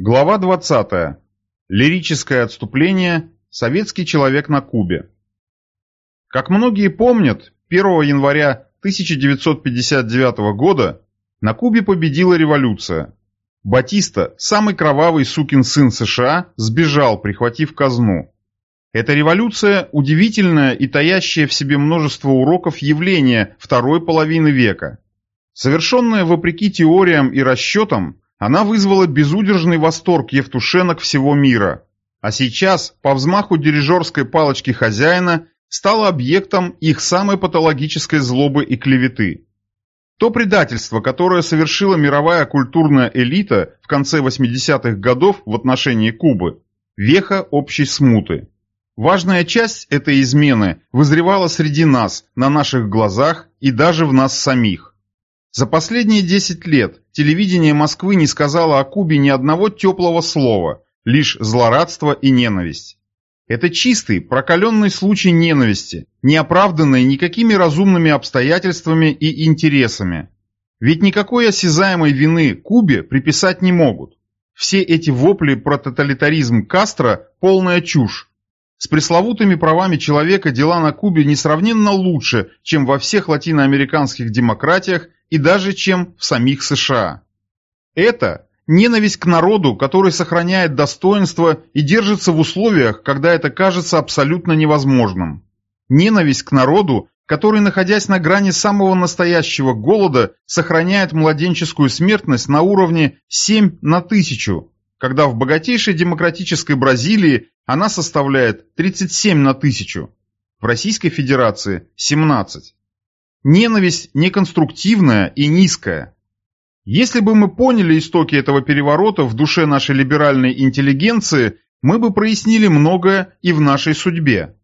Глава 20. Лирическое отступление. Советский человек на Кубе. Как многие помнят, 1 января 1959 года на Кубе победила революция. Батиста, самый кровавый сукин сын США, сбежал, прихватив казну. Эта революция – удивительное и таящее в себе множество уроков явление второй половины века. Совершенное вопреки теориям и расчетам, она вызвала безудержный восторг Евтушенок всего мира, а сейчас, по взмаху дирижерской палочки хозяина, стала объектом их самой патологической злобы и клеветы. То предательство, которое совершила мировая культурная элита в конце 80-х годов в отношении Кубы, веха общей смуты. Важная часть этой измены вызревала среди нас, на наших глазах и даже в нас самих. За последние 10 лет телевидение Москвы не сказало о Кубе ни одного теплого слова, лишь злорадство и ненависть. Это чистый, прокаленный случай ненависти, не оправданный никакими разумными обстоятельствами и интересами. Ведь никакой осязаемой вины Кубе приписать не могут. Все эти вопли про тоталитаризм Кастро – полная чушь. С пресловутыми правами человека дела на Кубе несравненно лучше, чем во всех латиноамериканских демократиях и даже чем в самих США. Это ненависть к народу, который сохраняет достоинство и держится в условиях, когда это кажется абсолютно невозможным. Ненависть к народу, который, находясь на грани самого настоящего голода, сохраняет младенческую смертность на уровне 7 на тысячу, когда в богатейшей демократической Бразилии она составляет 37 на тысячу, в Российской Федерации 17. Ненависть неконструктивная и низкая. Если бы мы поняли истоки этого переворота в душе нашей либеральной интеллигенции, мы бы прояснили многое и в нашей судьбе.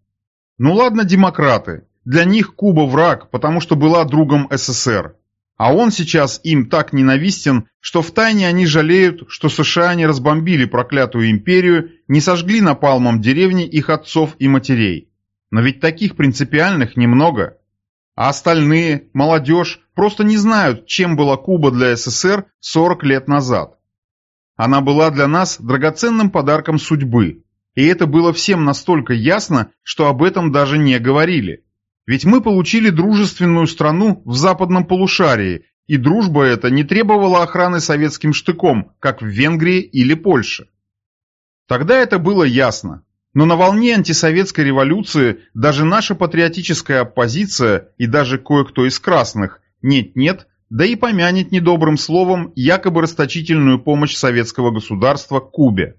Ну ладно, демократы, для них Куба враг, потому что была другом СССР. А он сейчас им так ненавистен, что втайне они жалеют, что США не разбомбили проклятую империю, не сожгли напалмом деревни их отцов и матерей. Но ведь таких принципиальных немного. А остальные, молодежь, просто не знают, чем была Куба для СССР 40 лет назад. Она была для нас драгоценным подарком судьбы, и это было всем настолько ясно, что об этом даже не говорили. Ведь мы получили дружественную страну в западном полушарии, и дружба эта не требовала охраны советским штыком, как в Венгрии или Польше. Тогда это было ясно. Но на волне антисоветской революции даже наша патриотическая оппозиция и даже кое-кто из красных нет-нет, да и помянет недобрым словом якобы расточительную помощь советского государства Кубе.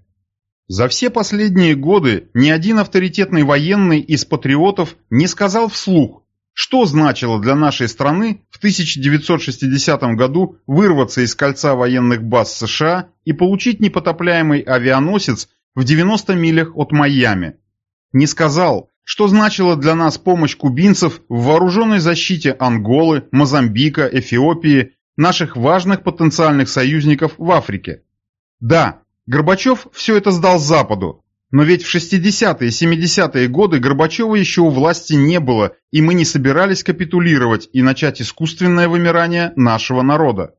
За все последние годы ни один авторитетный военный из патриотов не сказал вслух, что значило для нашей страны в 1960 году вырваться из кольца военных баз США и получить непотопляемый авианосец в 90 милях от Майами. Не сказал, что значила для нас помощь кубинцев в вооруженной защите Анголы, Мозамбика, Эфиопии, наших важных потенциальных союзников в Африке. Да, Горбачев все это сдал Западу, но ведь в 60-е и 70-е годы Горбачева еще у власти не было, и мы не собирались капитулировать и начать искусственное вымирание нашего народа.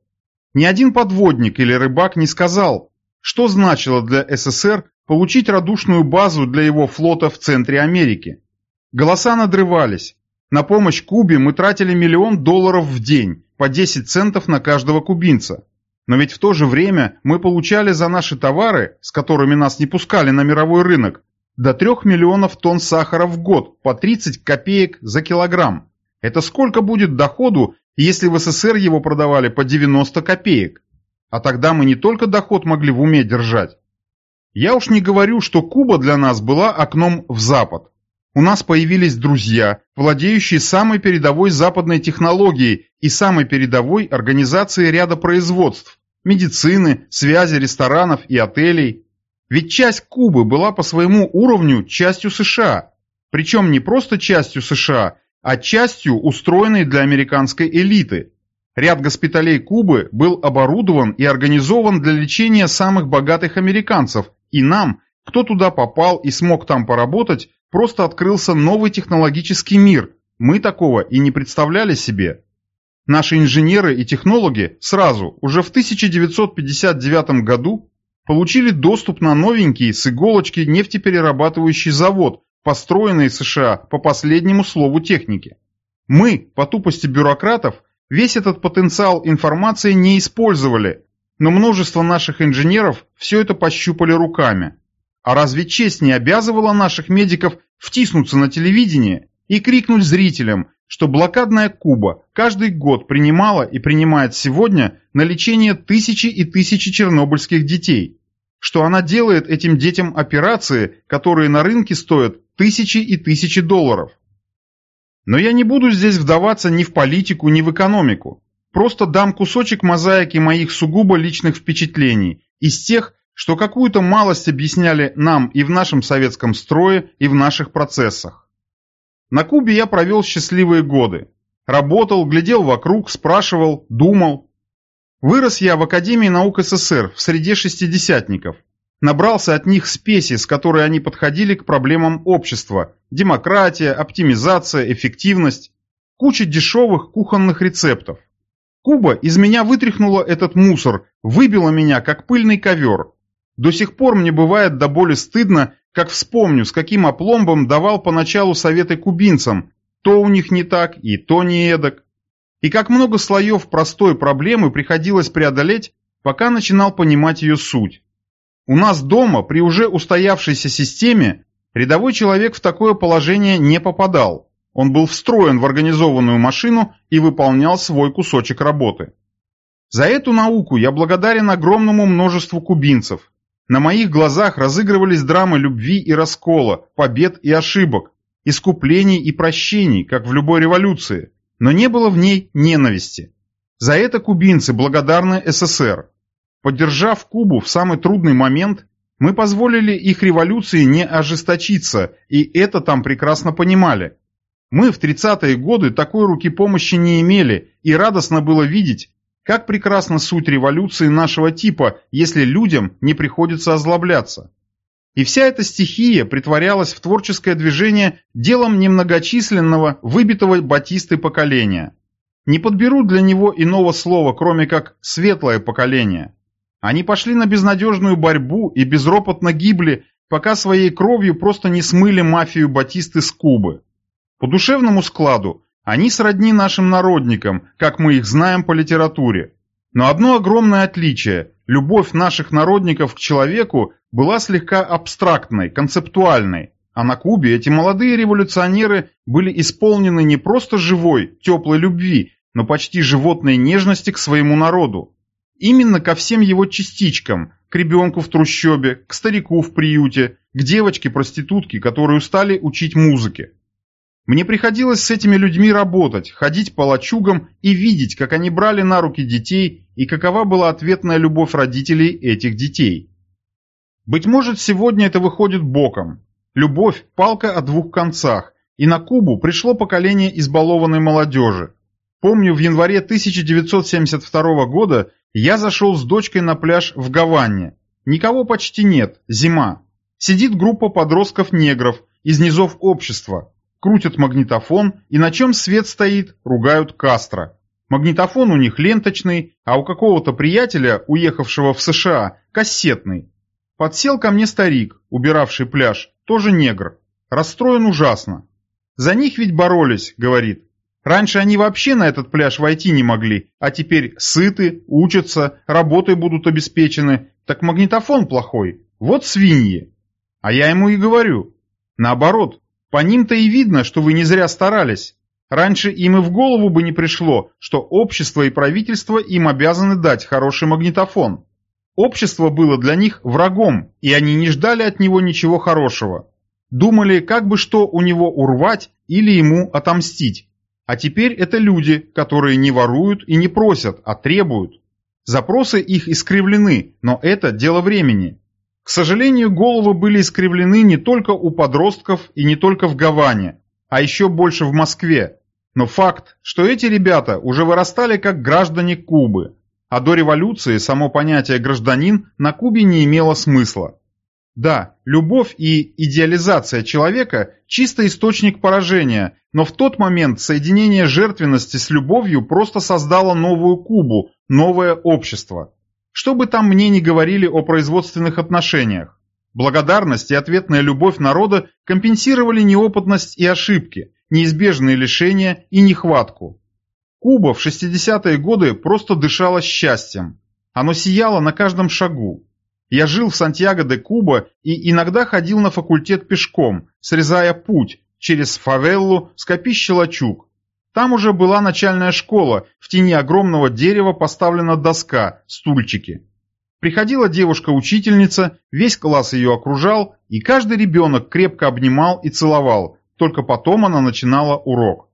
Ни один подводник или рыбак не сказал, что значило для СССР получить радушную базу для его флота в центре Америки. Голоса надрывались. На помощь Кубе мы тратили миллион долларов в день, по 10 центов на каждого кубинца. Но ведь в то же время мы получали за наши товары, с которыми нас не пускали на мировой рынок, до 3 миллионов тонн сахара в год по 30 копеек за килограмм. Это сколько будет доходу, если в СССР его продавали по 90 копеек? А тогда мы не только доход могли в уме держать, я уж не говорю, что Куба для нас была окном в Запад. У нас появились друзья, владеющие самой передовой западной технологией и самой передовой организацией ряда производств, медицины, связи ресторанов и отелей. Ведь часть Кубы была по своему уровню частью США. Причем не просто частью США, а частью, устроенной для американской элиты. Ряд госпиталей Кубы был оборудован и организован для лечения самых богатых американцев, и нам, кто туда попал и смог там поработать, просто открылся новый технологический мир. Мы такого и не представляли себе. Наши инженеры и технологи сразу, уже в 1959 году, получили доступ на новенький с иголочки нефтеперерабатывающий завод, построенный в США по последнему слову техники. Мы, по тупости бюрократов, весь этот потенциал информации не использовали, но множество наших инженеров все это пощупали руками. А разве честь не обязывала наших медиков втиснуться на телевидение и крикнуть зрителям, что блокадная Куба каждый год принимала и принимает сегодня на лечение тысячи и тысячи чернобыльских детей, что она делает этим детям операции, которые на рынке стоят тысячи и тысячи долларов. Но я не буду здесь вдаваться ни в политику, ни в экономику. Просто дам кусочек мозаики моих сугубо личных впечатлений, из тех, что какую-то малость объясняли нам и в нашем советском строе, и в наших процессах. На Кубе я провел счастливые годы. Работал, глядел вокруг, спрашивал, думал. Вырос я в Академии наук СССР в среде шестидесятников. Набрался от них спеси, с которой они подходили к проблемам общества. Демократия, оптимизация, эффективность. Куча дешевых кухонных рецептов. Куба из меня вытряхнула этот мусор, выбила меня, как пыльный ковер. До сих пор мне бывает до боли стыдно, как вспомню, с каким опломбом давал поначалу советы кубинцам, то у них не так и то не эдак. И как много слоев простой проблемы приходилось преодолеть, пока начинал понимать ее суть. У нас дома, при уже устоявшейся системе, рядовой человек в такое положение не попадал. Он был встроен в организованную машину и выполнял свой кусочек работы. За эту науку я благодарен огромному множеству кубинцев, на моих глазах разыгрывались драмы любви и раскола, побед и ошибок, искуплений и прощений, как в любой революции, но не было в ней ненависти. За это кубинцы благодарны СССР. Поддержав Кубу в самый трудный момент, мы позволили их революции не ожесточиться, и это там прекрасно понимали. Мы в 30-е годы такой руки помощи не имели, и радостно было видеть, как прекрасна суть революции нашего типа, если людям не приходится озлобляться. И вся эта стихия притворялась в творческое движение делом немногочисленного, выбитого батисты поколения. Не подберу для него иного слова, кроме как «светлое поколение». Они пошли на безнадежную борьбу и безропотно гибли, пока своей кровью просто не смыли мафию Батисты с Кубы. По душевному складу они сродни нашим народникам, как мы их знаем по литературе. Но одно огромное отличие – любовь наших народников к человеку была слегка абстрактной, концептуальной, а на Кубе эти молодые революционеры были исполнены не просто живой, теплой любви, но почти животной нежности к своему народу. Именно ко всем его частичкам, к ребенку в трущобе, к старику в приюте, к девочке-проститутке, которую стали учить музыке. Мне приходилось с этими людьми работать, ходить по лачугам и видеть, как они брали на руки детей и какова была ответная любовь родителей этих детей. Быть может, сегодня это выходит боком. Любовь – палка о двух концах, и на Кубу пришло поколение избалованной молодежи. Помню, в январе 1972 года я зашел с дочкой на пляж в Гаване. Никого почти нет, зима. Сидит группа подростков-негров из низов общества, крутят магнитофон и на чем свет стоит, ругают Кастро. Магнитофон у них ленточный, а у какого-то приятеля, уехавшего в США, кассетный. Подсел ко мне старик, убиравший пляж, тоже негр. Расстроен ужасно. За них ведь боролись, говорит. Раньше они вообще на этот пляж войти не могли, а теперь сыты, учатся, работой будут обеспечены. Так магнитофон плохой. Вот свиньи. А я ему и говорю. Наоборот, по ним-то и видно, что вы не зря старались. Раньше им и в голову бы не пришло, что общество и правительство им обязаны дать хороший магнитофон. Общество было для них врагом, и они не ждали от него ничего хорошего. Думали, как бы что у него урвать или ему отомстить. А теперь это люди, которые не воруют и не просят, а требуют. Запросы их искривлены, но это дело времени. К сожалению, головы были искривлены не только у подростков и не только в Гаване, а еще больше в Москве. Но факт, что эти ребята уже вырастали как граждане Кубы, а до революции само понятие «гражданин» на Кубе не имело смысла. Да, любовь и идеализация человека – чисто источник поражения, но в тот момент соединение жертвенности с любовью просто создало новую Кубу, новое общество. Что бы там мне ни говорили о производственных отношениях, благодарность и ответная любовь народа компенсировали неопытность и ошибки, неизбежные лишения и нехватку. Куба в 60-е годы просто дышала счастьем. Оно сияло на каждом шагу. Я жил в Сантьяго де Куба и иногда ходил на факультет пешком, срезая путь через фавеллу Скопище-Лачуг. Там уже была начальная школа, в тени огромного дерева поставлена доска, стульчики. Приходила девушка-учительница, весь класс ее окружал, и каждый ребенок крепко обнимал и целовал, только потом она начинала урок.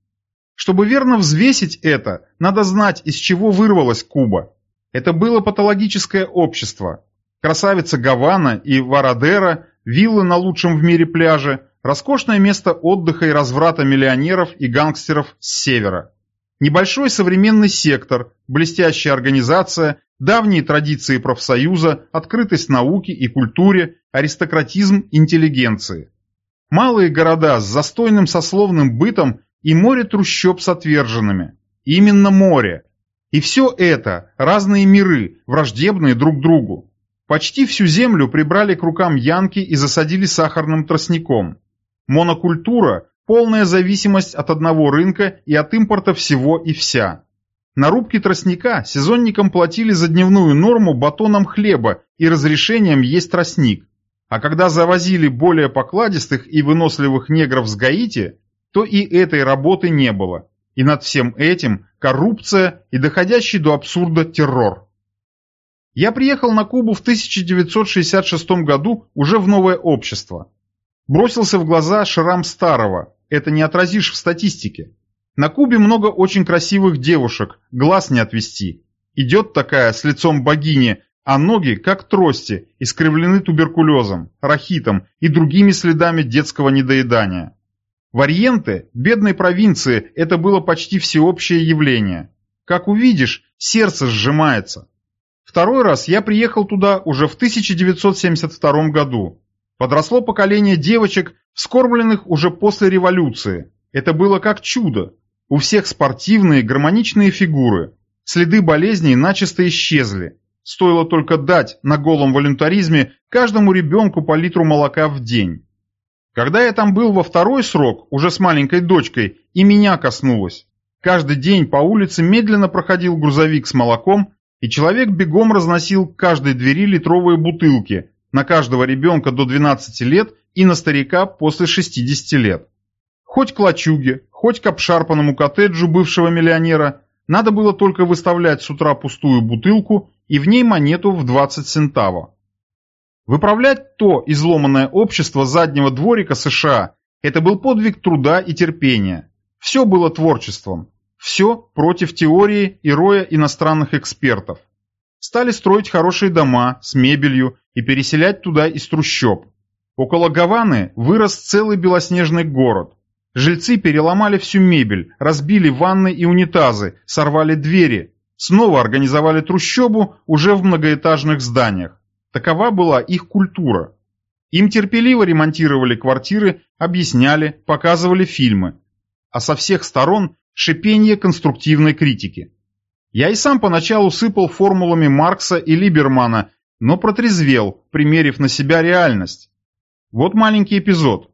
Чтобы верно взвесить это, надо знать, из чего вырвалась Куба. Это было патологическое общество. Красавица Гавана и Варадера, виллы на лучшем в мире пляже, роскошное место отдыха и разврата миллионеров и гангстеров с севера. Небольшой современный сектор, блестящая организация, давние традиции профсоюза, открытость науке и культуре, аристократизм интеллигенции. Малые города с застойным сословным бытом и море трущоб с отверженными. Именно море. И все это – разные миры, враждебные друг другу. Почти всю землю прибрали к рукам янки и засадили сахарным тростником. Монокультура – полная зависимость от одного рынка и от импорта всего и вся. На рубке тростника сезонникам платили за дневную норму батоном хлеба и разрешением есть тростник. А когда завозили более покладистых и выносливых негров с Гаити, то и этой работы не было. И над всем этим коррупция и доходящий до абсурда террор. Я приехал на Кубу в 1966 году уже в новое общество. Бросился в глаза шрам старого, это не отразишь в статистике. На Кубе много очень красивых девушек, глаз не отвести. Идет такая с лицом богини, а ноги, как трости, искривлены туберкулезом, рахитом и другими следами детского недоедания. В Ориенте, бедной провинции, это было почти всеобщее явление. Как увидишь, сердце сжимается. Второй раз я приехал туда уже в 1972 году. Подросло поколение девочек, вскормленных уже после революции. Это было как чудо. У всех спортивные, гармоничные фигуры. Следы болезней начисто исчезли. Стоило только дать на голом волюнтаризме каждому ребенку по литру молока в день. Когда я там был во второй срок, уже с маленькой дочкой, и меня коснулось. Каждый день по улице медленно проходил грузовик с молоком, и человек бегом разносил к каждой двери литровые бутылки, на каждого ребенка до 12 лет и на старика после 60 лет. Хоть к лачуге, хоть к обшарпанному коттеджу бывшего миллионера, надо было только выставлять с утра пустую бутылку и в ней монету в 20 центаво. Выправлять то изломанное общество заднего дворика США – это был подвиг труда и терпения. Все было творчеством. Все против теории и роя иностранных экспертов. Стали строить хорошие дома с мебелью и переселять туда из трущоб. Около Гаваны вырос целый белоснежный город. Жильцы переломали всю мебель, разбили ванны и унитазы, сорвали двери, снова организовали трущобу уже в многоэтажных зданиях. Такова была их культура. Им терпеливо ремонтировали квартиры, объясняли, показывали фильмы. А со всех сторон шипение конструктивной критики. Я и сам поначалу сыпал формулами Маркса и Либермана, но протрезвел, примерив на себя реальность. Вот маленький эпизод.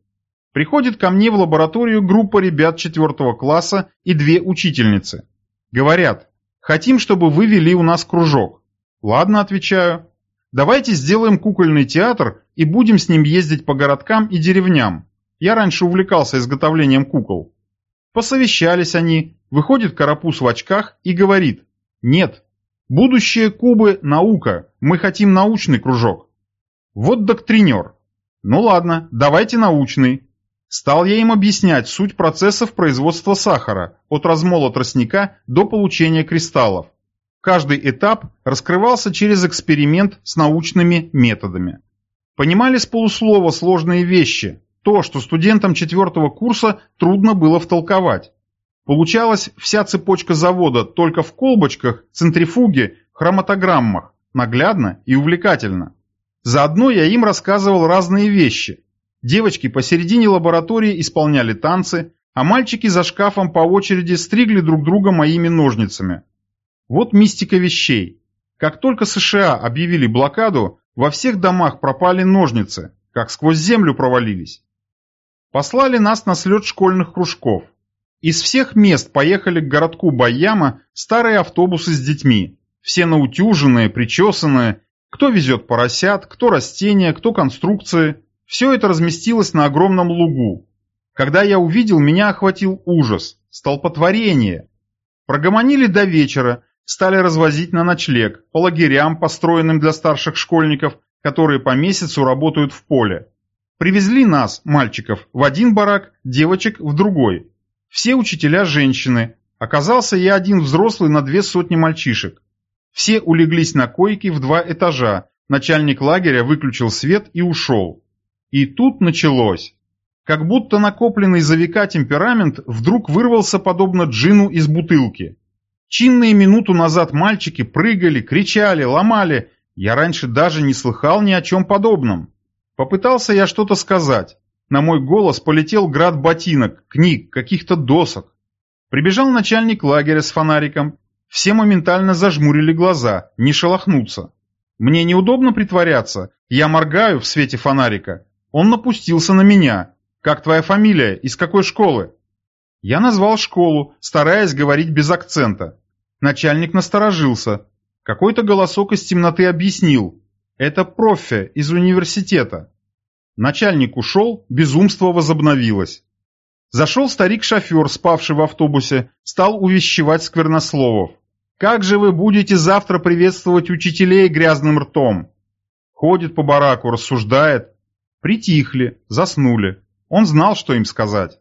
Приходит ко мне в лабораторию группа ребят четвертого класса и две учительницы. Говорят, хотим, чтобы вы вели у нас кружок. Ладно, отвечаю. Давайте сделаем кукольный театр и будем с ним ездить по городкам и деревням. Я раньше увлекался изготовлением кукол. Посовещались они, выходит карапуз в очках и говорит, нет, будущее Кубы – наука, мы хотим научный кружок. Вот доктринер. Ну ладно, давайте научный. Стал я им объяснять суть процессов производства сахара, от размола тростника до получения кристаллов. Каждый этап раскрывался через эксперимент с научными методами. Понимали с полуслова сложные вещи, то, что студентам четвертого курса трудно было втолковать. Получалась вся цепочка завода только в колбочках, центрифуге, хроматограммах, наглядно и увлекательно. Заодно я им рассказывал разные вещи. Девочки посередине лаборатории исполняли танцы, а мальчики за шкафом по очереди стригли друг друга моими ножницами. Вот мистика вещей. Как только США объявили блокаду, во всех домах пропали ножницы, как сквозь землю провалились. Послали нас на слет школьных кружков. Из всех мест поехали к городку Баяма старые автобусы с детьми, все наутюженные, причесанные, кто везет поросят, кто растения, кто конструкции. Все это разместилось на огромном лугу. Когда я увидел, меня охватил ужас, столпотворение. Прогомонили до вечера, стали развозить на ночлег, по лагерям, построенным для старших школьников, которые по месяцу работают в поле. Привезли нас, мальчиков, в один барак, девочек в другой. Все учителя женщины. Оказался я один взрослый на две сотни мальчишек. Все улеглись на койки в два этажа. Начальник лагеря выключил свет и ушел. И тут началось. Как будто накопленный за века темперамент вдруг вырвался подобно джину из бутылки. Чинные минуту назад мальчики прыгали, кричали, ломали. Я раньше даже не слыхал ни о чем подобном. Попытался я что-то сказать. На мой голос полетел град ботинок, книг, каких-то досок. Прибежал начальник лагеря с фонариком. Все моментально зажмурили глаза, не шелохнуться. Мне неудобно притворяться, я моргаю в свете фонарика. Он напустился на меня. «Как твоя фамилия? Из какой школы?» Я назвал школу, стараясь говорить без акцента. Начальник насторожился. Какой-то голосок из темноты объяснил. «Это профи из университета». Начальник ушел, безумство возобновилось. Зашел старик-шофер, спавший в автобусе, стал увещевать сквернословов. «Как же вы будете завтра приветствовать учителей грязным ртом?» Ходит по бараку, рассуждает. Притихли, заснули. Он знал, что им сказать.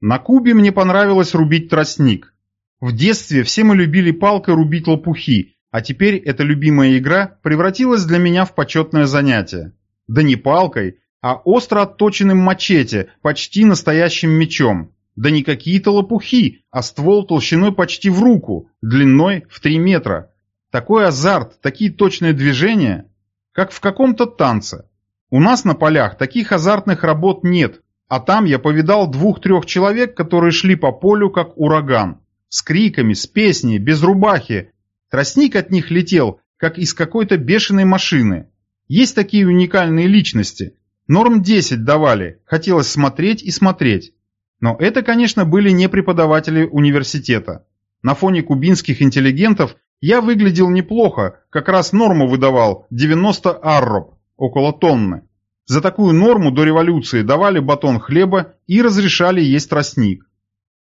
На Кубе мне понравилось рубить тростник. В детстве все мы любили палкой рубить лопухи, а теперь эта любимая игра превратилась для меня в почетное занятие да не палкой, а остро отточенным мачете, почти настоящим мечом. Да не какие-то лопухи, а ствол толщиной почти в руку, длиной в 3 метра. Такой азарт, такие точные движения, как в каком-то танце. У нас на полях таких азартных работ нет, а там я повидал двух-трех человек, которые шли по полю как ураган. С криками, с песней, без рубахи. Тростник от них летел, как из какой-то бешеной машины. Есть такие уникальные личности. Норм 10 давали, хотелось смотреть и смотреть. Но это, конечно, были не преподаватели университета. На фоне кубинских интеллигентов я выглядел неплохо, как раз норму выдавал 90 арроб, около тонны. За такую норму до революции давали батон хлеба и разрешали есть тростник.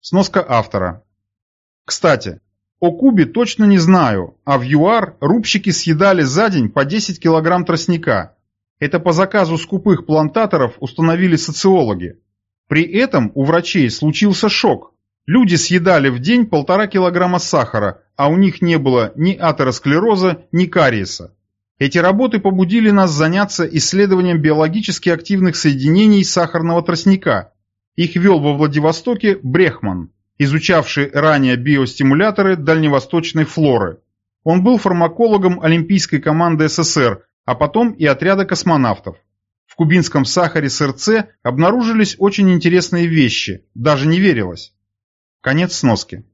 Сноска автора. Кстати, о Кубе точно не знаю, а в ЮАР рубщики съедали за день по 10 килограмм тростника. Это по заказу скупых плантаторов установили социологи. При этом у врачей случился шок. Люди съедали в день полтора килограмма сахара, а у них не было ни атеросклероза, ни кариеса. Эти работы побудили нас заняться исследованием биологически активных соединений сахарного тростника. Их вел во Владивостоке Брехман изучавший ранее биостимуляторы дальневосточной флоры. Он был фармакологом Олимпийской команды СССР, а потом и отряда космонавтов. В кубинском сахаре СРЦ обнаружились очень интересные вещи, даже не верилось. Конец сноски.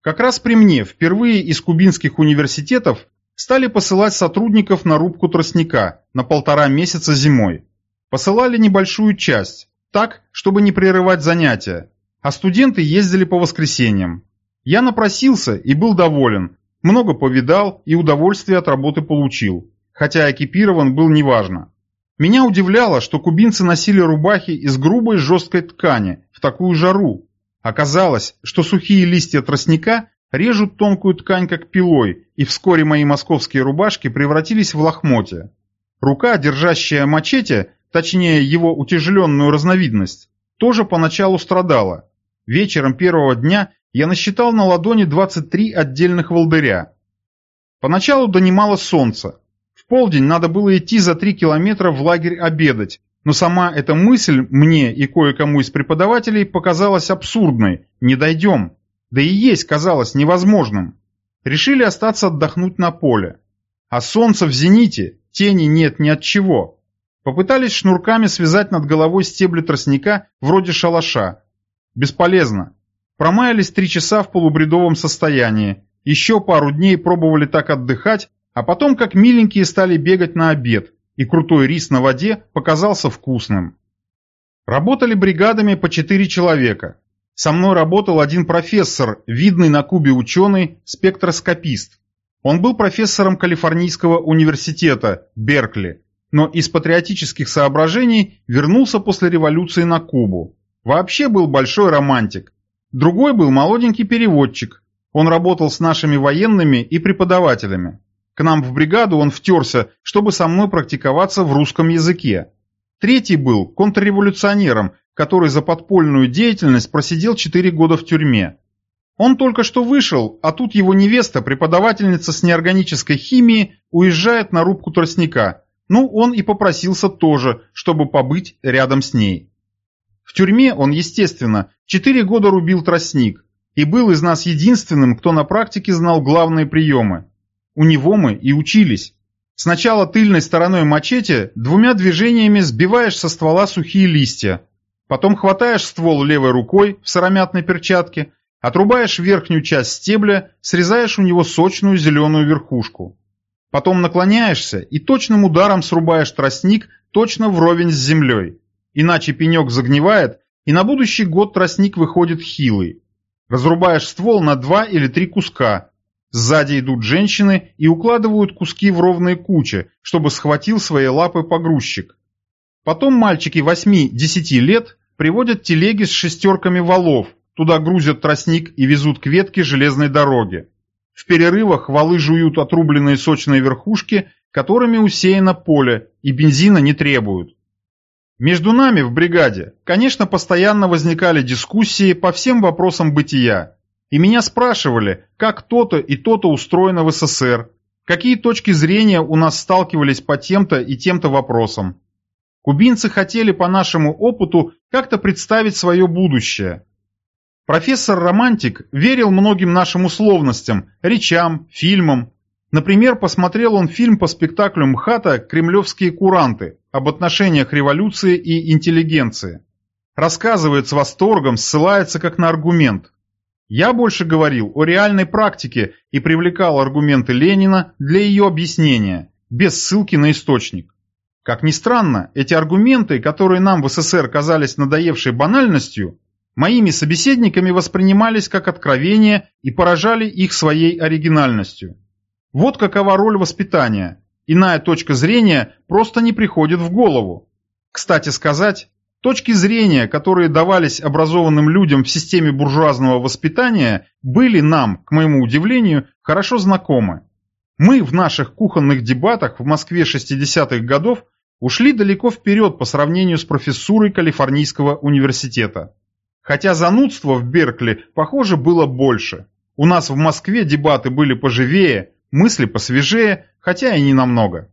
Как раз при мне впервые из кубинских университетов стали посылать сотрудников на рубку тростника на полтора месяца зимой. Посылали небольшую часть, так, чтобы не прерывать занятия, а студенты ездили по воскресеньям. Я напросился и был доволен, много повидал и удовольствие от работы получил, хотя экипирован был неважно. Меня удивляло, что кубинцы носили рубахи из грубой жесткой ткани в такую жару. Оказалось, что сухие листья тростника режут тонкую ткань как пилой, и вскоре мои московские рубашки превратились в лохмотья. Рука, держащая мачете, точнее его утяжеленную разновидность, тоже поначалу страдала, Вечером первого дня я насчитал на ладони 23 отдельных волдыря. Поначалу донимало солнце. В полдень надо было идти за 3 километра в лагерь обедать, но сама эта мысль мне и кое-кому из преподавателей показалась абсурдной. Не дойдем. Да и есть казалось невозможным. Решили остаться отдохнуть на поле. А солнце в зените, тени нет ни от чего. Попытались шнурками связать над головой стебли тростника вроде шалаша, Бесполезно. Промаялись три часа в полубредовом состоянии. Еще пару дней пробовали так отдыхать, а потом как миленькие стали бегать на обед, и крутой рис на воде показался вкусным. Работали бригадами по четыре человека. Со мной работал один профессор, видный на Кубе ученый, спектроскопист. Он был профессором Калифорнийского университета, Беркли, но из патриотических соображений вернулся после революции на Кубу. Вообще был большой романтик. Другой был молоденький переводчик. Он работал с нашими военными и преподавателями. К нам в бригаду он втерся, чтобы со мной практиковаться в русском языке. Третий был контрреволюционером, который за подпольную деятельность просидел 4 года в тюрьме. Он только что вышел, а тут его невеста, преподавательница с неорганической химии, уезжает на рубку тростника. Ну, он и попросился тоже, чтобы побыть рядом с ней. В тюрьме он, естественно, 4 года рубил тростник и был из нас единственным, кто на практике знал главные приемы. У него мы и учились. Сначала тыльной стороной мачете двумя движениями сбиваешь со ствола сухие листья. Потом хватаешь ствол левой рукой в сыромятной перчатке, отрубаешь верхнюю часть стебля, срезаешь у него сочную зеленую верхушку. Потом наклоняешься и точным ударом срубаешь тростник точно вровень с землей. Иначе пенек загнивает, и на будущий год тростник выходит хилый. Разрубаешь ствол на два или три куска, Сзади идут женщины и укладывают куски в ровные кучи, чтобы схватил свои лапы погрузчик. Потом мальчики 8-10 лет приводят телеги с шестерками валов, туда грузят тростник и везут к ветке железной дороги. В перерывах валы жуют отрубленные сочные верхушки, которыми усеяно поле, и бензина не требуют. Между нами в бригаде, конечно, постоянно возникали дискуссии по всем вопросам бытия. И меня спрашивали, как то-то и то-то устроено в СССР, какие точки зрения у нас сталкивались по тем-то и тем-то вопросам. Кубинцы хотели по нашему опыту как-то представить свое будущее. Профессор Романтик верил многим нашим условностям, речам, фильмам. Например, посмотрел он фильм по спектаклю МХАТа «Кремлевские куранты» об отношениях революции и интеллигенции. Рассказывает с восторгом, ссылается как на аргумент. Я больше говорил о реальной практике и привлекал аргументы Ленина для ее объяснения, без ссылки на источник. Как ни странно, эти аргументы, которые нам в СССР казались надоевшей банальностью, моими собеседниками воспринимались как откровение и поражали их своей оригинальностью. Вот какова роль воспитания. Иная точка зрения просто не приходит в голову. Кстати сказать, Точки зрения, которые давались образованным людям в системе буржуазного воспитания, были нам, к моему удивлению, хорошо знакомы. Мы в наших кухонных дебатах в Москве 60-х годов ушли далеко вперед по сравнению с профессурой Калифорнийского университета. Хотя занудства в Беркли, похоже, было больше. У нас в Москве дебаты были поживее, мысли посвежее, хотя и не намного.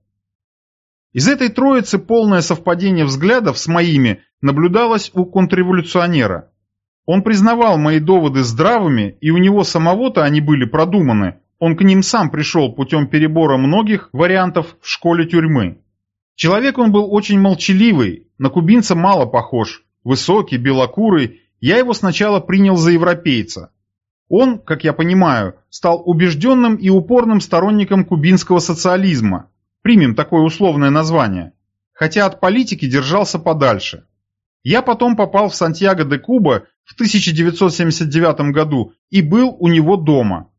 Из этой троицы полное совпадение взглядов с моими наблюдалось у контрреволюционера. Он признавал мои доводы здравыми, и у него самого-то они были продуманы. Он к ним сам пришел путем перебора многих вариантов в школе тюрьмы. Человек он был очень молчаливый, на кубинца мало похож, высокий, белокурый, я его сначала принял за европейца. Он, как я понимаю, стал убежденным и упорным сторонником кубинского социализма, примем такое условное название, хотя от политики держался подальше. Я потом попал в Сантьяго де Куба в 1979 году и был у него дома.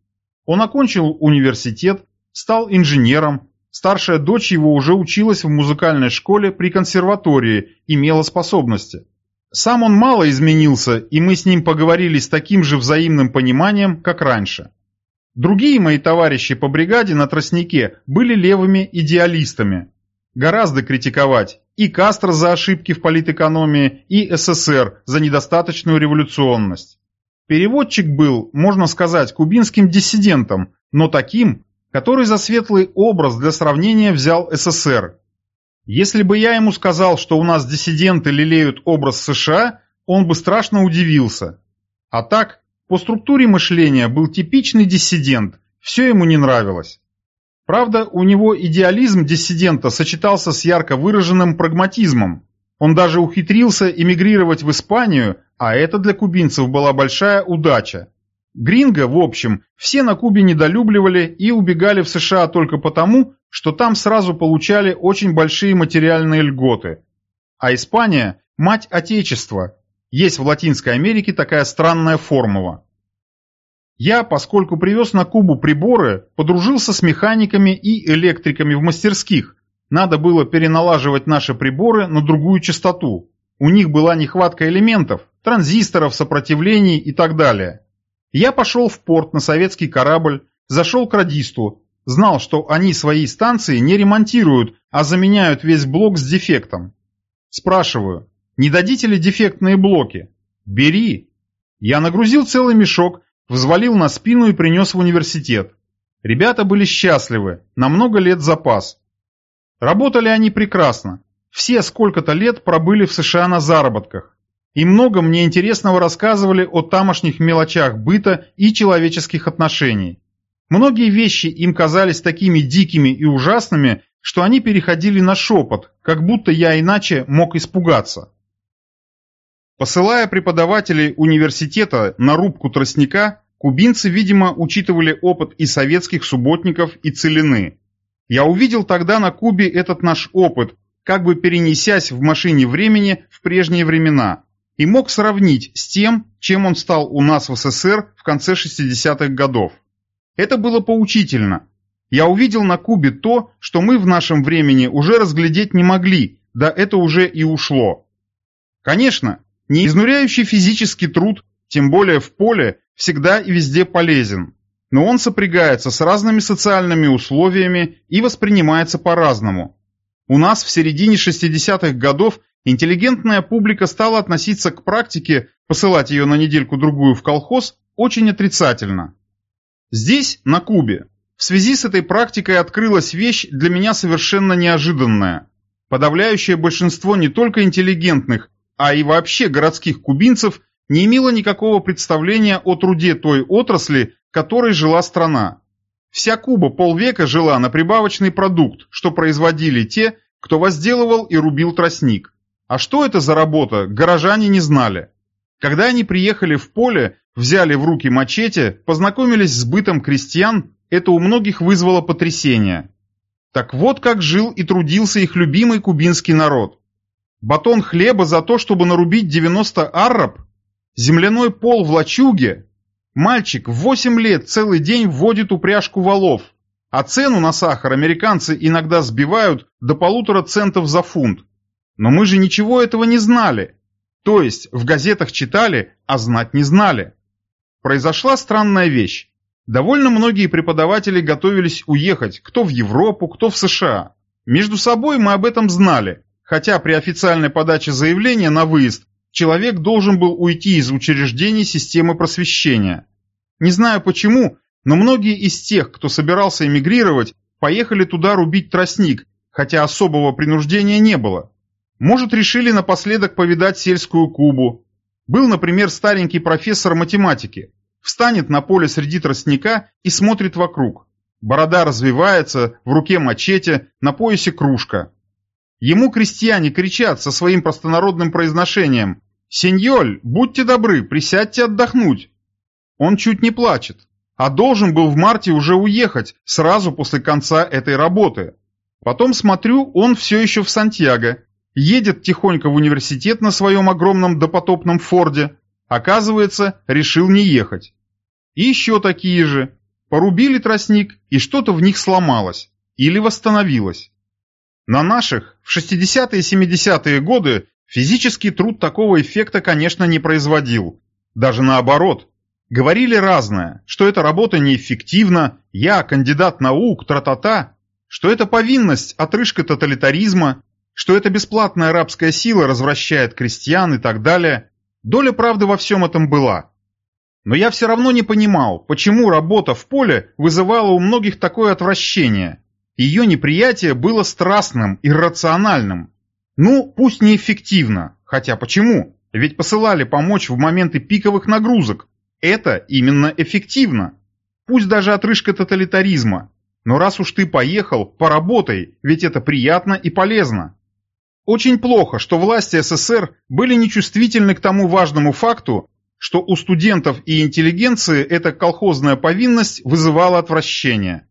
Он окончил университет, стал инженером, старшая дочь его уже училась в музыкальной школе при консерватории, имела способности. Сам он мало изменился, и мы с ним поговорили с таким же взаимным пониманием, как раньше. Другие мои товарищи по бригаде на тростнике были левыми идеалистами. Гораздо критиковать и Кастро за ошибки в политэкономии, и СССР за недостаточную революционность. Переводчик был, можно сказать, кубинским диссидентом, но таким, который за светлый образ для сравнения взял СССР. Если бы я ему сказал, что у нас диссиденты лелеют образ США, он бы страшно удивился. А так, по структуре мышления был типичный диссидент, все ему не нравилось. Правда, у него идеализм диссидента сочетался с ярко выраженным прагматизмом. Он даже ухитрился эмигрировать в Испанию, а это для кубинцев была большая удача. Гринго, в общем, все на Кубе недолюбливали и убегали в США только потому, что там сразу получали очень большие материальные льготы. А Испания – мать Отечества. Есть в Латинской Америке такая странная формула. Я, поскольку привез на Кубу приборы, подружился с механиками и электриками в мастерских. Надо было переналаживать наши приборы на другую частоту. У них была нехватка элементов, транзисторов, сопротивлений и так далее. Я пошел в порт на советский корабль, зашел к радисту, знал, что они свои станции не ремонтируют, а заменяют весь блок с дефектом. Спрашиваю, не дадите ли дефектные блоки? Бери. Я нагрузил целый мешок, взвалил на спину и принес в университет. Ребята были счастливы, на много лет запас. Работали они прекрасно. Все сколько-то лет пробыли в США на заработках. И много мне интересного рассказывали о тамошних мелочах быта и человеческих отношений. Многие вещи им казались такими дикими и ужасными, что они переходили на шепот, как будто я иначе мог испугаться. Посылая преподавателей университета на рубку тростника, кубинцы, видимо, учитывали опыт и советских субботников, и целины. Я увидел тогда на Кубе этот наш опыт, как бы перенесясь в машине времени в прежние времена, и мог сравнить с тем, чем он стал у нас в СССР в конце 60-х годов. Это было поучительно. Я увидел на Кубе то, что мы в нашем времени уже разглядеть не могли, да это уже и ушло. Конечно, неизнуряющий физический труд, тем более в поле, всегда и везде полезен. Но он сопрягается с разными социальными условиями и воспринимается по-разному. У нас в середине 60-х годов интеллигентная публика стала относиться к практике посылать ее на недельку-другую в колхоз очень отрицательно. Здесь, на Кубе, в связи с этой практикой открылась вещь для меня совершенно неожиданная. Подавляющее большинство не только интеллигентных, а и вообще городских кубинцев не имело никакого представления о труде той отрасли, которой жила страна. Вся Куба полвека жила на прибавочный продукт, что производили те, кто возделывал и рубил тростник. А что это за работа, горожане не знали. Когда они приехали в поле, взяли в руки мачете, познакомились с бытом крестьян, это у многих вызвало потрясение. Так вот как жил и трудился их любимый кубинский народ. Батон хлеба за то, чтобы нарубить 90 арраб? Земляной пол в лачуге? Мальчик в 8 лет целый день вводит упряжку валов, а цену на сахар американцы иногда сбивают до полутора центов за фунт. Но мы же ничего этого не знали. То есть в газетах читали, а знать не знали. Произошла странная вещь. Довольно многие преподаватели готовились уехать, кто в Европу, кто в США. Между собой мы об этом знали, хотя при официальной подаче заявления на выезд человек должен был уйти из учреждений системы просвещения. Не знаю почему, но многие из тех, кто собирался эмигрировать, поехали туда рубить тростник, хотя особого принуждения не было. Может, решили напоследок повидать сельскую Кубу. Был, например, старенький профессор математики. Встанет на поле среди тростника и смотрит вокруг. Борода развивается, в руке мачете, на поясе кружка. Ему крестьяне кричат со своим простонародным произношением «Сеньоль, будьте добры, присядьте отдохнуть». Он чуть не плачет, а должен был в марте уже уехать, сразу после конца этой работы. Потом смотрю, он все еще в Сантьяго, едет тихонько в университет на своем огромном допотопном Форде, оказывается, решил не ехать. И еще такие же. Порубили тростник, и что-то в них сломалось. Или восстановилось. На наших, в 60-е и 70-е годы, физический труд такого эффекта, конечно, не производил. Даже наоборот. Говорили разное, что эта работа неэффективна, я, кандидат наук, тра-та-та, что это повинность, отрыжка тоталитаризма, что эта бесплатная арабская сила развращает крестьян и так далее, доля правды во всем этом была. Но я все равно не понимал, почему работа в поле вызывала у многих такое отвращение. Ее неприятие было страстным, иррациональным. Ну, пусть неэффективно, хотя почему? Ведь посылали помочь в моменты пиковых нагрузок. Это именно эффективно. Пусть даже отрыжка тоталитаризма. Но раз уж ты поехал, поработай, ведь это приятно и полезно. Очень плохо, что власти СССР были нечувствительны к тому важному факту, что у студентов и интеллигенции эта колхозная повинность вызывала отвращение.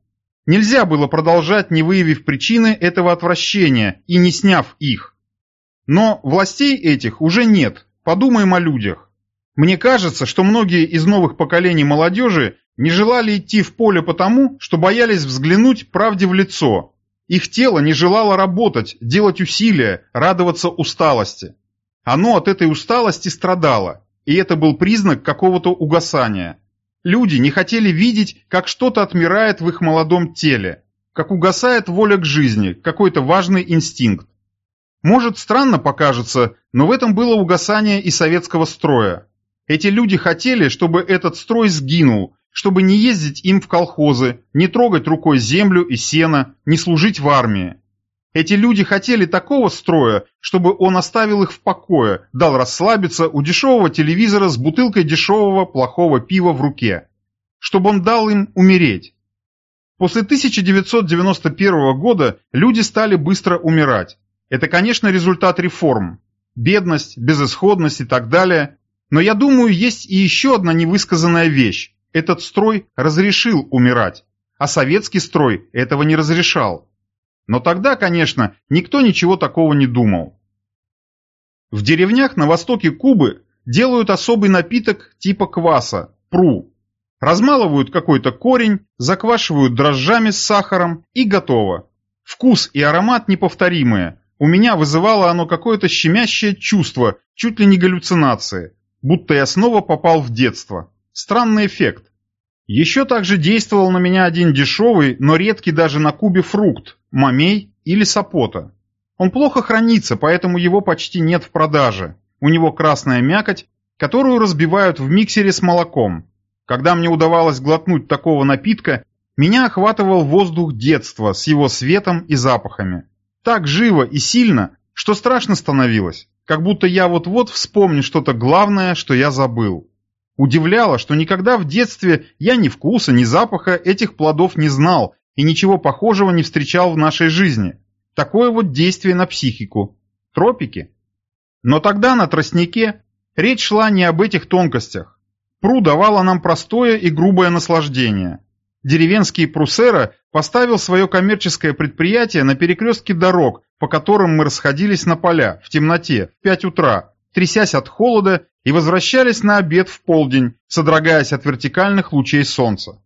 Нельзя было продолжать, не выявив причины этого отвращения и не сняв их. Но властей этих уже нет, подумаем о людях. Мне кажется, что многие из новых поколений молодежи не желали идти в поле потому, что боялись взглянуть правде в лицо. Их тело не желало работать, делать усилия, радоваться усталости. Оно от этой усталости страдало, и это был признак какого-то угасания. Люди не хотели видеть, как что-то отмирает в их молодом теле, как угасает воля к жизни, какой-то важный инстинкт. Может, странно покажется, но в этом было угасание и советского строя. Эти люди хотели, чтобы этот строй сгинул, чтобы не ездить им в колхозы, не трогать рукой землю и сено, не служить в армии. Эти люди хотели такого строя, чтобы он оставил их в покое, дал расслабиться у дешевого телевизора с бутылкой дешевого плохого пива в руке. Чтобы он дал им умереть. После 1991 года люди стали быстро умирать. Это, конечно, результат реформ. Бедность, безысходность и так далее. Но я думаю, есть и еще одна невысказанная вещь. Этот строй разрешил умирать, а советский строй этого не разрешал. Но тогда, конечно, никто ничего такого не думал. В деревнях на востоке Кубы делают особый напиток типа кваса – пру. Размалывают какой-то корень, заквашивают дрожжами с сахаром и готово. Вкус и аромат неповторимые. У меня вызывало оно какое-то щемящее чувство, чуть ли не галлюцинации, будто я снова попал в детство. Странный эффект. Еще также действовал на меня один дешевый, но редкий даже на Кубе фрукт – мамей или сапота. Он плохо хранится, поэтому его почти нет в продаже. У него красная мякоть, которую разбивают в миксере с молоком. Когда мне удавалось глотнуть такого напитка, меня охватывал воздух детства с его светом и запахами. Так живо и сильно, что страшно становилось, как будто я вот-вот вспомню что-то главное, что я забыл. Удивляло, что никогда в детстве я ни вкуса, ни запаха этих плодов не знал и ничего похожего не встречал в нашей жизни. Такое вот действие на психику. Тропики. Но тогда на тростнике речь шла не об этих тонкостях. Пру давала нам простое и грубое наслаждение. Деревенский прусера поставил свое коммерческое предприятие на перекрестке дорог, по которым мы расходились на поля, в темноте, в пять утра, трясясь от холода и возвращались на обед в полдень, содрогаясь от вертикальных лучей солнца.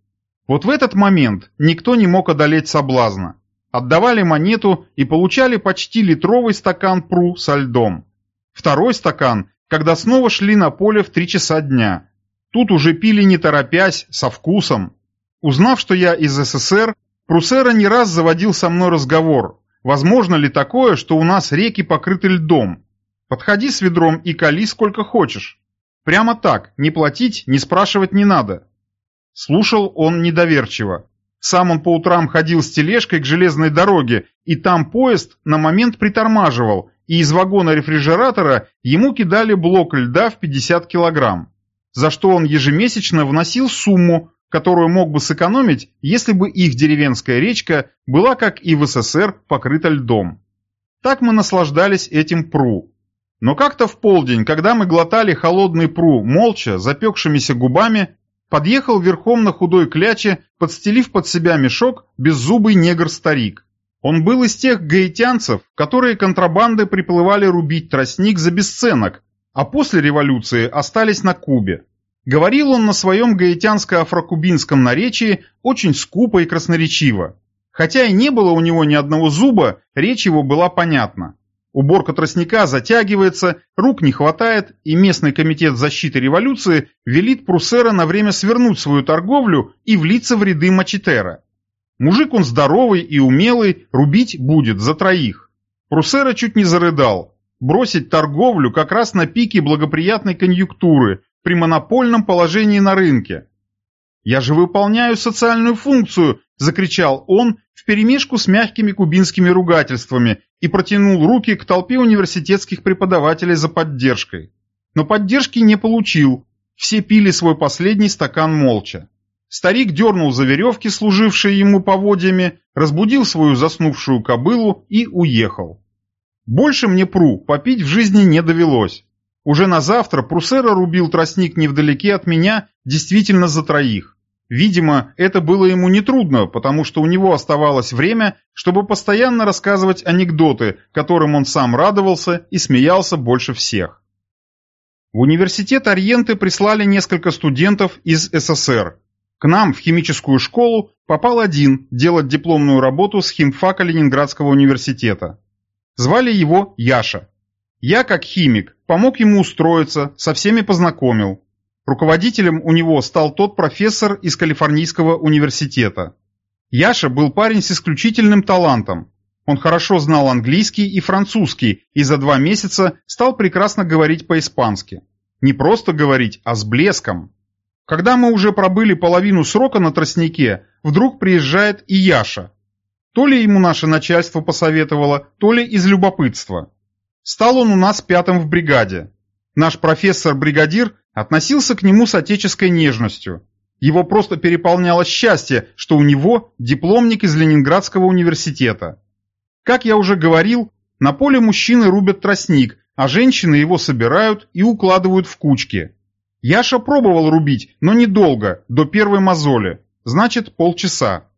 Вот в этот момент никто не мог одолеть соблазна. Отдавали монету и получали почти литровый стакан пру со льдом. Второй стакан, когда снова шли на поле в три часа дня. Тут уже пили не торопясь, со вкусом. Узнав, что я из СССР, Прусера не раз заводил со мной разговор. Возможно ли такое, что у нас реки покрыты льдом? Подходи с ведром и кали сколько хочешь. Прямо так, не платить, не спрашивать не надо. Слушал он недоверчиво. Сам он по утрам ходил с тележкой к железной дороге, и там поезд на момент притормаживал, и из вагона рефрижератора ему кидали блок льда в 50 килограмм, за что он ежемесячно вносил сумму, которую мог бы сэкономить, если бы их деревенская речка была, как и в СССР, покрыта льдом. Так мы наслаждались этим пру. Но как-то в полдень, когда мы глотали холодный пру молча, запекшимися губами, подъехал верхом на худой кляче, подстелив под себя мешок, беззубый негр-старик. Он был из тех гаитянцев, которые контрабандой приплывали рубить тростник за бесценок, а после революции остались на Кубе. Говорил он на своем гаитянско-афрокубинском наречии очень скупо и красноречиво. Хотя и не было у него ни одного зуба, речь его была понятна. Уборка тростника затягивается, рук не хватает, и местный комитет защиты революции велит Пруссера на время свернуть свою торговлю и влиться в ряды Мачетера. Мужик он здоровый и умелый, рубить будет за троих. Пруссера чуть не зарыдал. Бросить торговлю как раз на пике благоприятной конъюнктуры, при монопольном положении на рынке. «Я же выполняю социальную функцию!» – закричал он вперемешку с мягкими кубинскими ругательствами и протянул руки к толпе университетских преподавателей за поддержкой. Но поддержки не получил. Все пили свой последний стакан молча. Старик дернул за веревки, служившие ему поводьями, разбудил свою заснувшую кобылу и уехал. Больше мне пру попить в жизни не довелось. Уже на завтра Прусера рубил тростник невдалеке от меня, действительно за троих. Видимо, это было ему нетрудно, потому что у него оставалось время, чтобы постоянно рассказывать анекдоты, которым он сам радовался и смеялся больше всех. В университет Ориенты прислали несколько студентов из СССР. К нам в химическую школу попал один делать дипломную работу с химфака Ленинградского университета. Звали его Яша. Я, как химик, помог ему устроиться, со всеми познакомил. Руководителем у него стал тот профессор из Калифорнийского университета. Яша был парень с исключительным талантом. Он хорошо знал английский и французский и за два месяца стал прекрасно говорить по-испански. Не просто говорить, а с блеском. Когда мы уже пробыли половину срока на тростнике, вдруг приезжает и Яша. То ли ему наше начальство посоветовало, то ли из любопытства. Стал он у нас пятым в бригаде. Наш профессор-бригадир относился к нему с отеческой нежностью. Его просто переполняло счастье, что у него дипломник из Ленинградского университета. Как я уже говорил, на поле мужчины рубят тростник, а женщины его собирают и укладывают в кучки. Яша пробовал рубить, но недолго, до первой мозоли, значит полчаса.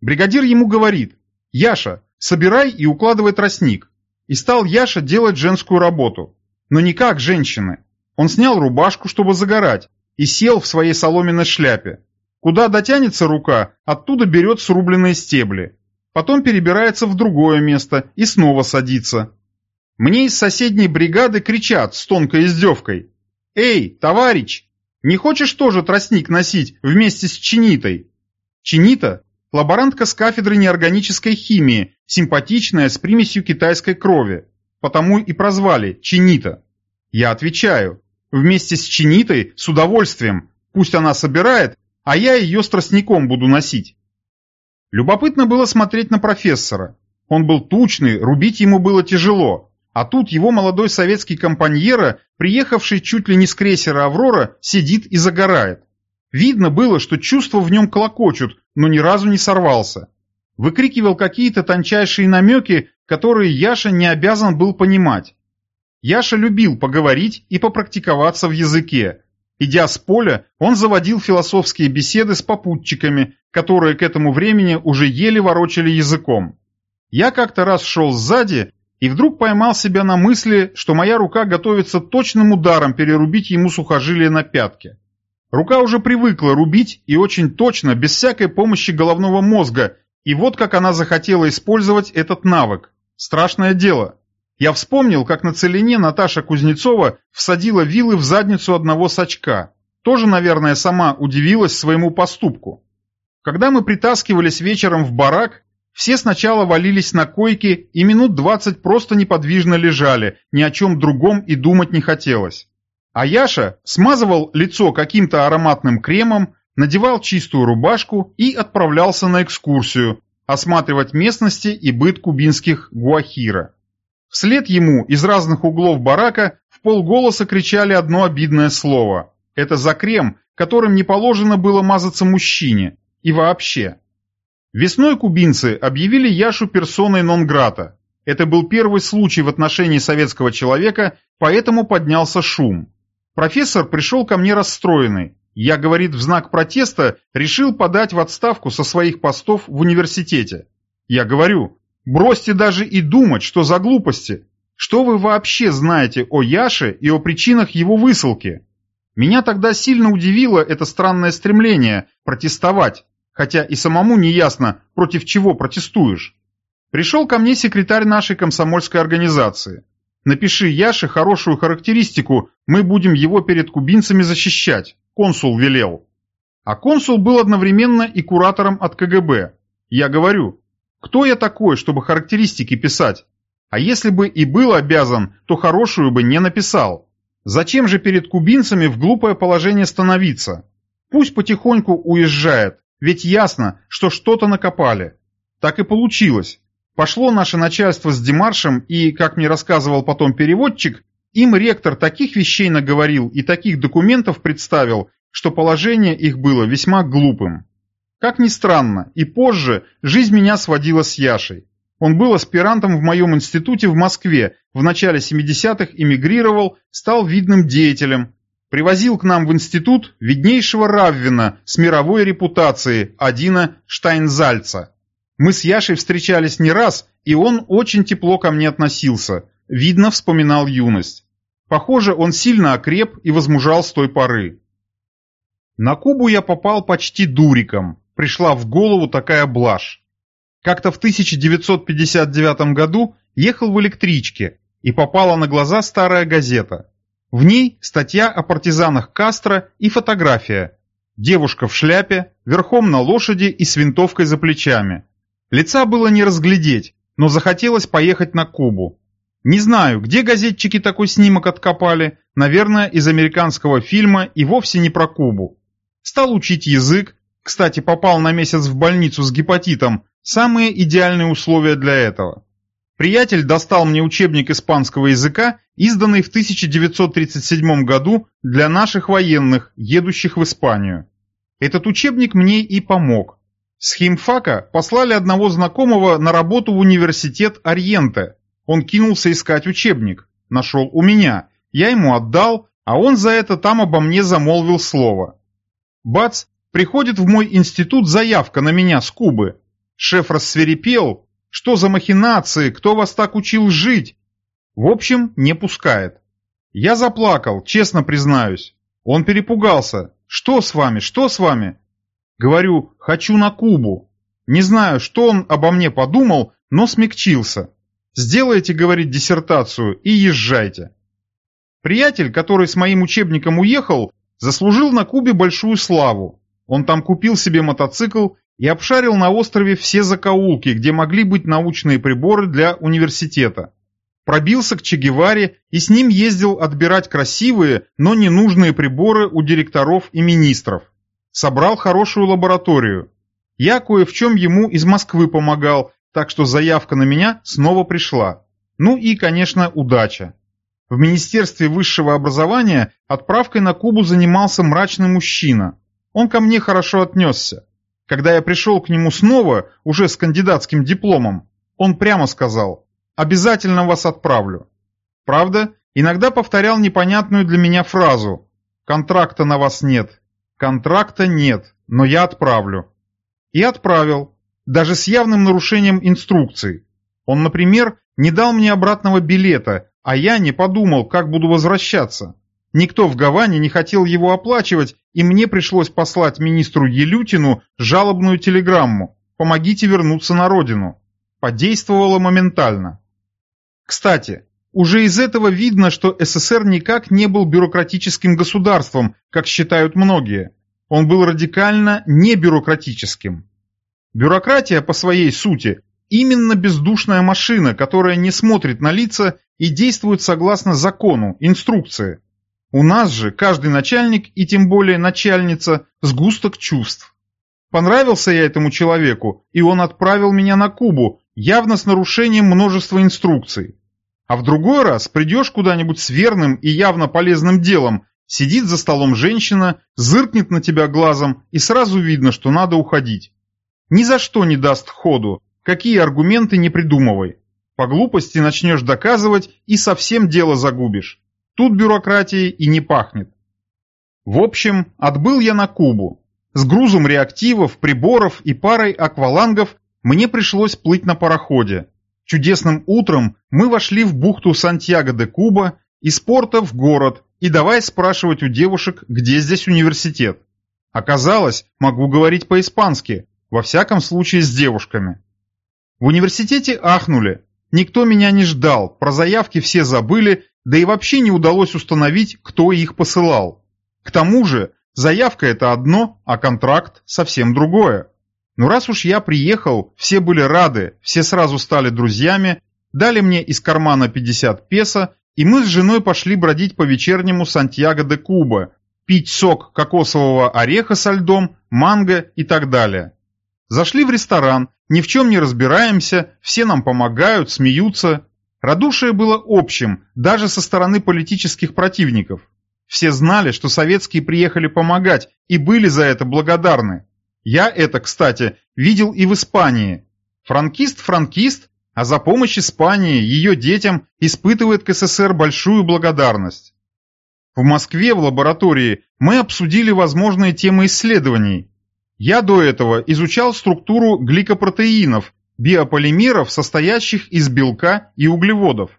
Бригадир ему говорит, «Яша, собирай и укладывай тростник». И стал Яша делать женскую работу. Но не как женщины. Он снял рубашку, чтобы загорать, и сел в своей соломенной шляпе. Куда дотянется рука, оттуда берет срубленные стебли. Потом перебирается в другое место и снова садится. Мне из соседней бригады кричат с тонкой издевкой. «Эй, товарищ, не хочешь тоже тростник носить вместе с чинитой?» Чинита Лаборантка с кафедры неорганической химии, симпатичная, с примесью китайской крови. Потому и прозвали Чинита. Я отвечаю, вместе с Чинитой с удовольствием. Пусть она собирает, а я ее с буду носить. Любопытно было смотреть на профессора. Он был тучный, рубить ему было тяжело. А тут его молодой советский компаньера, приехавший чуть ли не с крейсера «Аврора», сидит и загорает. Видно было, что чувства в нем колокочут, но ни разу не сорвался. Выкрикивал какие-то тончайшие намеки, которые Яша не обязан был понимать. Яша любил поговорить и попрактиковаться в языке. Идя с поля, он заводил философские беседы с попутчиками, которые к этому времени уже еле ворочали языком. Я как-то раз шел сзади и вдруг поймал себя на мысли, что моя рука готовится точным ударом перерубить ему сухожилие на пятке. Рука уже привыкла рубить и очень точно, без всякой помощи головного мозга, и вот как она захотела использовать этот навык. Страшное дело. Я вспомнил, как на целине Наташа Кузнецова всадила вилы в задницу одного сачка. Тоже, наверное, сама удивилась своему поступку. Когда мы притаскивались вечером в барак, все сначала валились на койки и минут двадцать просто неподвижно лежали, ни о чем другом и думать не хотелось. А Яша смазывал лицо каким-то ароматным кремом, надевал чистую рубашку и отправлялся на экскурсию, осматривать местности и быт кубинских гуахира. Вслед ему из разных углов барака в полголоса кричали одно обидное слово. Это за крем, которым не положено было мазаться мужчине. И вообще. Весной кубинцы объявили Яшу персоной нон-грата. Это был первый случай в отношении советского человека, поэтому поднялся шум. Профессор пришел ко мне расстроенный. Я, говорит, в знак протеста решил подать в отставку со своих постов в университете. Я говорю, бросьте даже и думать, что за глупости. Что вы вообще знаете о Яше и о причинах его высылки? Меня тогда сильно удивило это странное стремление протестовать, хотя и самому не ясно, против чего протестуешь. Пришел ко мне секретарь нашей комсомольской организации. Напиши Яше хорошую характеристику, мы будем его перед кубинцами защищать», – консул велел. А консул был одновременно и куратором от КГБ. Я говорю, кто я такой, чтобы характеристики писать? А если бы и был обязан, то хорошую бы не написал. Зачем же перед кубинцами в глупое положение становиться? Пусть потихоньку уезжает, ведь ясно, что что-то накопали. Так и получилось. Пошло наше начальство с Демаршем, и, как мне рассказывал потом переводчик, им ректор таких вещей наговорил и таких документов представил, что положение их было весьма глупым. Как ни странно, и позже жизнь меня сводила с Яшей. Он был аспирантом в моем институте в Москве, в начале 70-х эмигрировал, стал видным деятелем. Привозил к нам в институт виднейшего Раввина с мировой репутацией Адина Штайнзальца. Мы с Яшей встречались не раз, и он очень тепло ко мне относился. Видно, вспоминал юность. Похоже, он сильно окреп и возмужал с той поры. На Кубу я попал почти дуриком. Пришла в голову такая блажь. Как-то в 1959 году ехал в электричке, и попала на глаза старая газета. В ней статья о партизанах Кастро и фотография. Девушка в шляпе, верхом на лошади и с винтовкой за плечами. Лица было не разглядеть, но захотелось поехать на Кубу. Не знаю, где газетчики такой снимок откопали, наверное, из американского фильма и вовсе не про Кубу. Стал учить язык, кстати, попал на месяц в больницу с гепатитом, самые идеальные условия для этого. Приятель достал мне учебник испанского языка, изданный в 1937 году для наших военных, едущих в Испанию. Этот учебник мне и помог. С химфака послали одного знакомого на работу в университет Ориенте. Он кинулся искать учебник. Нашел у меня. Я ему отдал, а он за это там обо мне замолвил слово. Бац, приходит в мой институт заявка на меня с Кубы. Шеф рассверепел. Что за махинации? Кто вас так учил жить? В общем, не пускает. Я заплакал, честно признаюсь. Он перепугался. Что с вами? Что с вами? Говорю, хочу на Кубу. Не знаю, что он обо мне подумал, но смягчился. Сделайте, говорит, диссертацию и езжайте. Приятель, который с моим учебником уехал, заслужил на Кубе большую славу. Он там купил себе мотоцикл и обшарил на острове все закоулки, где могли быть научные приборы для университета. Пробился к Че Геваре и с ним ездил отбирать красивые, но ненужные приборы у директоров и министров. Собрал хорошую лабораторию. Я кое в чем ему из Москвы помогал, так что заявка на меня снова пришла. Ну и, конечно, удача. В Министерстве высшего образования отправкой на Кубу занимался мрачный мужчина. Он ко мне хорошо отнесся. Когда я пришел к нему снова, уже с кандидатским дипломом, он прямо сказал «Обязательно вас отправлю». Правда, иногда повторял непонятную для меня фразу «Контракта на вас нет». Контракта нет, но я отправлю. И отправил, даже с явным нарушением инструкций. Он, например, не дал мне обратного билета, а я не подумал, как буду возвращаться. Никто в Гаване не хотел его оплачивать, и мне пришлось послать министру Елютину жалобную телеграмму «Помогите вернуться на родину». Подействовало моментально. Кстати, уже из этого видно, что СССР никак не был бюрократическим государством, как считают многие. Он был радикально не бюрократическим. Бюрократия по своей сути именно бездушная машина, которая не смотрит на лица и действует согласно закону, инструкции. У нас же каждый начальник и тем более начальница сгусток чувств. Понравился я этому человеку, и он отправил меня на Кубу, явно с нарушением множества инструкций. А в другой раз придешь куда-нибудь с верным и явно полезным делом, сидит за столом женщина, зыркнет на тебя глазом, и сразу видно, что надо уходить. Ни за что не даст ходу, какие аргументы не придумывай. По глупости начнешь доказывать и совсем дело загубишь. Тут бюрократии и не пахнет. В общем, отбыл я на Кубу. С грузом реактивов, приборов и парой аквалангов мне пришлось плыть на пароходе. Чудесным утром мы вошли в бухту Сантьяго-де-Куба, из порта в город, и давай спрашивать у девушек, где здесь университет. Оказалось, могу говорить по-испански, во всяком случае с девушками. В университете ахнули. Никто меня не ждал, про заявки все забыли, да и вообще не удалось установить, кто их посылал. К тому же, заявка это одно, а контракт совсем другое. Но раз уж я приехал, все были рады, все сразу стали друзьями, дали мне из кармана 50 песо, и мы с женой пошли бродить по вечернему Сантьяго де Куба, пить сок кокосового ореха со льдом, манго и так далее. Зашли в ресторан, ни в чем не разбираемся, все нам помогают, смеются, Радушие было общим, даже со стороны политических противников. Все знали, что советские приехали помогать и были за это благодарны. Я это, кстати, видел и в Испании. Франкист-франкист, а за помощь Испании, ее детям, испытывает к СССР большую благодарность. В Москве в лаборатории мы обсудили возможные темы исследований. Я до этого изучал структуру гликопротеинов, биополимеров, состоящих из белка и углеводов.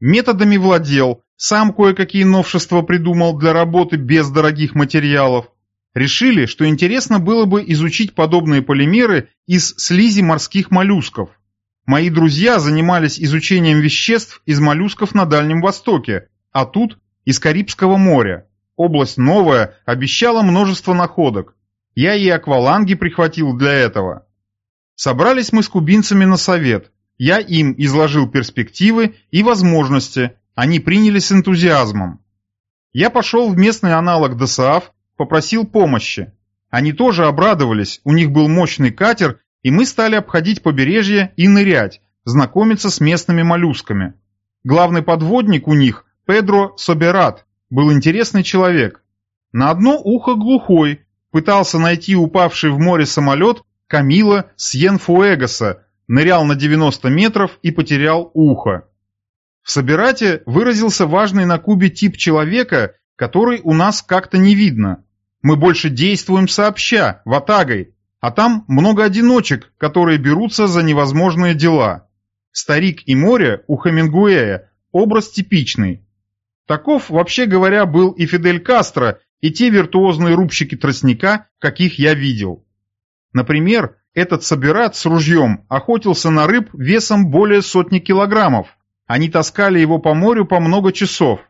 Методами владел, сам кое-какие новшества придумал для работы без дорогих материалов. Решили, что интересно было бы изучить подобные полимеры из слизи морских моллюсков. Мои друзья занимались изучением веществ из моллюсков на Дальнем Востоке, а тут из Карибского моря. Область новая, обещала множество находок. Я и акваланги прихватил для этого. Собрались мы с кубинцами на совет. Я им изложил перспективы и возможности. Они приняли с энтузиазмом. Я пошел в местный аналог ДСАФ, попросил помощи. Они тоже обрадовались, у них был мощный катер, и мы стали обходить побережье и нырять, знакомиться с местными моллюсками. Главный подводник у них, Педро Соберат, был интересный человек. На одно ухо глухой, пытался найти упавший в море самолет Камила Сьенфуэгоса, нырял на 90 метров и потерял ухо. В Собирате выразился важный на Кубе тип человека, который у нас как-то не видно. Мы больше действуем сообща, ватагой, а там много одиночек, которые берутся за невозможные дела. Старик и море у Хемингуэя образ типичный. Таков, вообще говоря, был и Фидель Кастро, и те виртуозные рубщики тростника, каких я видел. Например, этот собират с ружьем охотился на рыб весом более сотни килограммов. Они таскали его по морю по много часов.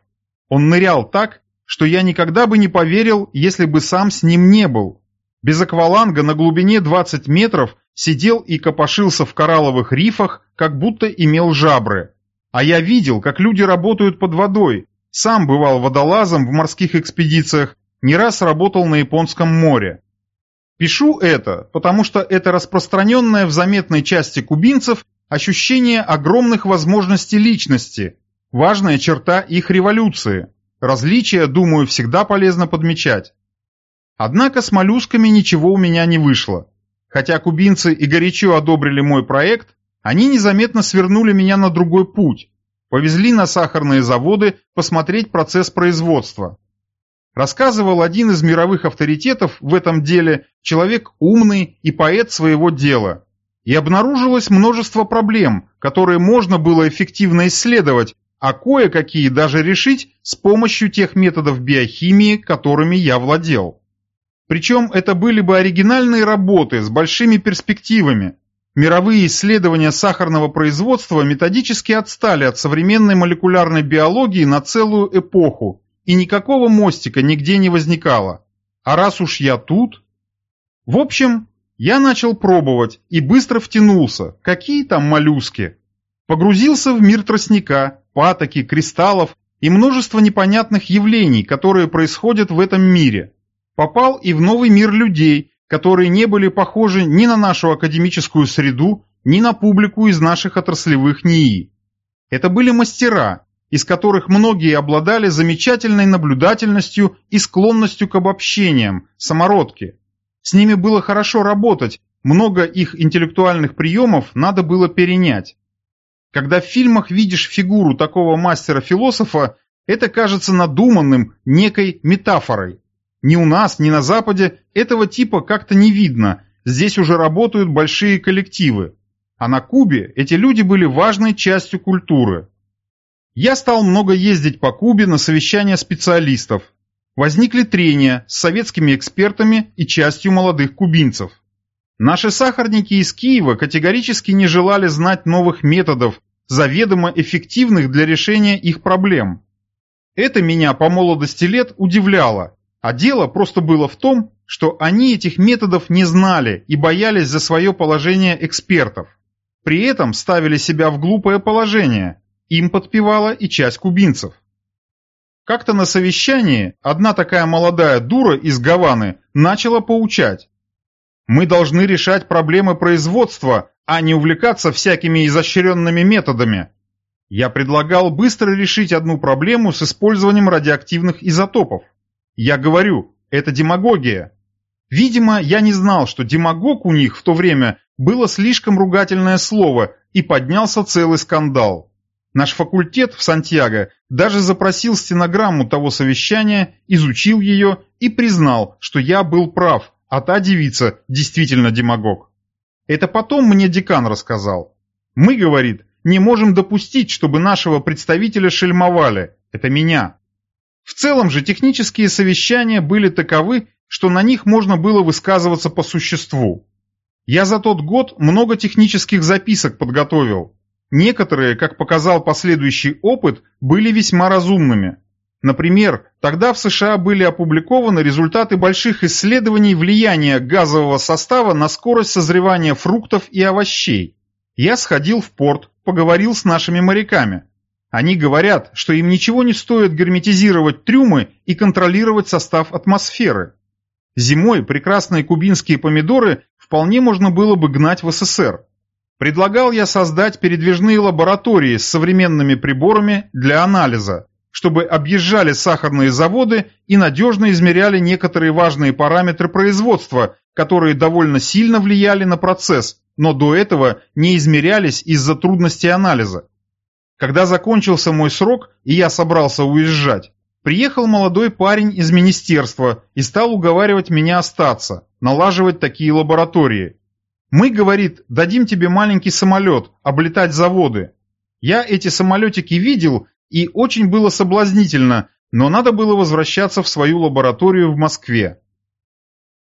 Он нырял так, что я никогда бы не поверил, если бы сам с ним не был. Без акваланга на глубине 20 метров сидел и копошился в коралловых рифах, как будто имел жабры. А я видел, как люди работают под водой. Сам бывал водолазом в морских экспедициях, не раз работал на Японском море. Пишу это, потому что это распространенное в заметной части кубинцев ощущение огромных возможностей личности, важная черта их революции. Различия, думаю, всегда полезно подмечать. Однако с моллюсками ничего у меня не вышло. Хотя кубинцы и горячо одобрили мой проект, они незаметно свернули меня на другой путь. Повезли на сахарные заводы посмотреть процесс производства. Рассказывал один из мировых авторитетов в этом деле, человек умный и поэт своего дела. И обнаружилось множество проблем, которые можно было эффективно исследовать, а кое-какие даже решить с помощью тех методов биохимии, которыми я владел. Причем это были бы оригинальные работы с большими перспективами. Мировые исследования сахарного производства методически отстали от современной молекулярной биологии на целую эпоху, и никакого мостика нигде не возникало. А раз уж я тут... В общем, я начал пробовать и быстро втянулся. Какие там моллюски? Погрузился в мир тростника, патоки, кристаллов и множество непонятных явлений, которые происходят в этом мире попал и в новый мир людей, которые не были похожи ни на нашу академическую среду, ни на публику из наших отраслевых НИИ. Это были мастера, из которых многие обладали замечательной наблюдательностью и склонностью к обобщениям, самородки. С ними было хорошо работать, много их интеллектуальных приемов надо было перенять. Когда в фильмах видишь фигуру такого мастера-философа, это кажется надуманным, некой метафорой. Ни у нас, ни на Западе этого типа как-то не видно, здесь уже работают большие коллективы. А на Кубе эти люди были важной частью культуры. Я стал много ездить по Кубе на совещания специалистов. Возникли трения с советскими экспертами и частью молодых кубинцев. Наши сахарники из Киева категорически не желали знать новых методов, заведомо эффективных для решения их проблем. Это меня по молодости лет удивляло, а дело просто было в том, что они этих методов не знали и боялись за свое положение экспертов. При этом ставили себя в глупое положение, им подпевала и часть кубинцев. Как-то на совещании одна такая молодая дура из Гаваны начала поучать. Мы должны решать проблемы производства, а не увлекаться всякими изощренными методами. Я предлагал быстро решить одну проблему с использованием радиоактивных изотопов. Я говорю, это демагогия. Видимо, я не знал, что демагог у них в то время было слишком ругательное слово, и поднялся целый скандал. Наш факультет в Сантьяго даже запросил стенограмму того совещания, изучил ее и признал, что я был прав, а та девица действительно демагог. Это потом мне декан рассказал. Мы, говорит, не можем допустить, чтобы нашего представителя шельмовали. Это меня. В целом же технические совещания были таковы, что на них можно было высказываться по существу. Я за тот год много технических записок подготовил. Некоторые, как показал последующий опыт, были весьма разумными. Например, тогда в США были опубликованы результаты больших исследований влияния газового состава на скорость созревания фруктов и овощей. Я сходил в порт, поговорил с нашими моряками. Они говорят, что им ничего не стоит герметизировать трюмы и контролировать состав атмосферы. Зимой прекрасные кубинские помидоры вполне можно было бы гнать в СССР. Предлагал я создать передвижные лаборатории с современными приборами для анализа, чтобы объезжали сахарные заводы и надежно измеряли некоторые важные параметры производства, которые довольно сильно влияли на процесс, но до этого не измерялись из-за трудностей анализа. Когда закончился мой срок и я собрался уезжать, приехал молодой парень из министерства и стал уговаривать меня остаться, налаживать такие лаборатории. Мы, говорит, дадим тебе маленький самолет, облетать заводы. Я эти самолетики видел и очень было соблазнительно, но надо было возвращаться в свою лабораторию в Москве.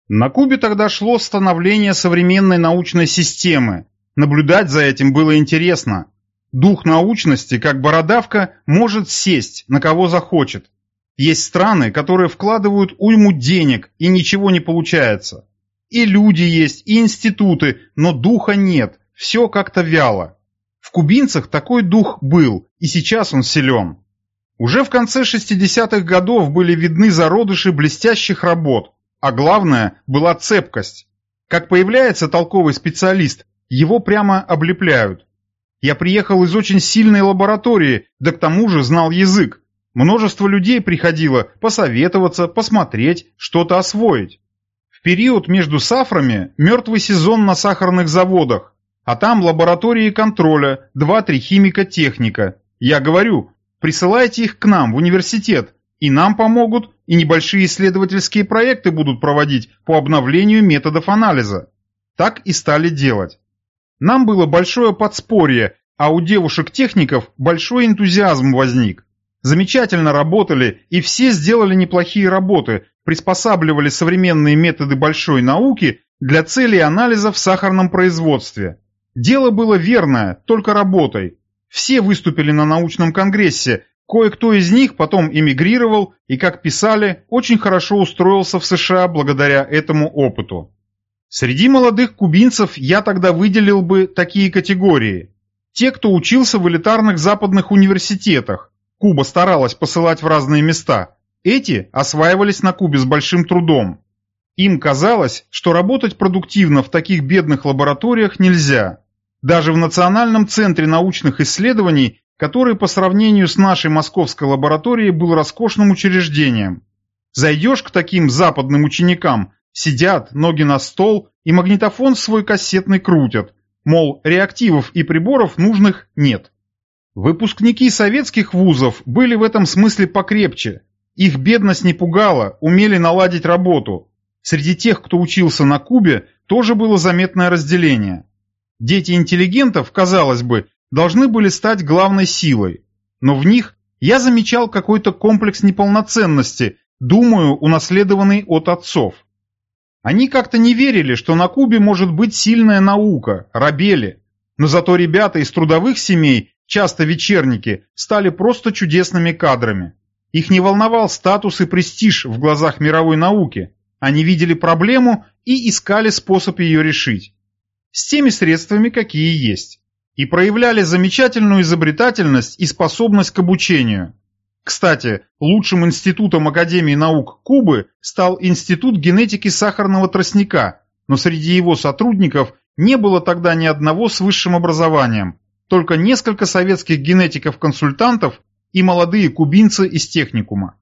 На Кубе тогда шло становление современной научной системы. Наблюдать за этим было интересно. Дух научности, как бородавка, может сесть, на кого захочет. Есть страны, которые вкладывают уйму денег, и ничего не получается. И люди есть, и институты, но духа нет, все как-то вяло. В кубинцах такой дух был, и сейчас он силен. Уже в конце 60-х годов были видны зародыши блестящих работ, а главное была цепкость. Как появляется толковый специалист, его прямо облепляют. Я приехал из очень сильной лаборатории, да к тому же знал язык. Множество людей приходило посоветоваться, посмотреть, что-то освоить. В период между сафрами мертвый сезон на сахарных заводах, а там лаборатории контроля, два-три химика-техника. Я говорю, присылайте их к нам в университет, и нам помогут, и небольшие исследовательские проекты будут проводить по обновлению методов анализа. Так и стали делать. Нам было большое подспорье, а у девушек-техников большой энтузиазм возник. Замечательно работали, и все сделали неплохие работы, приспосабливали современные методы большой науки для целей анализа в сахарном производстве. Дело было верное, только работой. Все выступили на научном конгрессе, кое-кто из них потом эмигрировал и, как писали, очень хорошо устроился в США благодаря этому опыту. Среди молодых кубинцев я тогда выделил бы такие категории. Те, кто учился в элитарных западных университетах, Куба старалась посылать в разные места, эти осваивались на Кубе с большим трудом. Им казалось, что работать продуктивно в таких бедных лабораториях нельзя. Даже в Национальном центре научных исследований, который по сравнению с нашей московской лабораторией был роскошным учреждением. Зайдешь к таким западным ученикам, сидят, ноги на стол и магнитофон свой кассетный крутят, мол, реактивов и приборов нужных нет. Выпускники советских вузов были в этом смысле покрепче. Их бедность не пугала, умели наладить работу. Среди тех, кто учился на Кубе, тоже было заметное разделение. Дети интеллигентов, казалось бы, должны были стать главной силой, но в них я замечал какой-то комплекс неполноценности, думаю, унаследованный от отцов. Они как-то не верили, что на Кубе может быть сильная наука, рабели, но зато ребята из трудовых семей, часто вечерники, стали просто чудесными кадрами. Их не волновал статус и престиж в глазах мировой науки. Они видели проблему и искали способ ее решить с теми средствами, какие есть, и проявляли замечательную изобретательность и способность к обучению. Кстати, лучшим институтом Академии наук Кубы стал Институт генетики сахарного тростника, но среди его сотрудников не было тогда ни одного с высшим образованием, только несколько советских генетиков-консультантов и молодые кубинцы из техникума.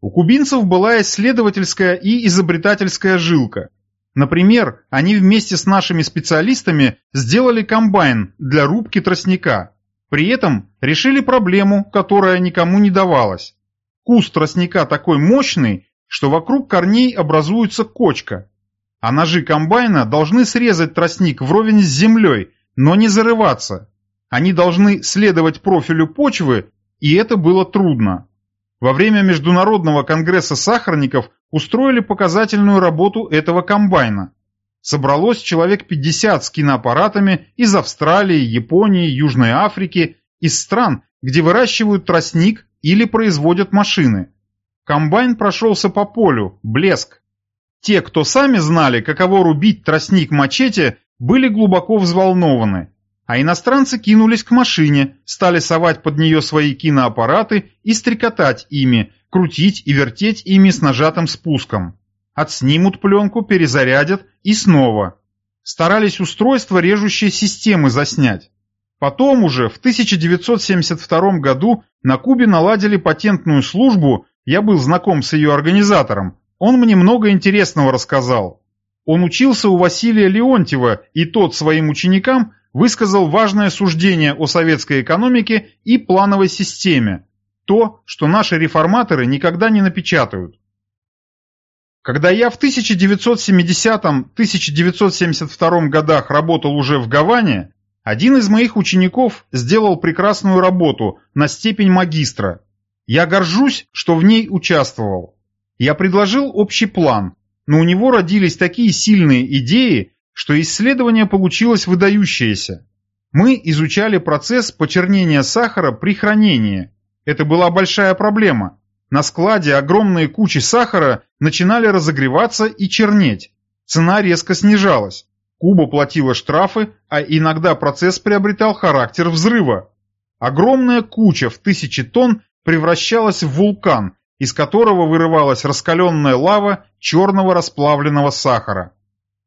У кубинцев была исследовательская и изобретательская жилка, Например, они вместе с нашими специалистами сделали комбайн для рубки тростника. При этом решили проблему, которая никому не давалась. Куст тростника такой мощный, что вокруг корней образуется кочка. А ножи комбайна должны срезать тростник вровень с землей, но не зарываться. Они должны следовать профилю почвы, и это было трудно. Во время Международного конгресса сахарников устроили показательную работу этого комбайна. Собралось человек 50 с киноаппаратами из Австралии, Японии, Южной Африки, из стран, где выращивают тростник или производят машины. Комбайн прошелся по полю, блеск. Те, кто сами знали, каково рубить тростник мачете, были глубоко взволнованы. А иностранцы кинулись к машине, стали совать под нее свои киноаппараты и стрекотать ими, крутить и вертеть ими с нажатым спуском. Отснимут пленку, перезарядят и снова. Старались устройство режущей системы заснять. Потом уже в 1972 году на Кубе наладили патентную службу, я был знаком с ее организатором, он мне много интересного рассказал. Он учился у Василия Леонтьева, и тот своим ученикам высказал важное суждение о советской экономике и плановой системе, то, что наши реформаторы никогда не напечатают. Когда я в 1970-1972 годах работал уже в Гаване, один из моих учеников сделал прекрасную работу на степень магистра. Я горжусь, что в ней участвовал. Я предложил общий план, но у него родились такие сильные идеи, что исследование получилось выдающееся. Мы изучали процесс почернения сахара при хранении. Это была большая проблема. На складе огромные кучи сахара начинали разогреваться и чернеть. Цена резко снижалась. Куба платила штрафы, а иногда процесс приобретал характер взрыва. Огромная куча в тысячи тонн превращалась в вулкан, из которого вырывалась раскаленная лава черного расплавленного сахара.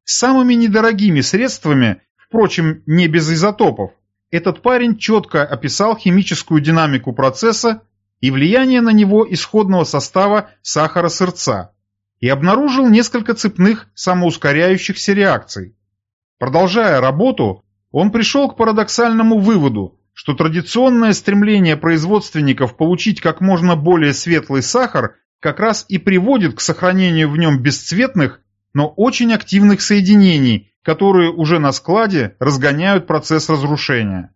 Самыми недорогими средствами, впрочем, не без изотопов, этот парень четко описал химическую динамику процесса и влияние на него исходного состава сахара-сырца и обнаружил несколько цепных самоускоряющихся реакций. Продолжая работу, он пришел к парадоксальному выводу, что традиционное стремление производственников получить как можно более светлый сахар как раз и приводит к сохранению в нем бесцветных, но очень активных соединений, которые уже на складе разгоняют процесс разрушения.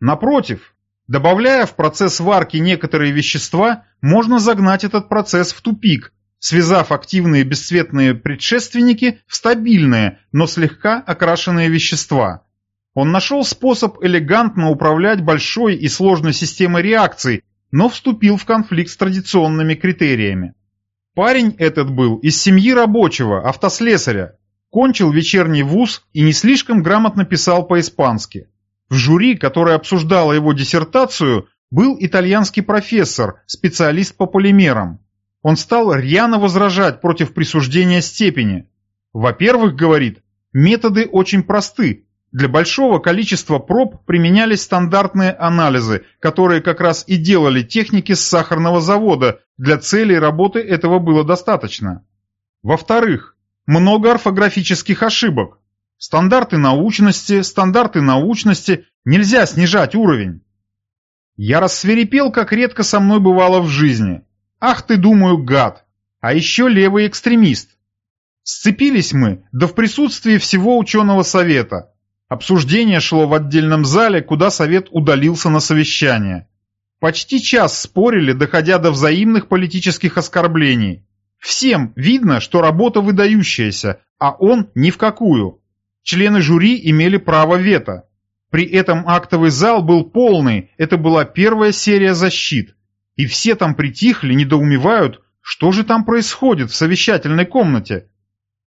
Напротив, добавляя в процесс варки некоторые вещества, можно загнать этот процесс в тупик, связав активные бесцветные предшественники в стабильные, но слегка окрашенные вещества. Он нашел способ элегантно управлять большой и сложной системой реакций, но вступил в конфликт с традиционными критериями. Парень этот был из семьи рабочего, автослесаря, кончил вечерний вуз и не слишком грамотно писал по-испански. В жюри, которое обсуждало его диссертацию, был итальянский профессор, специалист по полимерам. Он стал рьяно возражать против присуждения степени. Во-первых, говорит, методы очень просты. Для большого количества проб применялись стандартные анализы, которые как раз и делали техники с сахарного завода, для целей работы этого было достаточно. Во-вторых, много орфографических ошибок. Стандарты научности, стандарты научности, нельзя снижать уровень. Я рассверепел, как редко со мной бывало в жизни. Ах ты, думаю, гад! А еще левый экстремист. Сцепились мы, да в присутствии всего ученого совета. Обсуждение шло в отдельном зале, куда совет удалился на совещание. Почти час спорили, доходя до взаимных политических оскорблений. Всем видно, что работа выдающаяся, а он ни в какую. Члены жюри имели право вето. При этом актовый зал был полный, это была первая серия защит. И все там притихли, недоумевают, что же там происходит в совещательной комнате.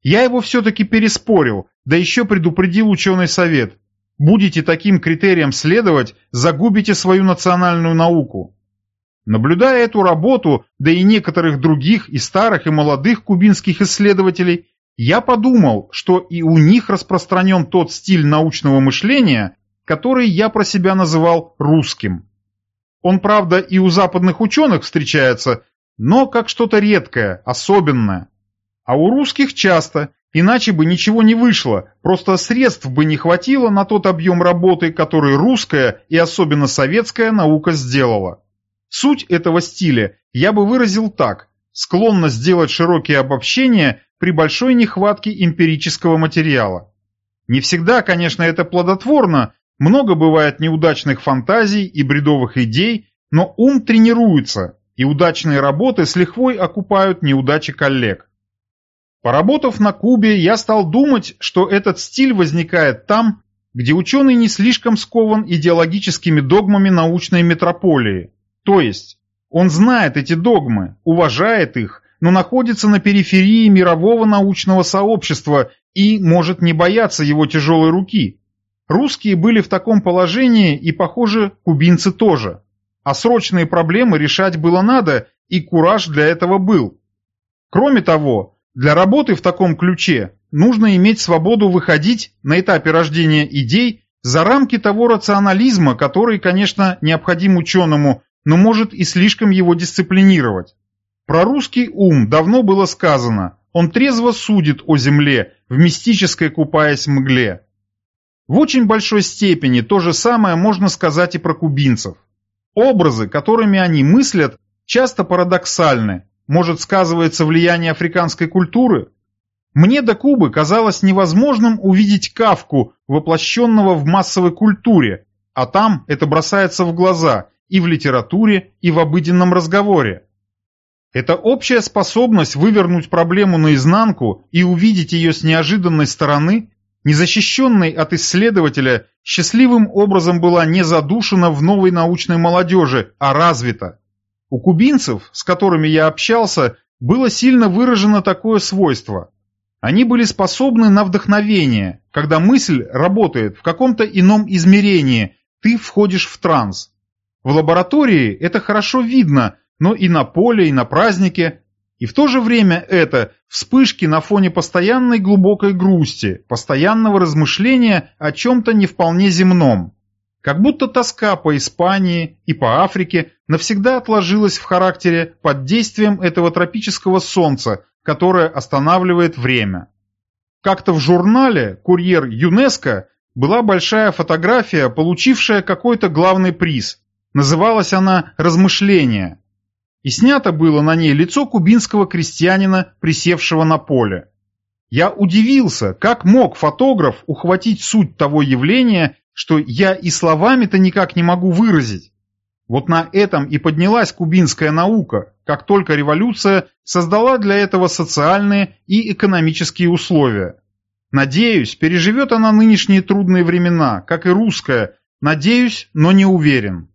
Я его все-таки переспорил, да еще предупредил ученый совет. Будете таким критериям следовать, загубите свою национальную науку. Наблюдая эту работу, да и некоторых других и старых, и молодых кубинских исследователей, я подумал, что и у них распространен тот стиль научного мышления, который я про себя называл русским. Он, правда, и у западных ученых встречается, но как что-то редкое, особенное. А у русских часто, Иначе бы ничего не вышло, просто средств бы не хватило на тот объем работы, который русская и особенно советская наука сделала. Суть этого стиля я бы выразил так – склонность сделать широкие обобщения при большой нехватке эмпирического материала. Не всегда, конечно, это плодотворно, много бывает неудачных фантазий и бредовых идей, но ум тренируется, и удачные работы с лихвой окупают неудачи коллег. Поработав на Кубе, я стал думать, что этот стиль возникает там, где ученый не слишком скован идеологическими догмами научной метрополии. То есть, он знает эти догмы, уважает их, но находится на периферии мирового научного сообщества и может не бояться его тяжелой руки. Русские были в таком положении и, похоже, кубинцы тоже. А срочные проблемы решать было надо, и кураж для этого был. Кроме того, для работы в таком ключе нужно иметь свободу выходить на этапе рождения идей за рамки того рационализма, который, конечно, необходим ученому, но может и слишком его дисциплинировать. Про русский ум давно было сказано, он трезво судит о земле, в мистической купаясь мгле. В очень большой степени то же самое можно сказать и про кубинцев. Образы, которыми они мыслят, часто парадоксальны. Может, сказывается влияние африканской культуры? Мне до Кубы казалось невозможным увидеть Кавку, воплощенного в массовой культуре, а там это бросается в глаза и в литературе, и в обыденном разговоре. Это общая способность вывернуть проблему наизнанку и увидеть ее с неожиданной стороны, незащищенной от исследователя, счастливым образом была не задушена в новой научной молодежи, а развита. У кубинцев, с которыми я общался, было сильно выражено такое свойство. Они были способны на вдохновение, когда мысль работает в каком-то ином измерении, ты входишь в транс. В лаборатории это хорошо видно, но и на поле, и на празднике. И в то же время это вспышки на фоне постоянной глубокой грусти, постоянного размышления о чем-то не вполне земном. Как будто тоска по Испании и по Африке навсегда отложилась в характере под действием этого тропического солнца, которое останавливает время. Как-то в журнале «Курьер ЮНЕСКО» была большая фотография, получившая какой-то главный приз. Называлась она «Размышления» и снято было на ней лицо кубинского крестьянина, присевшего на поле. Я удивился, как мог фотограф ухватить суть того явления, что я и словами-то никак не могу выразить. Вот на этом и поднялась кубинская наука, как только революция создала для этого социальные и экономические условия. Надеюсь, переживет она нынешние трудные времена, как и русская, надеюсь, но не уверен.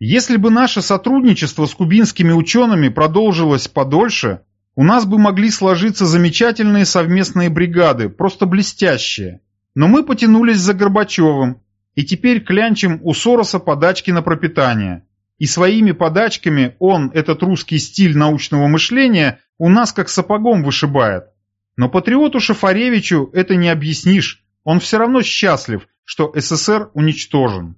Если бы наше сотрудничество с кубинскими учеными продолжилось подольше, у нас бы могли сложиться замечательные совместные бригады, просто блестящие. Но мы потянулись за Горбачевым, и теперь клянчим у Сороса подачки на пропитание. И своими подачками он, этот русский стиль научного мышления, у нас как сапогом вышибает. Но патриоту Шафаревичу это не объяснишь, он все равно счастлив, что СССР уничтожен.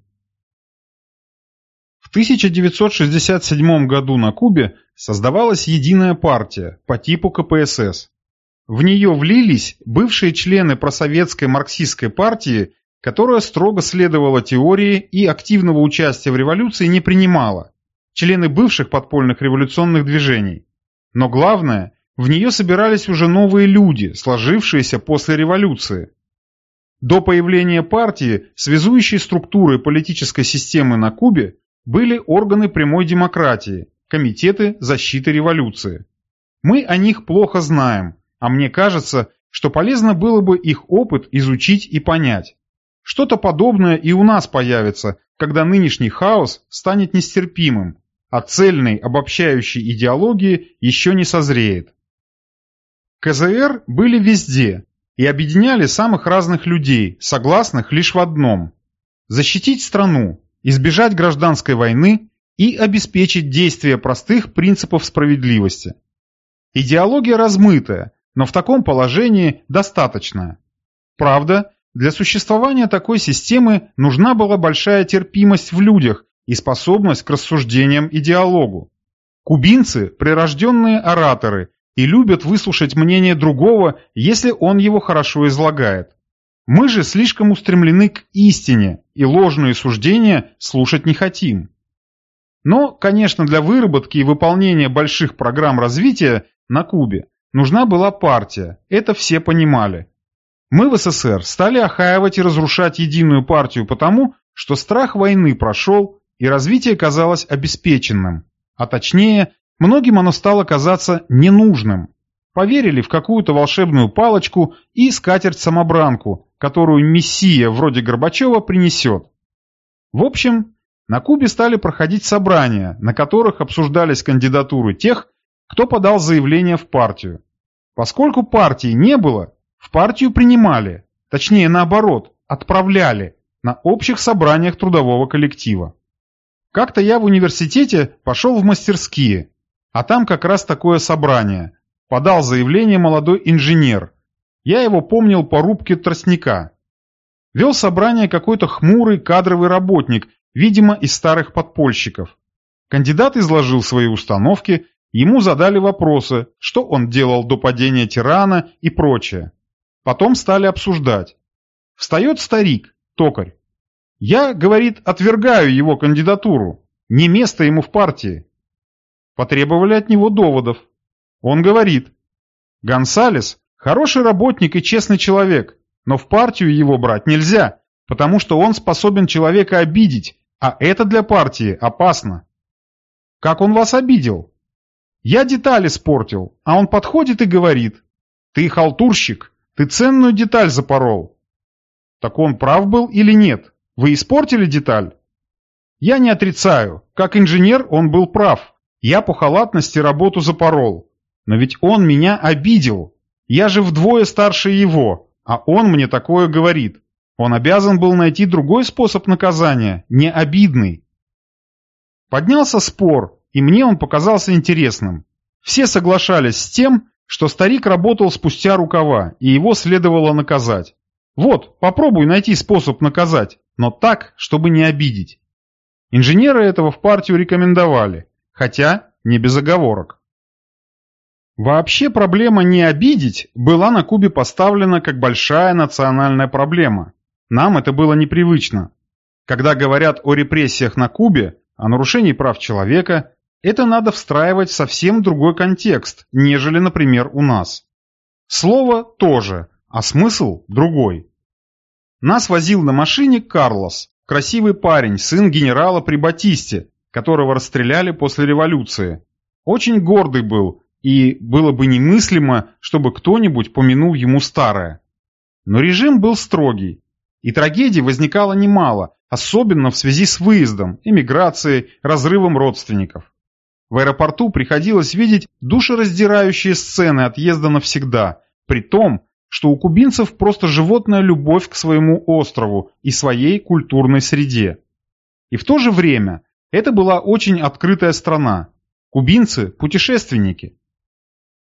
В 1967 году на Кубе создавалась единая партия по типу КПСС. В нее влились бывшие члены просоветской марксистской партии, которая строго следовала теории и активного участия в революции не принимала, члены бывших подпольных революционных движений. Но главное, в нее собирались уже новые люди, сложившиеся после революции. До появления партии связующей структуры политической системы на Кубе были органы прямой демократии, комитеты защиты революции. Мы о них плохо знаем, а мне кажется, что полезно было бы их опыт изучить и понять. Что-то подобное и у нас появится, когда нынешний хаос станет нестерпимым, а цельной обобщающей идеологии еще не созреет. КЗР были везде и объединяли самых разных людей, согласных лишь в одном – защитить страну, избежать гражданской войны и обеспечить действие простых принципов справедливости. Идеология размытая, но в таком положении достаточная. Правда, для существования такой системы нужна была большая терпимость в людях и способность к рассуждениям и диалогу. Кубинцы – прирожденные ораторы и любят выслушать мнение другого, если он его хорошо излагает. Мы же слишком устремлены к истине и ложные суждения слушать не хотим. Но, конечно, для выработки и выполнения больших программ развития на Кубе нужна была партия, это все понимали. Мы в СССР стали охаивать и разрушать единую партию потому, что страх войны прошел и развитие казалось обеспеченным, а точнее, многим оно стало казаться ненужным. Поверили в какую-то волшебную палочку и скатерть-самобранку, которую мессия вроде Горбачева принесет. В общем, на Кубе стали проходить собрания, на которых обсуждались кандидатуры тех, кто подал заявление в партию. Поскольку партии не было, в партию принимали, точнее наоборот, отправляли на общих собраниях трудового коллектива. Как-то я в университете пошел в мастерские, а там как раз такое собрание. Подал заявление молодой инженер. Я его помнил по рубке тростника. Вел собрание какой-то хмурый кадровый работник, видимо, из старых подпольщиков. Кандидат изложил свои установки, ему задали вопросы, что он делал до падения тирана и прочее. Потом стали обсуждать. Встает старик, токарь. Я, говорит, отвергаю его кандидатуру. Не место ему в партии. Потребовали от него доводов. Он говорит. Гонсалес – хороший работник и честный человек, но в партию его брать нельзя, потому что он способен человека обидеть, а это для партии опасно. Как он вас обидел? Я детали спортил, а он подходит и говорит. Ты халтурщик, ты ценную деталь запорол. Так он прав был или нет? Вы испортили деталь? Я не отрицаю. Как инженер он был прав. Я по халатности работу запорол. Но ведь он меня обидел. Я же вдвое старше его, а он мне такое говорит. Он обязан был найти другой способ наказания, не обидный. Поднялся спор, и мне он показался интересным. Все соглашались с тем, что старик работал спустя рукава, и его следовало наказать. Вот, попробуй найти способ наказать, но так, чтобы не обидеть. Инженеры этого в партию рекомендовали, хотя не без оговорок. Вообще проблема «не обидеть» была на Кубе поставлена как большая национальная проблема. Нам это было непривычно. Когда говорят о репрессиях на Кубе, о нарушении прав человека, это надо встраивать в совсем другой контекст, нежели, например, у нас. Слово тоже, а смысл другой. Нас возил на машине Карлос, красивый парень, сын генерала при Батисте, которого расстреляли после революции. Очень гордый был, и было бы немыслимо, чтобы кто-нибудь помянул ему старое. Но режим был строгий, и трагедий возникало немало, особенно в связи с выездом, эмиграцией, разрывом родственников. В аэропорту приходилось видеть душераздирающие сцены отъезда навсегда, при том, что у кубинцев просто животная любовь к своему острову и своей культурной среде. И в то же время это была очень открытая страна. Кубинцы – путешественники.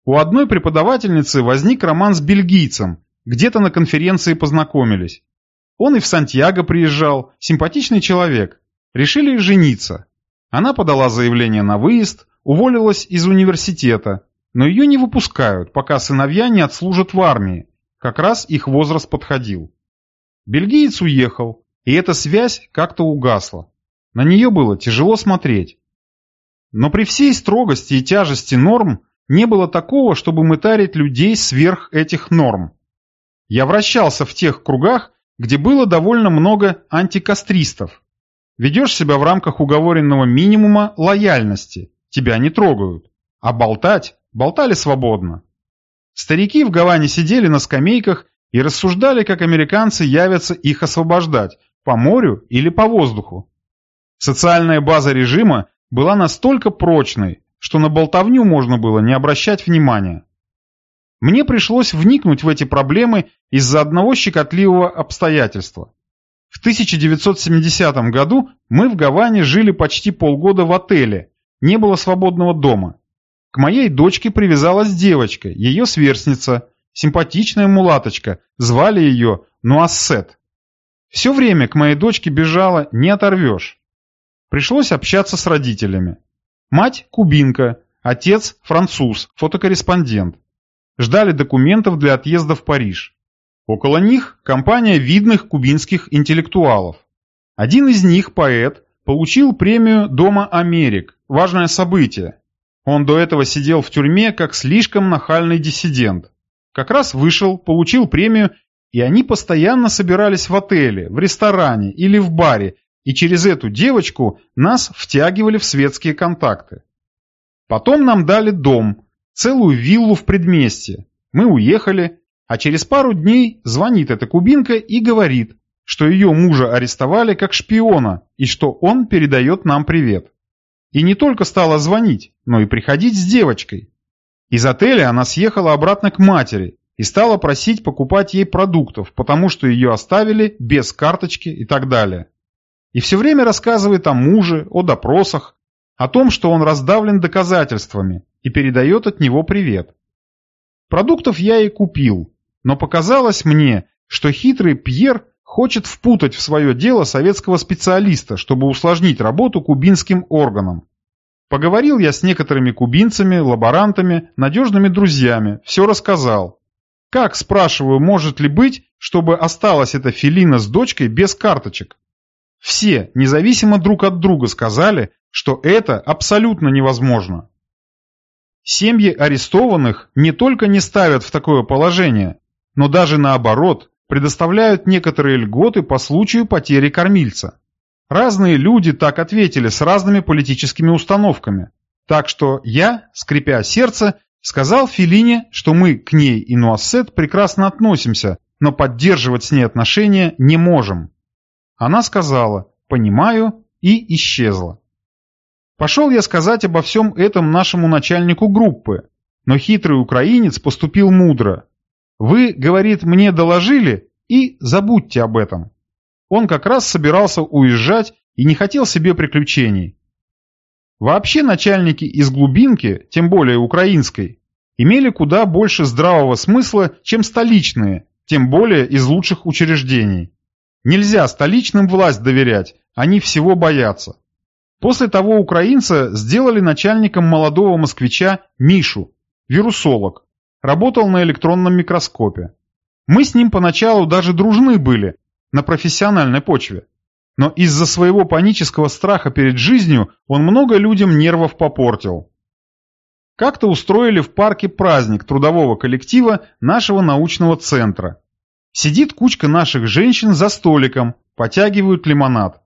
У одной преподавательницы возник роман с бельгийцем, где-то на конференции познакомились. Он и в Сантьяго приезжал, симпатичный человек. Решили жениться. Она подала заявление на выезд, уволилась из университета, но ее не выпускают, пока сыновья не отслужат в армии. Как раз их возраст подходил. Бельгиец уехал, и эта связь как-то угасла. На нее было тяжело смотреть. Но при всей строгости и тяжести норм не было такого, чтобы мытарить людей сверх этих норм. Я вращался в тех кругах, где было довольно много антикастристов, Ведешь себя в рамках уговоренного минимума лояльности, тебя не трогают. А болтать, болтали свободно. Старики в Гаване сидели на скамейках и рассуждали, как американцы явятся их освобождать, по морю или по воздуху. Социальная база режима была настолько прочной, что на болтовню можно было не обращать внимания. Мне пришлось вникнуть в эти проблемы из-за одного щекотливого обстоятельства. В 1970 году мы в Гаване жили почти полгода в отеле, не было свободного дома. К моей дочке привязалась девочка, ее сверстница, симпатичная мулаточка, звали ее Нуассет. Все время к моей дочке бежала, не оторвешь. Пришлось общаться с родителями. Мать – кубинка, Отец – француз, фотокорреспондент. Ждали документов для отъезда в Париж. Около них компания видных кубинских интеллектуалов. Один из них, поэт, получил премию Дома Америк, важное событие. Он до этого сидел в тюрьме как слишком нахальный диссидент. Как раз вышел, получил премию, и они постоянно собирались в отеле, в ресторане или в баре, и через эту девочку нас втягивали в светские контакты. Потом нам дали дом, целую виллу в предместье. Мы уехали, а через пару дней звонит эта кубинка и говорит, что ее мужа арестовали как шпиона и что он передает нам привет. И не только стала звонить, но и приходить с девочкой. Из отеля она съехала обратно к матери и стала просить покупать ей продуктов, потому что ее оставили без карточки и так далее. И все время рассказывает о муже, о допросах, о том, что он раздавлен доказательствами и передает от него привет. Продуктов я и купил, но показалось мне, что хитрый Пьер хочет впутать в свое дело советского специалиста, чтобы усложнить работу кубинским органам. Поговорил я с некоторыми кубинцами, лаборантами, надежными друзьями, все рассказал. Как, спрашиваю, может ли быть, чтобы осталась эта Филина с дочкой без карточек? Все, независимо друг от друга, сказали, что это абсолютно невозможно. Семьи арестованных не только не ставят в такое положение, но даже наоборот, предоставляют некоторые льготы по случаю потери кормильца. Разные люди так ответили с разными политическими установками. Так что я, скрипя сердце, сказал Филине, что мы к ней и Нуассет прекрасно относимся, но поддерживать с ней отношения не можем. Она сказала «понимаю» и исчезла. Пошел я сказать обо всем этом нашему начальнику группы, но хитрый украинец поступил мудро. Вы, говорит, мне доложили и забудьте об этом. Он как раз собирался уезжать и не хотел себе приключений. Вообще начальники из глубинки, тем более украинской, имели куда больше здравого смысла, чем столичные, тем более из лучших учреждений. Нельзя столичным власть доверять, они всего боятся. После того украинца сделали начальником молодого москвича Мишу, вирусолог, работал на электронном микроскопе. Мы с ним поначалу даже дружны были, на профессиональной почве. Но из-за своего панического страха перед жизнью он много людям нервов попортил. Как-то устроили в парке праздник трудового коллектива нашего научного центра. Сидит кучка наших женщин за столиком, потягивают лимонад.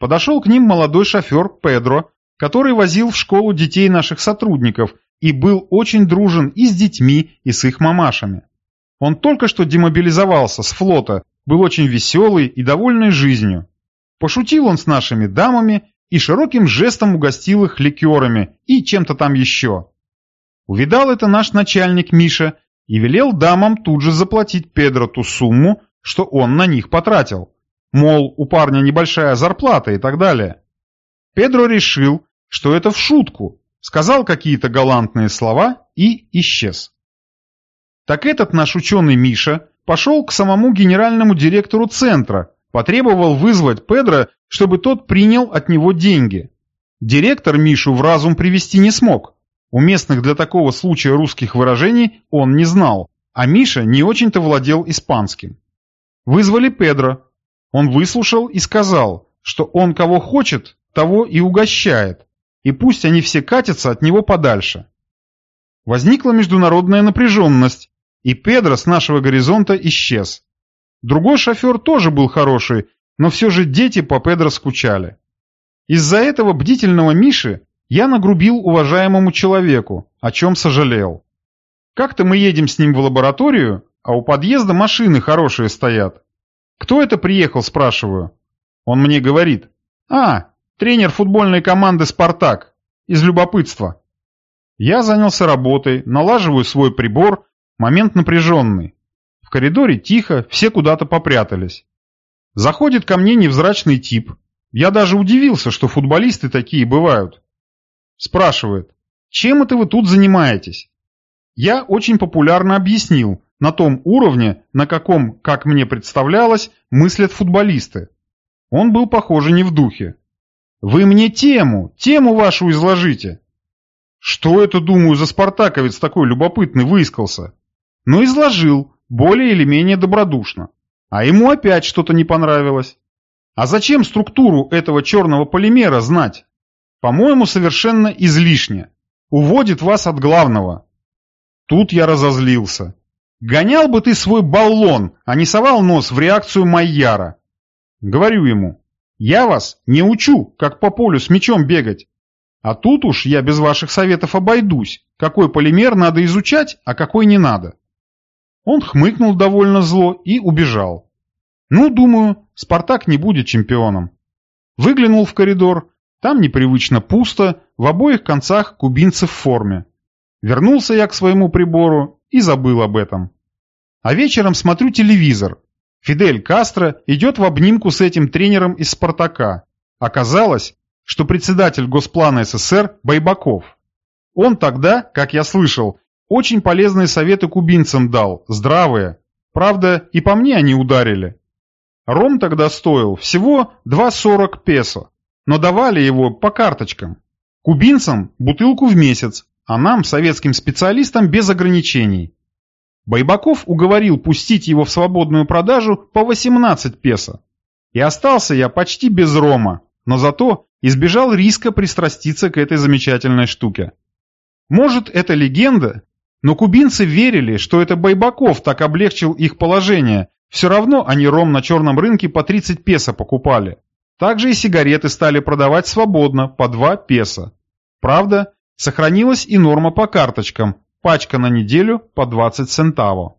Подошел к ним молодой шофер Педро, который возил в школу детей наших сотрудников и был очень дружен и с детьми, и с их мамашами. Он только что демобилизовался с флота, был очень веселый и довольный жизнью. Пошутил он с нашими дамами и широким жестом угостил их ликерами и чем-то там еще. Увидал это наш начальник Миша и велел дамам тут же заплатить Педро ту сумму, что он на них потратил. Мол, у парня небольшая зарплата и так далее. Педро решил, что это в шутку, сказал какие-то галантные слова и исчез. Так этот наш ученый Миша пошел к самому генеральному директору центра, потребовал вызвать Педро, чтобы тот принял от него деньги. Директор Мишу в разум привести не смог. Уместных для такого случая русских выражений он не знал, а Миша не очень-то владел испанским. Вызвали Педро, он выслушал и сказал, что он кого хочет, того и угощает, и пусть они все катятся от него подальше. Возникла международная напряженность, и Педро с нашего горизонта исчез. Другой шофер тоже был хороший, но все же дети по Педро скучали. Из-за этого бдительного Миши я нагрубил уважаемому человеку, о чем сожалел. Как-то мы едем с ним в лабораторию, а у подъезда машины хорошие стоят. «Кто это приехал?» – спрашиваю. Он мне говорит. «А, тренер футбольной команды «Спартак». Из любопытства». Я занялся работой, налаживаю свой прибор, момент напряженный. В коридоре тихо, все куда-то попрятались. Заходит ко мне невзрачный тип. Я даже удивился, что футболисты такие бывают. Спрашивает, чем это вы тут занимаетесь? Я очень популярно объяснил, на том уровне, на каком, как мне представлялось, мыслят футболисты. Он был, похоже, не в духе. «Вы мне тему, тему вашу изложите!» Что это, думаю, за спартаковец такой любопытный выискался? Но изложил, более или менее добродушно. А ему опять что-то не понравилось. А зачем структуру этого черного полимера знать? По-моему, совершенно излишне. Уводит вас от главного. Тут я разозлился. Гонял бы ты свой баллон, а не совал нос в реакцию Майяра. Говорю ему, я вас не учу, как по полю с мечом бегать. А тут уж я без ваших советов обойдусь, какой полимер надо изучать, а какой не надо. Он хмыкнул довольно зло и убежал. Ну, думаю, Спартак не будет чемпионом. Выглянул в коридор, там непривычно пусто, в обоих концах кубинцы в форме. Вернулся я к своему прибору и забыл об этом. А вечером смотрю телевизор. Фидель Кастро идет в обнимку с этим тренером из «Спартака». Оказалось, что председатель Госплана СССР Байбаков. Он тогда, как я слышал, очень полезные советы кубинцам дал, здравые. Правда, и по мне они ударили. Ром тогда стоил всего 2,40 песо, но давали его по карточкам. Кубинцам бутылку в месяц, а нам, советским специалистам, без ограничений. Байбаков уговорил пустить его в свободную продажу по 18 песо. И остался я почти без рома, но зато избежал риска пристраститься к этой замечательной штуке. Может, это легенда, но кубинцы верили, что это Байбаков так облегчил их положение, все равно они ром на черном рынке по 30 песо покупали. Также и сигареты стали продавать свободно, по 2 песо. Правда, сохранилась и норма по карточкам, пачка на неделю по 20 центаво.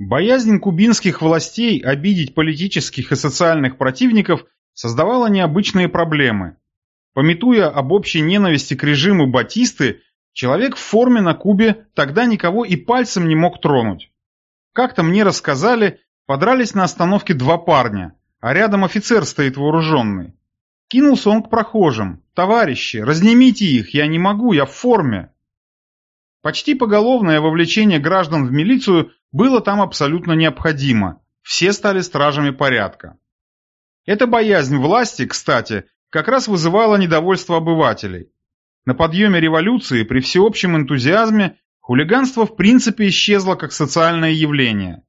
Боязнь кубинских властей обидеть политических и социальных противников создавала необычные проблемы. Пометуя об общей ненависти к режиму Батисты, человек в форме на Кубе тогда никого и пальцем не мог тронуть. Как-то мне рассказали, подрались на остановке два парня, а рядом офицер стоит вооруженный. Кинулся он к прохожим. «Товарищи, разнимите их, я не могу, я в форме». Почти поголовное вовлечение граждан в милицию было там абсолютно необходимо. Все стали стражами порядка. Эта боязнь власти, кстати, как раз вызывала недовольство обывателей. На подъеме революции при всеобщем энтузиазме хулиганство в принципе исчезло как социальное явление.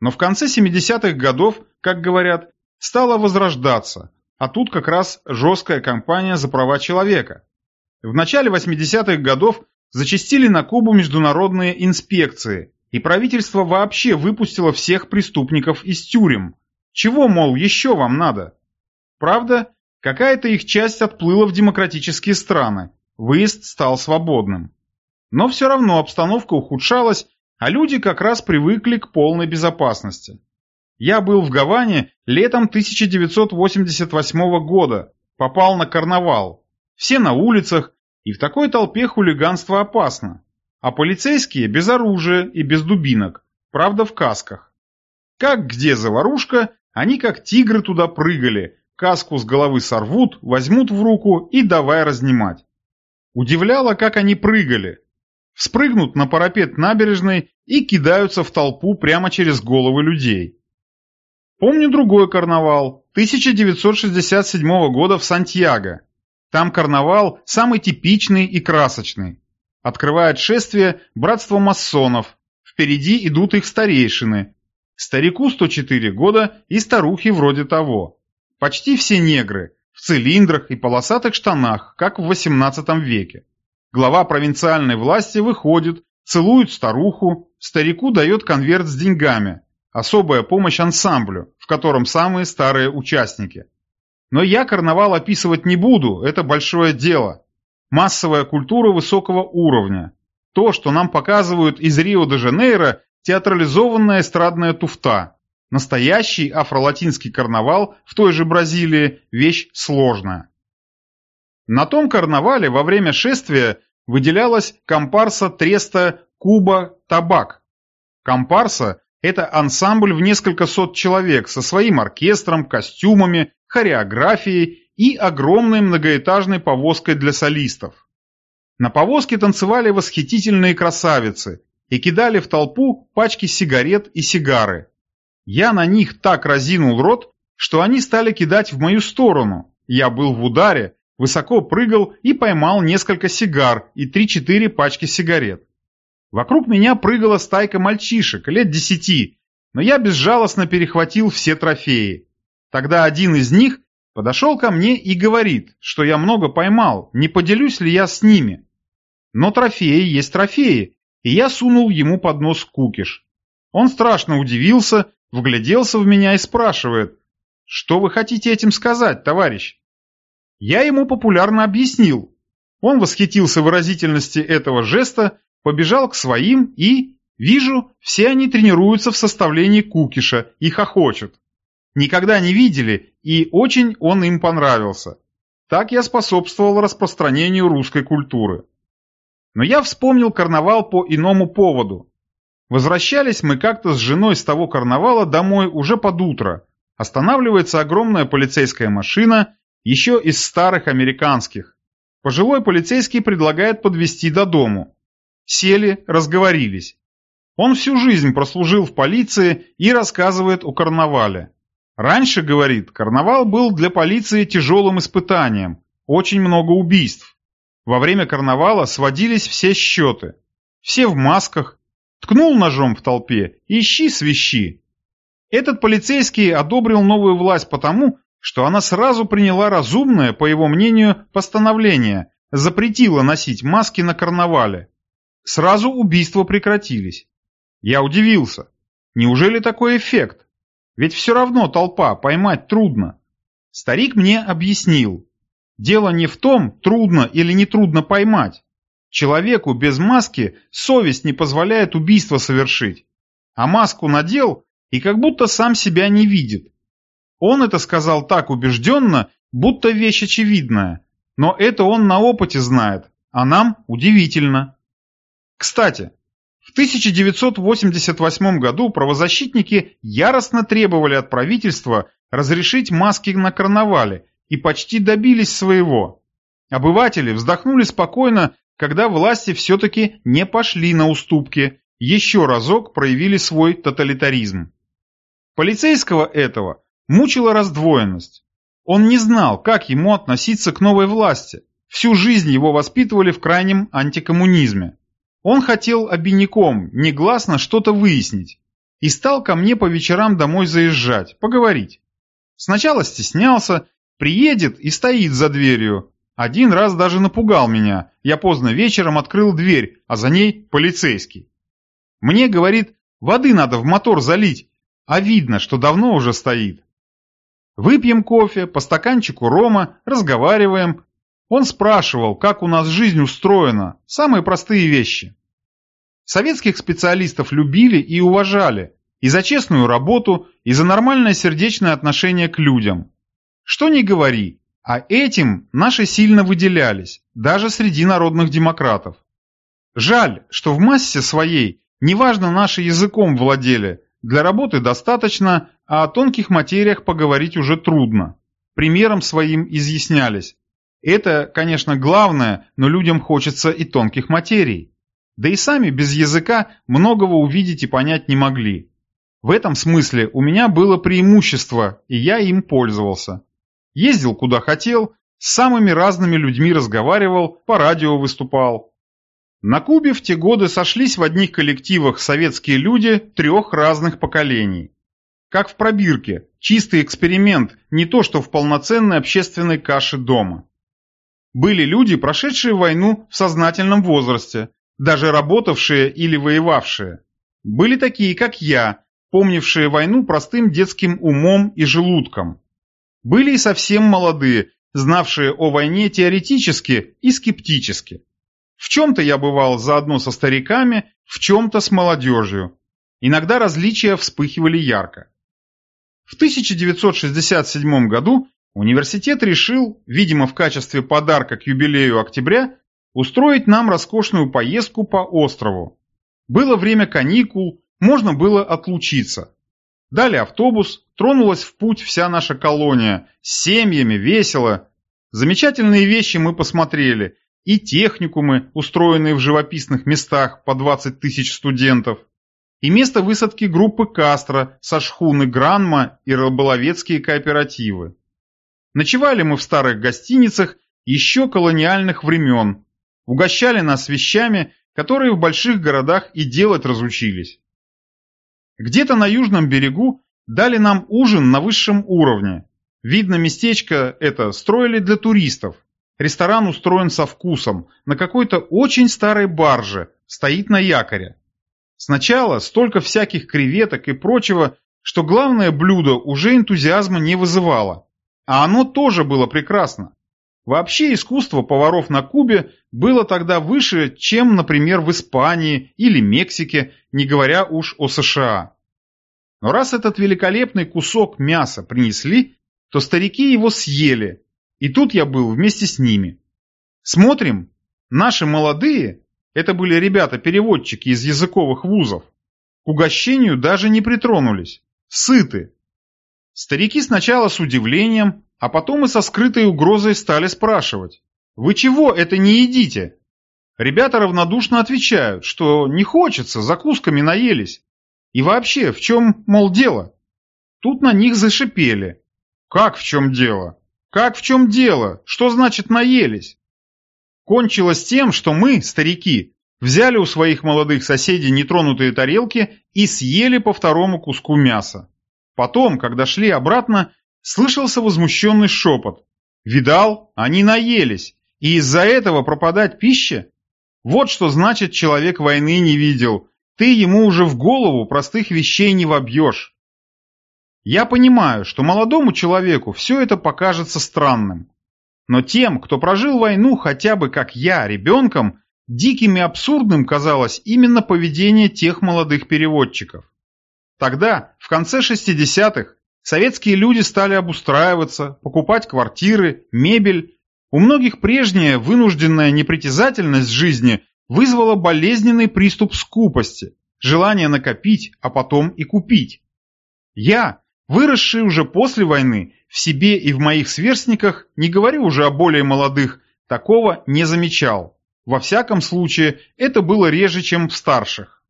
Но в конце 70-х годов, как говорят, стало возрождаться, а тут как раз жесткая кампания за права человека. В начале 80-х годов зачастили на Кубу международные инспекции, и правительство вообще выпустило всех преступников из тюрем, чего, мол, еще вам надо? Правда, какая-то их часть отплыла в демократические страны, выезд стал свободным. Но все равно обстановка ухудшалась, а люди как раз привыкли к полной безопасности. Я был в Гаване летом 1988 года, попал на карнавал. Все на улицах, и в такой толпе хулиганство опасно. А полицейские без оружия и без дубинок, правда в касках. Как где заварушка, они как тигры туда прыгали, каску с головы сорвут, возьмут в руку и давай разнимать. Удивляло, как они прыгали. Спрыгнут на парапет набережной и кидаются в толпу прямо через головы людей. Помню другой карнавал, 1967 года в Сантьяго. Там карнавал самый типичный и красочный. Открывает шествие братство масонов. Впереди идут их старейшины, Старику 104 года и старухе вроде того. Почти все негры, в цилиндрах и полосатых штанах, как в 18 веке. Глава провинциальной власти выходит, целует старуху, старику дает конверт с деньгами. Особая помощь ансамблю, в котором самые старые участники. Но я карнавал описывать не буду, это большое дело. Массовая культура высокого уровня. То, что нам показывают из Рио-де-Жанейро, театрализованная эстрадная туфта. Настоящий афролатинский карнавал в той же Бразилии – вещь сложная. На том карнавале во время шествия выделялась компарса Треста Куба Табак. Компарса – это ансамбль в несколько сот человек со своим оркестром, костюмами, хореографией и огромной многоэтажной повозкой для солистов. На повозке танцевали восхитительные красавицы, и кидали в толпу пачки сигарет и сигары. Я на них так разинул рот, что они стали кидать в мою сторону. Я был в ударе, высоко прыгал и поймал несколько сигар и 3-4 пачки сигарет. Вокруг меня прыгала стайка мальчишек, лет десяти, но я безжалостно перехватил все трофеи. Тогда один из них подошел ко мне и говорит, что я много поймал, не поделюсь ли я с ними. Но трофеи есть трофеи, и я сунул ему под нос кукиш. Он страшно удивился, вгляделся в меня и спрашивает, «Что вы хотите этим сказать, товарищ?» Я ему популярно объяснил. Он восхитился выразительности этого жеста, побежал к своим и, вижу, все они тренируются в составлении кукиша и хохочут. Никогда не видели, и очень он им понравился. Так я способствовал распространению русской культуры. Но я вспомнил карнавал по иному поводу. Возвращались мы как-то с женой с того карнавала домой уже под утро. Останавливается огромная полицейская машина, еще из старых американских. Пожилой полицейский предлагает подвезти до дому. Сели, разговорились. Он всю жизнь прослужил в полиции и рассказывает о карнавале. Раньше, говорит, карнавал был для полиции тяжелым испытанием, очень много убийств. Во время карнавала сводились все счеты. Все в масках. Ткнул ножом в толпе, ищи свищи. Этот полицейский одобрил новую власть потому, что она сразу приняла разумное, по его мнению, постановление, запретила носить маски на карнавале. Сразу убийства прекратились. Я удивился. Неужели такой эффект? Ведь все равно толпа, поймать трудно. Старик мне объяснил. Дело не в том, трудно или не трудно поймать. Человеку без маски совесть не позволяет убийство совершить. А маску надел и как будто сам себя не видит. Он это сказал так убежденно, будто вещь очевидная. Но это он на опыте знает, а нам удивительно. Кстати, в 1988 году правозащитники яростно требовали от правительства разрешить маски на карнавале и почти добились своего. Обыватели вздохнули спокойно, когда власти все-таки не пошли на уступки, еще разок проявили свой тоталитаризм. Полицейского этого мучила раздвоенность. Он не знал, как ему относиться к новой власти. Всю жизнь его воспитывали в крайнем антикоммунизме. Он хотел обиняком, негласно что-то выяснить. И стал ко мне по вечерам домой заезжать, поговорить. Сначала стеснялся, Приедет и стоит за дверью. Один раз даже напугал меня. Я поздно вечером открыл дверь, а за ней полицейский. Мне, говорит, воды надо в мотор залить, а видно, что давно уже стоит. Выпьем кофе, по стаканчику рома, разговариваем. Он спрашивал, как у нас жизнь устроена, самые простые вещи. Советских специалистов любили и уважали, и за честную работу, и за нормальное сердечное отношение к людям. Что ни говори, а этим наши сильно выделялись, даже среди народных демократов. Жаль, что в массе своей неважно наши языком владели, для работы достаточно, а о тонких материях поговорить уже трудно. Примером своим изъяснялись. Это, конечно, главное, но людям хочется и тонких материй. Да и сами без языка многого увидеть и понять не могли. В этом смысле у меня было преимущество, и я им пользовался. Ездил куда хотел, с самыми разными людьми разговаривал, по радио выступал. На Кубе в те годы сошлись в одних коллективах советские люди трех разных поколений. Как в пробирке, чистый эксперимент, не то что в полноценной общественной каше дома. Были люди, прошедшие войну в сознательном возрасте, даже работавшие или воевавшие. Были такие, как я, помнившие войну простым детским умом и желудком. Были и совсем молодые, знавшие о войне теоретически и скептически. В чем-то я бывал заодно со стариками, в чем-то с молодежью. Иногда различия вспыхивали ярко. В 1967 году университет решил, видимо в качестве подарка к юбилею октября, устроить нам роскошную поездку по острову. Было время каникул, можно было отлучиться. Дали автобус, тронулась в путь вся наша колония, с семьями, весело. Замечательные вещи мы посмотрели, и техникумы, устроенные в живописных местах по 20 тысяч студентов, и место высадки группы Кастро со шхуны Гранма и рыболовецкие кооперативы. Ночевали мы в старых гостиницах, еще колониальных времен, угощали нас вещами, которые в больших городах и делать разучились. Где-то на южном берегу дали нам ужин на высшем уровне. Видно, местечко это строили для туристов. Ресторан устроен со вкусом, на какой-то очень старой барже, стоит на якоре. Сначала столько всяких креветок и прочего, что главное блюдо уже энтузиазма не вызывало. А оно тоже было прекрасно. Вообще искусство поваров на Кубе было тогда выше, чем, например, в Испании или Мексике, не говоря уж о США. Но раз этот великолепный кусок мяса принесли, то старики его съели, и тут я был вместе с ними. Смотрим, наши молодые, это были ребята-переводчики из языковых вузов, к угощению даже не притронулись, сыты. Старики сначала с удивлением, а потом и со скрытой угрозой стали спрашивать. «Вы чего это не едите?» Ребята равнодушно отвечают, что не хочется, закусками наелись. И вообще, в чем, мол, дело? Тут на них зашипели. Как в чем дело? Как в чем дело? Что значит наелись? Кончилось тем, что мы, старики, взяли у своих молодых соседей нетронутые тарелки и съели по второму куску мяса. Потом, когда шли обратно, слышался возмущенный шепот. Видал, они наелись, и из-за этого пропадать пища? Вот что значит человек войны не видел, ты ему уже в голову простых вещей не вобьешь. Я понимаю, что молодому человеку все это покажется странным. Но тем, кто прожил войну хотя бы как я, ребенком, диким и абсурдным казалось именно поведение тех молодых переводчиков. Тогда, в конце 60-х, Советские люди стали обустраиваться, покупать квартиры, мебель. У многих прежняя вынужденная непритязательность жизни вызвала болезненный приступ скупости, желание накопить, а потом и купить. Я, выросший уже после войны, в себе и в моих сверстниках, не говорю уже о более молодых, такого не замечал. Во всяком случае, это было реже, чем в старших.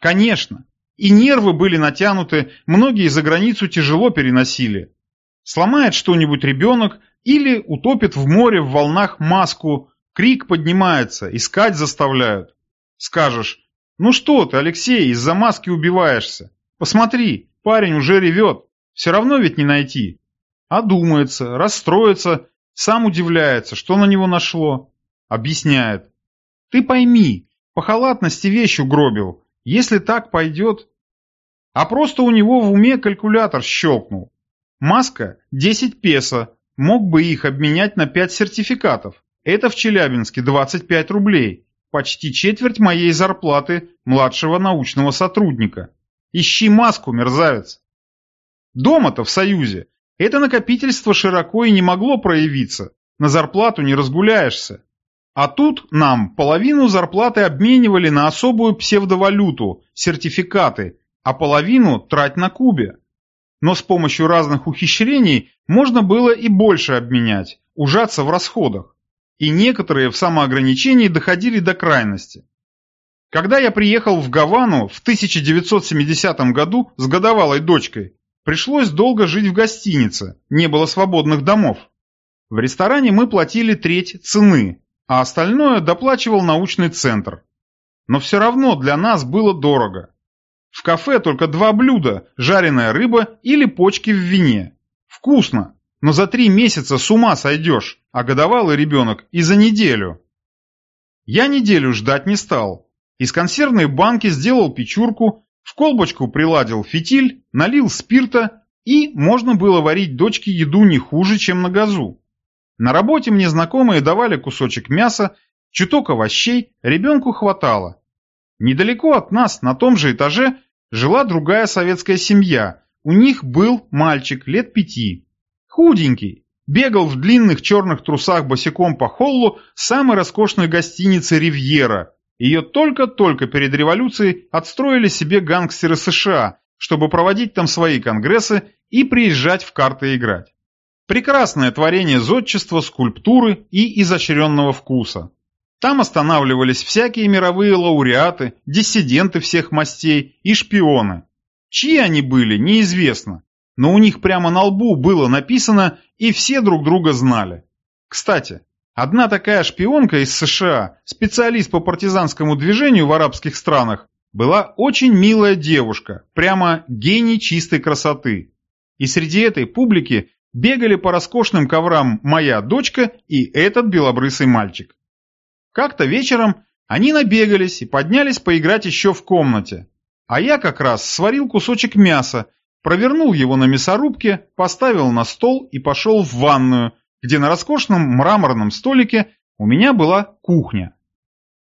Конечно, и нервы были натянуты, многие за границу тяжело переносили. Сломает что-нибудь ребенок или утопит в море в волнах маску, крик поднимается, искать заставляют. Скажешь, ну что ты, Алексей, из-за маски убиваешься? Посмотри, парень уже ревет, все равно ведь не найти. А думается, расстроится, сам удивляется, что на него нашло. Объясняет. Ты пойми, по халатности вещь угробил. Если так пойдет, а просто у него в уме калькулятор щелкнул. Маска 10 песо, мог бы их обменять на 5 сертификатов. Это в Челябинске 25 рублей, почти четверть моей зарплаты младшего научного сотрудника. Ищи маску, мерзавец. Дома-то в Союзе это накопительство широко и не могло проявиться, на зарплату не разгуляешься. А тут нам половину зарплаты обменивали на особую псевдовалюту, сертификаты, а половину трать на кубе. Но с помощью разных ухищрений можно было и больше обменять, ужаться в расходах. И некоторые в самоограничении доходили до крайности. Когда я приехал в Гавану в 1970 году с годовалой дочкой, пришлось долго жить в гостинице, не было свободных домов. В ресторане мы платили треть цены, а остальное доплачивал научный центр. Но все равно для нас было дорого. В кафе только два блюда – жареная рыба или почки в вине. Вкусно, но за три месяца с ума сойдешь, а годовалый ребенок и за неделю. Я неделю ждать не стал. Из консервной банки сделал печурку, в колбочку приладил фитиль, налил спирта и можно было варить дочке еду не хуже, чем на газу. На работе мне знакомые давали кусочек мяса, чуток овощей, ребенку хватало. Недалеко от нас, на том же этаже, жила другая советская семья. У них был мальчик лет пяти. Худенький. Бегал в длинных черных трусах босиком по холлу самой роскошной гостиницы «Ривьера». Ее только-только перед революцией отстроили себе гангстеры США, чтобы проводить там свои конгрессы и приезжать в карты играть. Прекрасное творение зодчества, скульптуры и изощренного вкуса. Там останавливались всякие мировые лауреаты, диссиденты всех мастей и шпионы. Чьи они были, неизвестно, но у них прямо на лбу было написано, и все друг друга знали. Кстати, одна такая шпионка из США, специалист по партизанскому движению в арабских странах, была очень милая девушка, прямо гений чистой красоты. И среди этой публики бегали по роскошным коврам моя дочка и этот белобрысый мальчик. Как-то вечером они набегались и поднялись поиграть еще в комнате. А я как раз сварил кусочек мяса, провернул его на мясорубке, поставил на стол и пошел в ванную, где на роскошном мраморном столике у меня была кухня.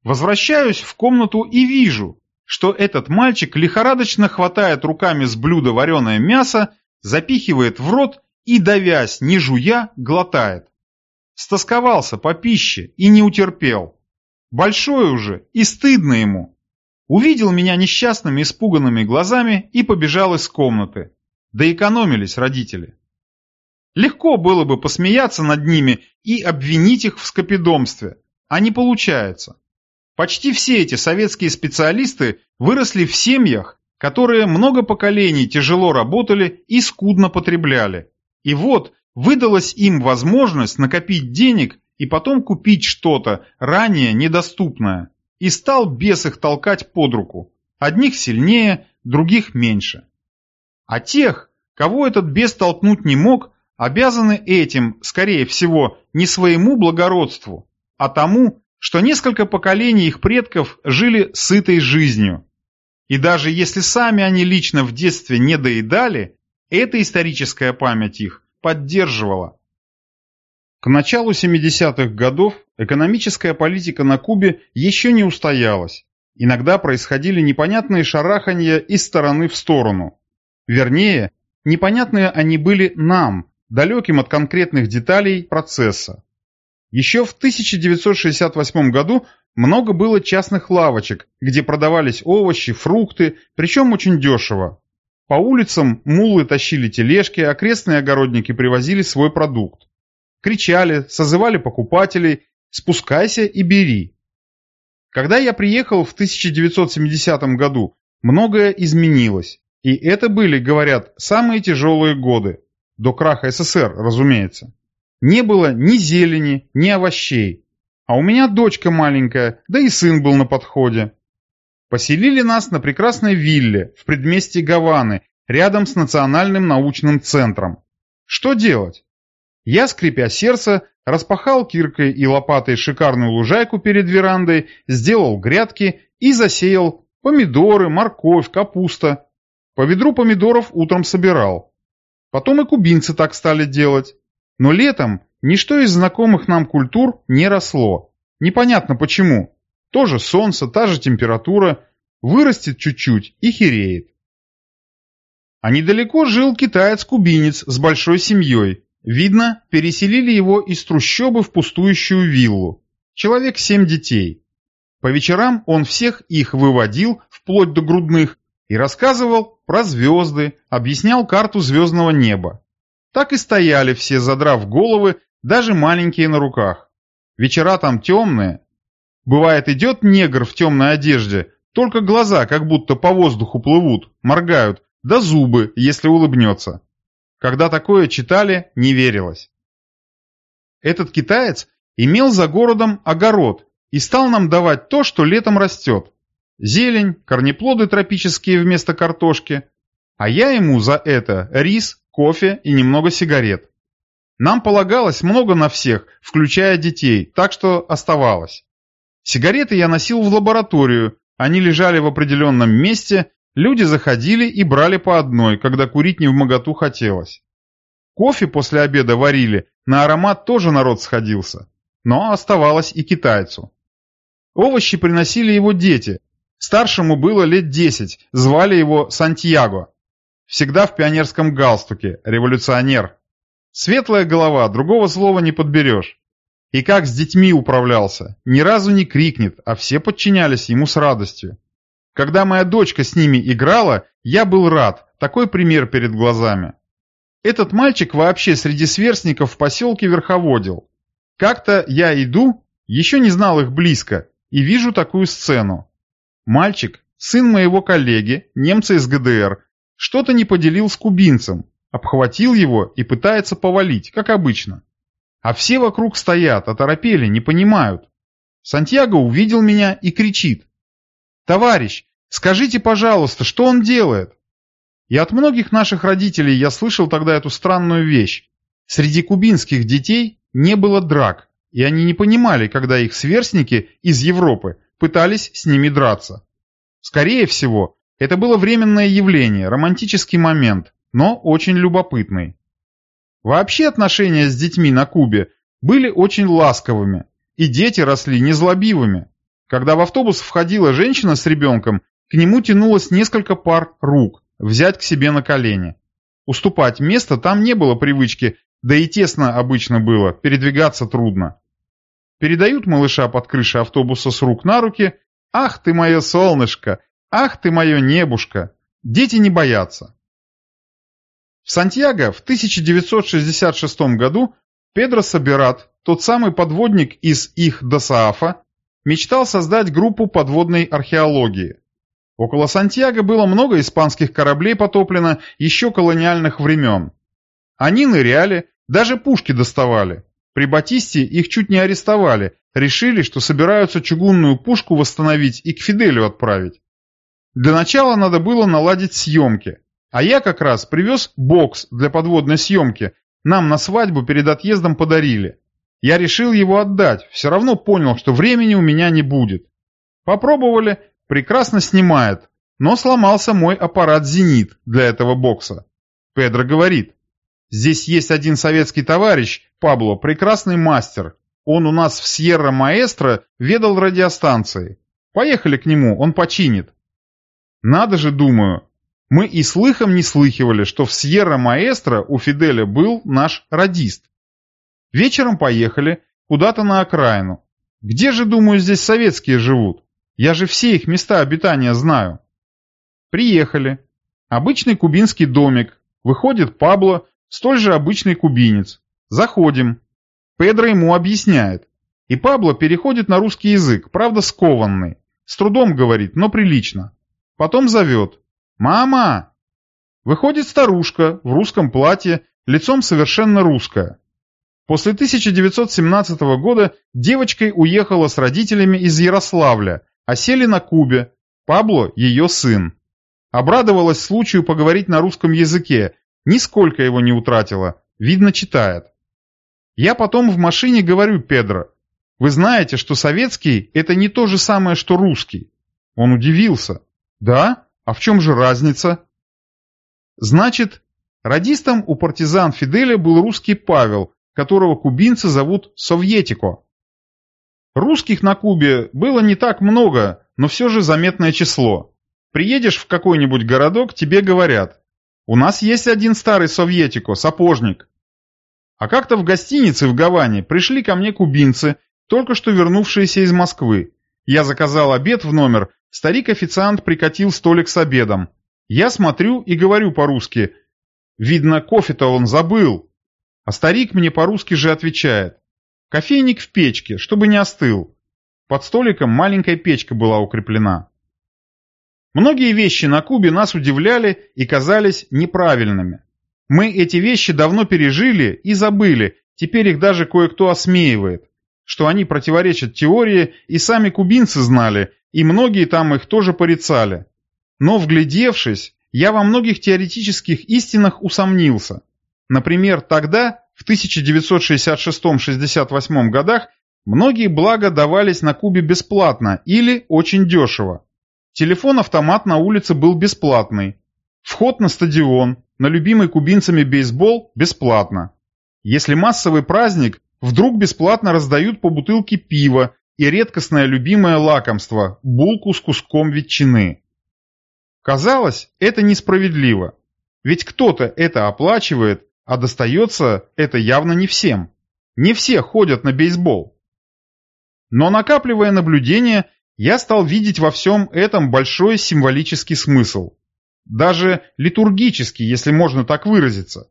Возвращаюсь в комнату и вижу, что этот мальчик лихорадочно хватает руками с блюда вареное мясо, запихивает в рот и, давясь, не жуя, глотает. Стосковался по пище и не утерпел. Большой уже и стыдно ему. Увидел меня несчастными испуганными глазами и побежал из комнаты. Да экономились родители. Легко было бы посмеяться над ними и обвинить их в скопидомстве, а не получается. Почти все эти советские специалисты выросли в семьях, которые много поколений тяжело работали и скудно потребляли. И вот выдалась им возможность накопить денег и потом купить что-то ранее недоступное. И стал бес их толкать под руку. Одних сильнее, других меньше. А тех, кого этот бес толкнуть не мог, обязаны этим, скорее всего, не своему благородству, а тому, что несколько поколений их предков жили сытой жизнью. И даже если сами они лично в детстве не доедали, эта историческая память их поддерживала. К началу 70-х годов экономическая политика на Кубе еще не устоялась. Иногда происходили непонятные шараханья из стороны в сторону. Вернее, непонятные они были нам, далеким от конкретных деталей процесса. Еще в 1968 году много было частных лавочек, где продавались овощи, фрукты, причем очень дешево. По улицам мулы тащили тележки, окрестные огородники привозили свой продукт. Кричали, созывали покупателей «спускайся и бери». Когда я приехал в 1970 году, многое изменилось. И это были, говорят, самые тяжелые годы. До краха СССР, разумеется. Не было ни зелени, ни овощей. А у меня дочка маленькая, да и сын был на подходе. Поселили нас на прекрасной вилле в предместье Гаваны, рядом с Национальным научным центром. Что делать? Я, скрипя сердце, распахал киркой и лопатой шикарную лужайку перед верандой, сделал грядки и засеял помидоры, морковь, капуста. По ведру помидоров утром собирал. Потом и кубинцы так стали делать. Но летом ничто из знакомых нам культур не росло. Непонятно почему. Тоже солнце, та же температура. Вырастет чуть-чуть и хереет. А недалеко жил китаец-кубинец с большой семьей. Видно, переселили его из трущобы в пустующую виллу. Человек семь детей. По вечерам он всех их выводил, вплоть до грудных, и рассказывал про звезды, объяснял карту звездного неба. Так и стояли все, задрав головы, даже маленькие на руках. Вечера там темные. Бывает, идет негр в темной одежде, только глаза как будто по воздуху плывут, моргают, да зубы, если улыбнется. Когда такое читали, не верилось. Этот китаец имел за городом огород и стал нам давать то, что летом растет. Зелень, корнеплоды тропические вместо картошки. А я ему за это рис, кофе и немного сигарет. Нам полагалось много на всех, включая детей, так что оставалось. Сигареты я носил в лабораторию, они лежали в определенном месте, люди заходили и брали по одной, когда курить не в моготу хотелось. Кофе после обеда варили, на аромат тоже народ сходился, но оставалось и китайцу. Овощи приносили его дети, Старшему было лет десять, звали его Сантьяго. Всегда в пионерском галстуке, революционер. Светлая голова, другого слова не подберешь. И как с детьми управлялся, ни разу не крикнет, а все подчинялись ему с радостью. Когда моя дочка с ними играла, я был рад, такой пример перед глазами. Этот мальчик вообще среди сверстников в поселке верховодил. Как-то я иду, еще не знал их близко, и вижу такую сцену. Мальчик, сын моего коллеги, немца из ГДР, что-то не поделил с кубинцем, обхватил его и пытается повалить, как обычно. А все вокруг стоят, оторопели, не понимают. Сантьяго увидел меня и кричит. «Товарищ, скажите, пожалуйста, что он делает?» И от многих наших родителей я слышал тогда эту странную вещь. Среди кубинских детей не было драк, и они не понимали, когда их сверстники из Европы пытались с ними драться. Скорее всего, это было временное явление, романтический момент, но очень любопытный. Вообще отношения с детьми на Кубе были очень ласковыми, и дети росли незлобивыми. Когда в автобус входила женщина с ребенком, к нему тянулось несколько пар рук, взять к себе на колени. Уступать место там не было привычки, да и тесно обычно было, передвигаться трудно. Передают малыша под крышей автобуса с рук на руки. «Ах ты мое солнышко! Ах ты мое небушка!» Дети не боятся. В Сантьяго в 1966 году Педро Собират, тот самый подводник из их Досаафа, мечтал создать группу подводной археологии. Около Сантьяго было много испанских кораблей потоплено еще колониальных времен. Они ныряли, даже пушки доставали. При Батисте их чуть не арестовали, решили, что собираются чугунную пушку восстановить и к Фиделю отправить. Для начала надо было наладить съемки. А я как раз привез бокс для подводной съемки, нам на свадьбу перед отъездом подарили. Я решил его отдать, все равно понял, что времени у меня не будет. Попробовали, прекрасно снимает, но сломался мой аппарат «Зенит» для этого бокса. Педро говорит, здесь есть один советский товарищ, Пабло, прекрасный мастер. Он у нас в Сьерра-Маэстро ведал радиостанцией. Поехали к нему, он починит. Надо же, думаю, мы и слыхом не слыхивали, что в Сьерра-Маэстро у Фиделя был наш радист. Вечером поехали куда-то на окраину. Где же, думаю, здесь советские живут? Я же все их места обитания знаю. Приехали. Обычный кубинский домик. Выходит Пабло, столь же обычный кубинец. Заходим. Педро ему объясняет. И Пабло переходит на русский язык, правда скованный. С трудом говорит, но прилично. Потом зовет. «Мама!» Выходит старушка в русском платье, лицом совершенно русская. После 1917 года девочкой уехала с родителями из Ярославля, а сели на Кубе. Пабло – ее сын. Обрадовалась случаю поговорить на русском языке, нисколько его не утратила, видно читает. Я потом в машине говорю Педро, вы знаете, что советский – это не то же самое, что русский. Он удивился. Да? А в чем же разница? Значит, радистом у партизан Фиделя был русский Павел, которого кубинцы зовут Советико. Русских на Кубе было не так много, но все же заметное число. Приедешь в какой-нибудь городок, тебе говорят, у нас есть один старый Советико, сапожник. А как-то в гостинице в Гаване пришли ко мне кубинцы, только что вернувшиеся из Москвы. Я заказал обед в номер, Старик-официант прикатил столик с обедом. Я смотрю и говорю по-русски. Видно, кофе-то он забыл. А старик мне по-русски же отвечает. Кофейник в печке, чтобы не остыл. Под столиком маленькая печка была укреплена. Многие вещи на Кубе нас удивляли и казались неправильными. Мы эти вещи давно пережили и забыли, теперь их даже кое-кто осмеивает. Что они противоречат теории, и сами кубинцы знали, и многие там их тоже порицали. Но вглядевшись, я во многих теоретических истинах усомнился. Например, тогда, в 1966-68 годах, многие блага давались на Кубе бесплатно или очень дешево. Телефон-автомат на улице был бесплатный. Вход на стадион, на любимый кубинцами бейсбол бесплатно. Если массовый праздник, вдруг бесплатно раздают по бутылке пива и редкостное любимое лакомство – булку с куском ветчины. Казалось, это несправедливо. Ведь кто-то это оплачивает, а достается это явно не всем. Не все ходят на бейсбол. Но накапливая наблюдения, я стал видеть во всем этом большой символический смысл. Даже литургический, если можно так выразиться.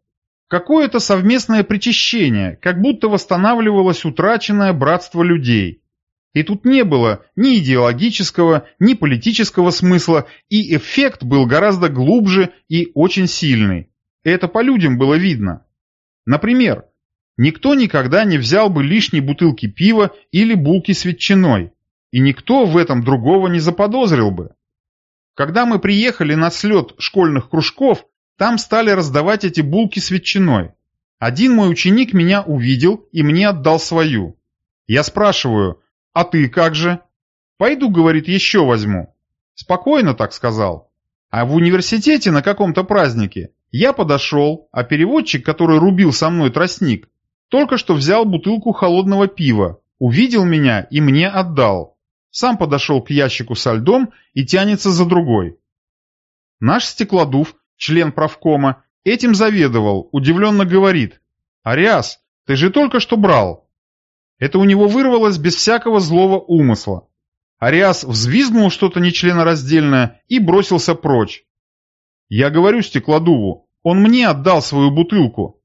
Какое-то совместное причащение, как будто восстанавливалось утраченное братство людей – и тут не было ни идеологического, ни политического смысла, и эффект был гораздо глубже и очень сильный. Это по людям было видно. Например, никто никогда не взял бы лишней бутылки пива или булки с ветчиной, и никто в этом другого не заподозрил бы. Когда мы приехали на слет школьных кружков, там стали раздавать эти булки с ветчиной. Один мой ученик меня увидел и мне отдал свою. Я спрашиваю, а ты как же? Пойду, говорит, еще возьму. Спокойно так сказал. А в университете на каком-то празднике я подошел, а переводчик, который рубил со мной тростник, только что взял бутылку холодного пива, увидел меня и мне отдал. Сам подошел к ящику со льдом и тянется за другой. Наш стеклодув, член правкома, этим заведовал, удивленно говорит. «Ариас, ты же только что брал». Это у него вырвалось без всякого злого умысла. Ариас взвизгнул что-то нечленораздельное и бросился прочь. Я говорю стеклодуву, он мне отдал свою бутылку.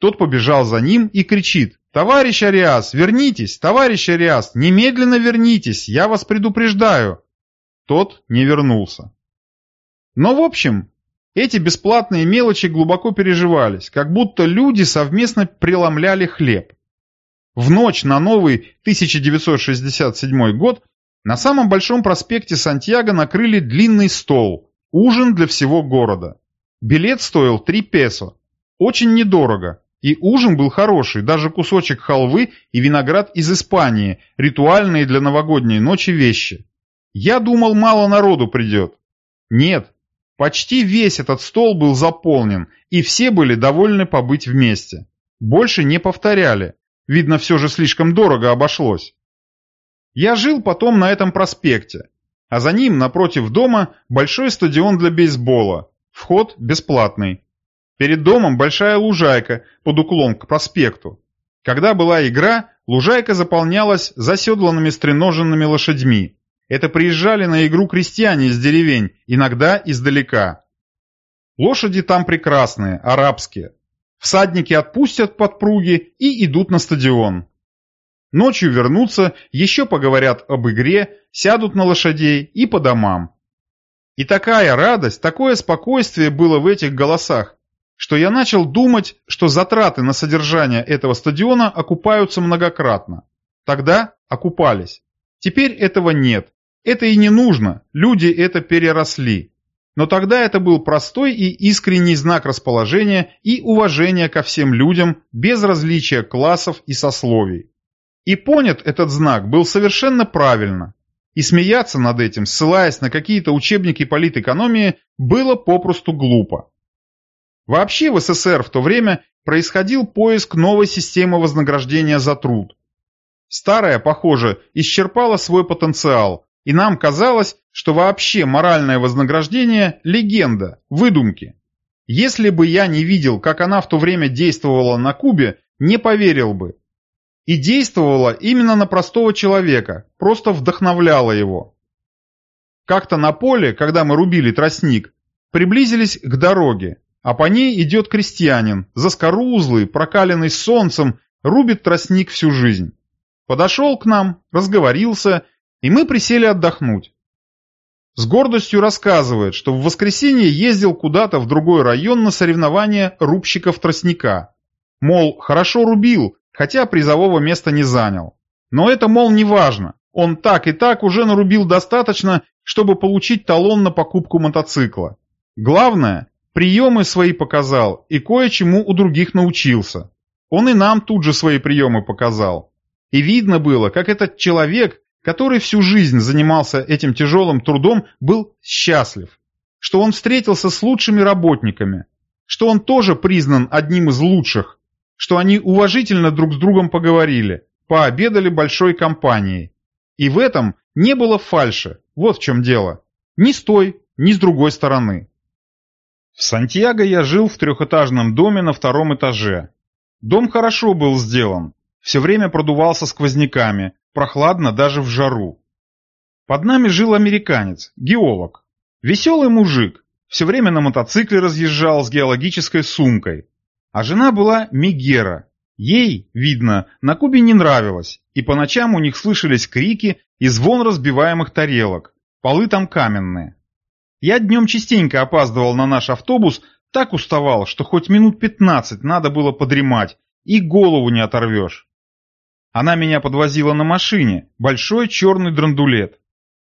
Тот побежал за ним и кричит, «Товарищ Ариас, вернитесь! Товарищ Ариас, немедленно вернитесь! Я вас предупреждаю!» Тот не вернулся. Но в общем, эти бесплатные мелочи глубоко переживались, как будто люди совместно преломляли хлеб. В ночь на новый 1967 год на самом большом проспекте Сантьяго накрыли длинный стол, ужин для всего города. Билет стоил 3 песо. Очень недорого. И ужин был хороший, даже кусочек халвы и виноград из Испании, ритуальные для новогодней ночи вещи. Я думал, мало народу придет. Нет, почти весь этот стол был заполнен, и все были довольны побыть вместе. Больше не повторяли. Видно, все же слишком дорого обошлось. Я жил потом на этом проспекте, а за ним, напротив дома, большой стадион для бейсбола. Вход бесплатный. Перед домом большая лужайка под уклон к проспекту. Когда была игра, лужайка заполнялась заседланными стреноженными лошадьми. Это приезжали на игру крестьяне из деревень, иногда издалека. Лошади там прекрасные, арабские. Всадники отпустят подпруги и идут на стадион. Ночью вернутся, еще поговорят об игре, сядут на лошадей и по домам. И такая радость, такое спокойствие было в этих голосах, что я начал думать, что затраты на содержание этого стадиона окупаются многократно. Тогда окупались. Теперь этого нет. Это и не нужно, люди это переросли. Но тогда это был простой и искренний знак расположения и уважения ко всем людям без различия классов и сословий. И понят этот знак был совершенно правильно. И смеяться над этим, ссылаясь на какие-то учебники политэкономии, было попросту глупо. Вообще в СССР в то время происходил поиск новой системы вознаграждения за труд. Старая, похоже, исчерпала свой потенциал, и нам казалось, что вообще моральное вознаграждение – легенда, выдумки. Если бы я не видел, как она в то время действовала на Кубе, не поверил бы, и действовала именно на простого человека, просто вдохновляла его. Как-то на поле, когда мы рубили тростник, приблизились к дороге, а по ней идет крестьянин, заскорузлый, прокаленный солнцем, рубит тростник всю жизнь. Подошел к нам, разговорился, и мы присели отдохнуть. С гордостью рассказывает, что в воскресенье ездил куда-то в другой район на соревнования рубщиков тростника. Мол, хорошо рубил, хотя призового места не занял. Но это, мол, не важно. Он так и так уже нарубил достаточно, чтобы получить талон на покупку мотоцикла. Главное, приемы свои показал и кое-чему у других научился. Он и нам тут же свои приемы показал. И видно было, как этот человек, который всю жизнь занимался этим тяжелым трудом, был счастлив. Что он встретился с лучшими работниками. Что он тоже признан одним из лучших что они уважительно друг с другом поговорили, пообедали большой компанией. И в этом не было фальши, вот в чем дело. Ни с той, ни с другой стороны. В Сантьяго я жил в трехэтажном доме на втором этаже. Дом хорошо был сделан, все время продувался сквозняками, прохладно даже в жару. Под нами жил американец, геолог. Веселый мужик, все время на мотоцикле разъезжал с геологической сумкой, а жена была Мегера. Ей, видно, на Кубе не нравилось, и по ночам у них слышались крики и звон разбиваемых тарелок. Полы там каменные. Я днем частенько опаздывал на наш автобус, так уставал, что хоть минут пятнадцать надо было подремать, и голову не оторвешь. Она меня подвозила на машине, большой черный драндулет.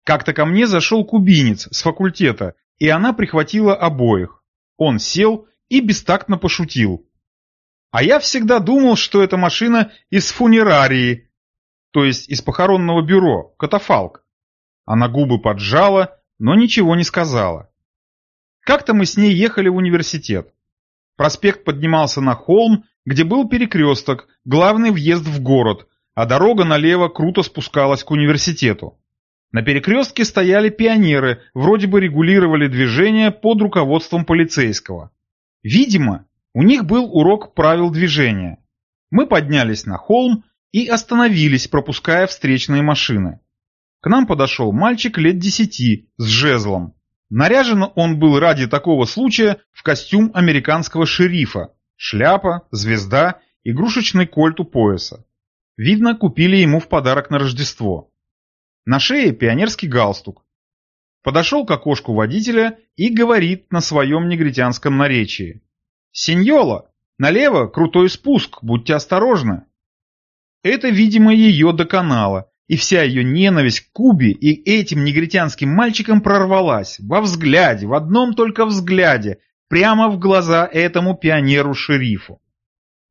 Как-то ко мне зашел кубинец с факультета, и она прихватила обоих. Он сел и бестактно пошутил. А я всегда думал, что эта машина из фунерарии, то есть из похоронного бюро, катафалк. Она губы поджала, но ничего не сказала. Как-то мы с ней ехали в университет. Проспект поднимался на холм, где был перекресток, главный въезд в город, а дорога налево круто спускалась к университету. На перекрестке стояли пионеры, вроде бы регулировали движение под руководством полицейского. Видимо, у них был урок правил движения. Мы поднялись на холм и остановились, пропуская встречные машины. К нам подошел мальчик лет десяти с жезлом. Наряжен он был ради такого случая в костюм американского шерифа, шляпа, звезда, игрушечный кольт у пояса. Видно, купили ему в подарок на Рождество. На шее пионерский галстук. Подошел к окошку водителя и говорит на своем негритянском наречии. «Синьола, налево крутой спуск, будьте осторожны». Это, видимо, ее доконало, и вся ее ненависть к Кубе и этим негритянским мальчикам прорвалась, во взгляде, в одном только взгляде, прямо в глаза этому пионеру-шерифу.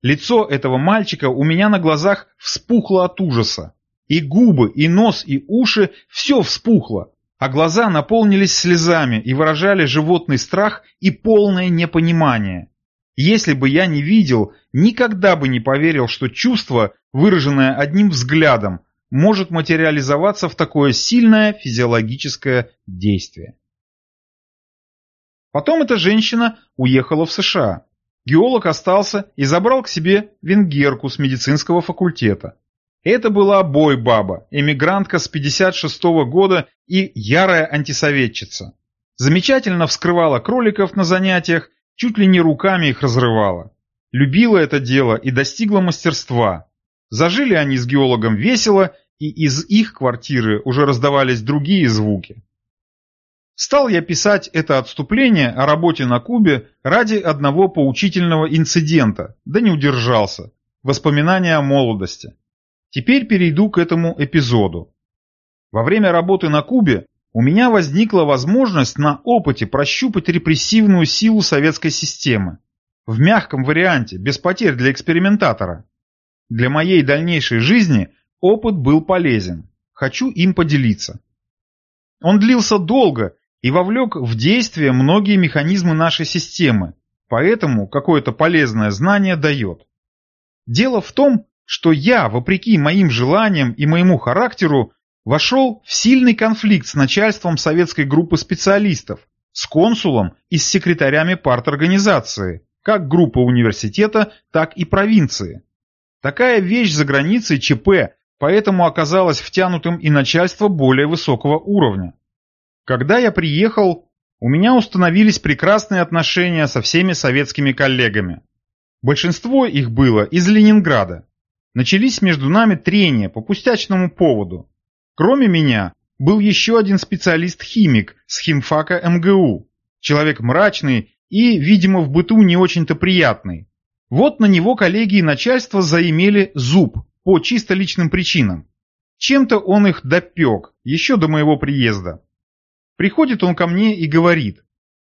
Лицо этого мальчика у меня на глазах вспухло от ужаса. И губы, и нос, и уши – все вспухло, а глаза наполнились слезами и выражали животный страх и полное непонимание. Если бы я не видел, никогда бы не поверил, что чувство, выраженное одним взглядом, может материализоваться в такое сильное физиологическое действие. Потом эта женщина уехала в США. Геолог остался и забрал к себе венгерку с медицинского факультета. Это была бой-баба, эмигрантка с 56 -го года и ярая антисоветчица. Замечательно вскрывала кроликов на занятиях чуть ли не руками их разрывала. Любила это дело и достигла мастерства. Зажили они с геологом весело, и из их квартиры уже раздавались другие звуки. Стал я писать это отступление о работе на Кубе ради одного поучительного инцидента, да не удержался. Воспоминания о молодости. Теперь перейду к этому эпизоду. Во время работы на Кубе у меня возникла возможность на опыте прощупать репрессивную силу советской системы. В мягком варианте, без потерь для экспериментатора. Для моей дальнейшей жизни опыт был полезен. Хочу им поделиться. Он длился долго и вовлек в действие многие механизмы нашей системы, поэтому какое-то полезное знание дает. Дело в том, что я, вопреки моим желаниям и моему характеру, вошел в сильный конфликт с начальством советской группы специалистов, с консулом и с секретарями парторганизации, как группы университета, так и провинции. Такая вещь за границей ЧП, поэтому оказалось втянутым и начальство более высокого уровня. Когда я приехал, у меня установились прекрасные отношения со всеми советскими коллегами. Большинство их было из Ленинграда. Начались между нами трения по пустячному поводу. Кроме меня, был еще один специалист-химик с химфака МГУ. Человек мрачный и, видимо, в быту не очень-то приятный. Вот на него коллеги и начальство заимели зуб по чисто личным причинам. Чем-то он их допек, еще до моего приезда. Приходит он ко мне и говорит,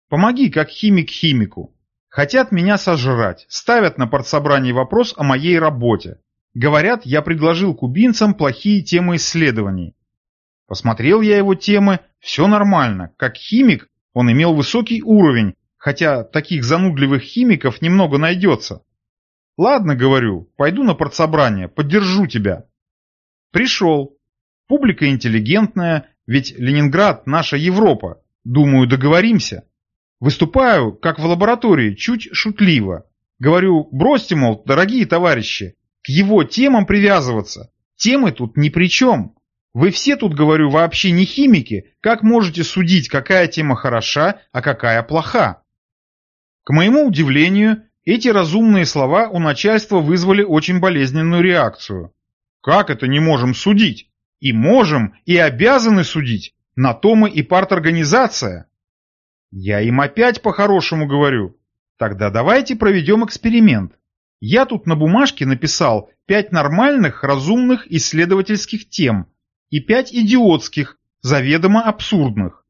помоги как химик химику. Хотят меня сожрать, ставят на партсобрании вопрос о моей работе. Говорят, я предложил кубинцам плохие темы исследований. Посмотрел я его темы, все нормально. Как химик он имел высокий уровень, хотя таких занудливых химиков немного найдется. Ладно, говорю, пойду на партсобрание, поддержу тебя. Пришел. Публика интеллигентная, ведь Ленинград – наша Европа. Думаю, договоримся. Выступаю, как в лаборатории, чуть шутливо. Говорю, бросьте, мол, дорогие товарищи, к его темам привязываться. Темы тут ни при чем. Вы все тут, говорю, вообще не химики, как можете судить, какая тема хороша, а какая плоха? К моему удивлению, эти разумные слова у начальства вызвали очень болезненную реакцию. Как это не можем судить? И можем, и обязаны судить. На то мы и парторганизация. Я им опять по-хорошему говорю. Тогда давайте проведем эксперимент. Я тут на бумажке написал пять нормальных, разумных исследовательских тем и пять идиотских, заведомо абсурдных.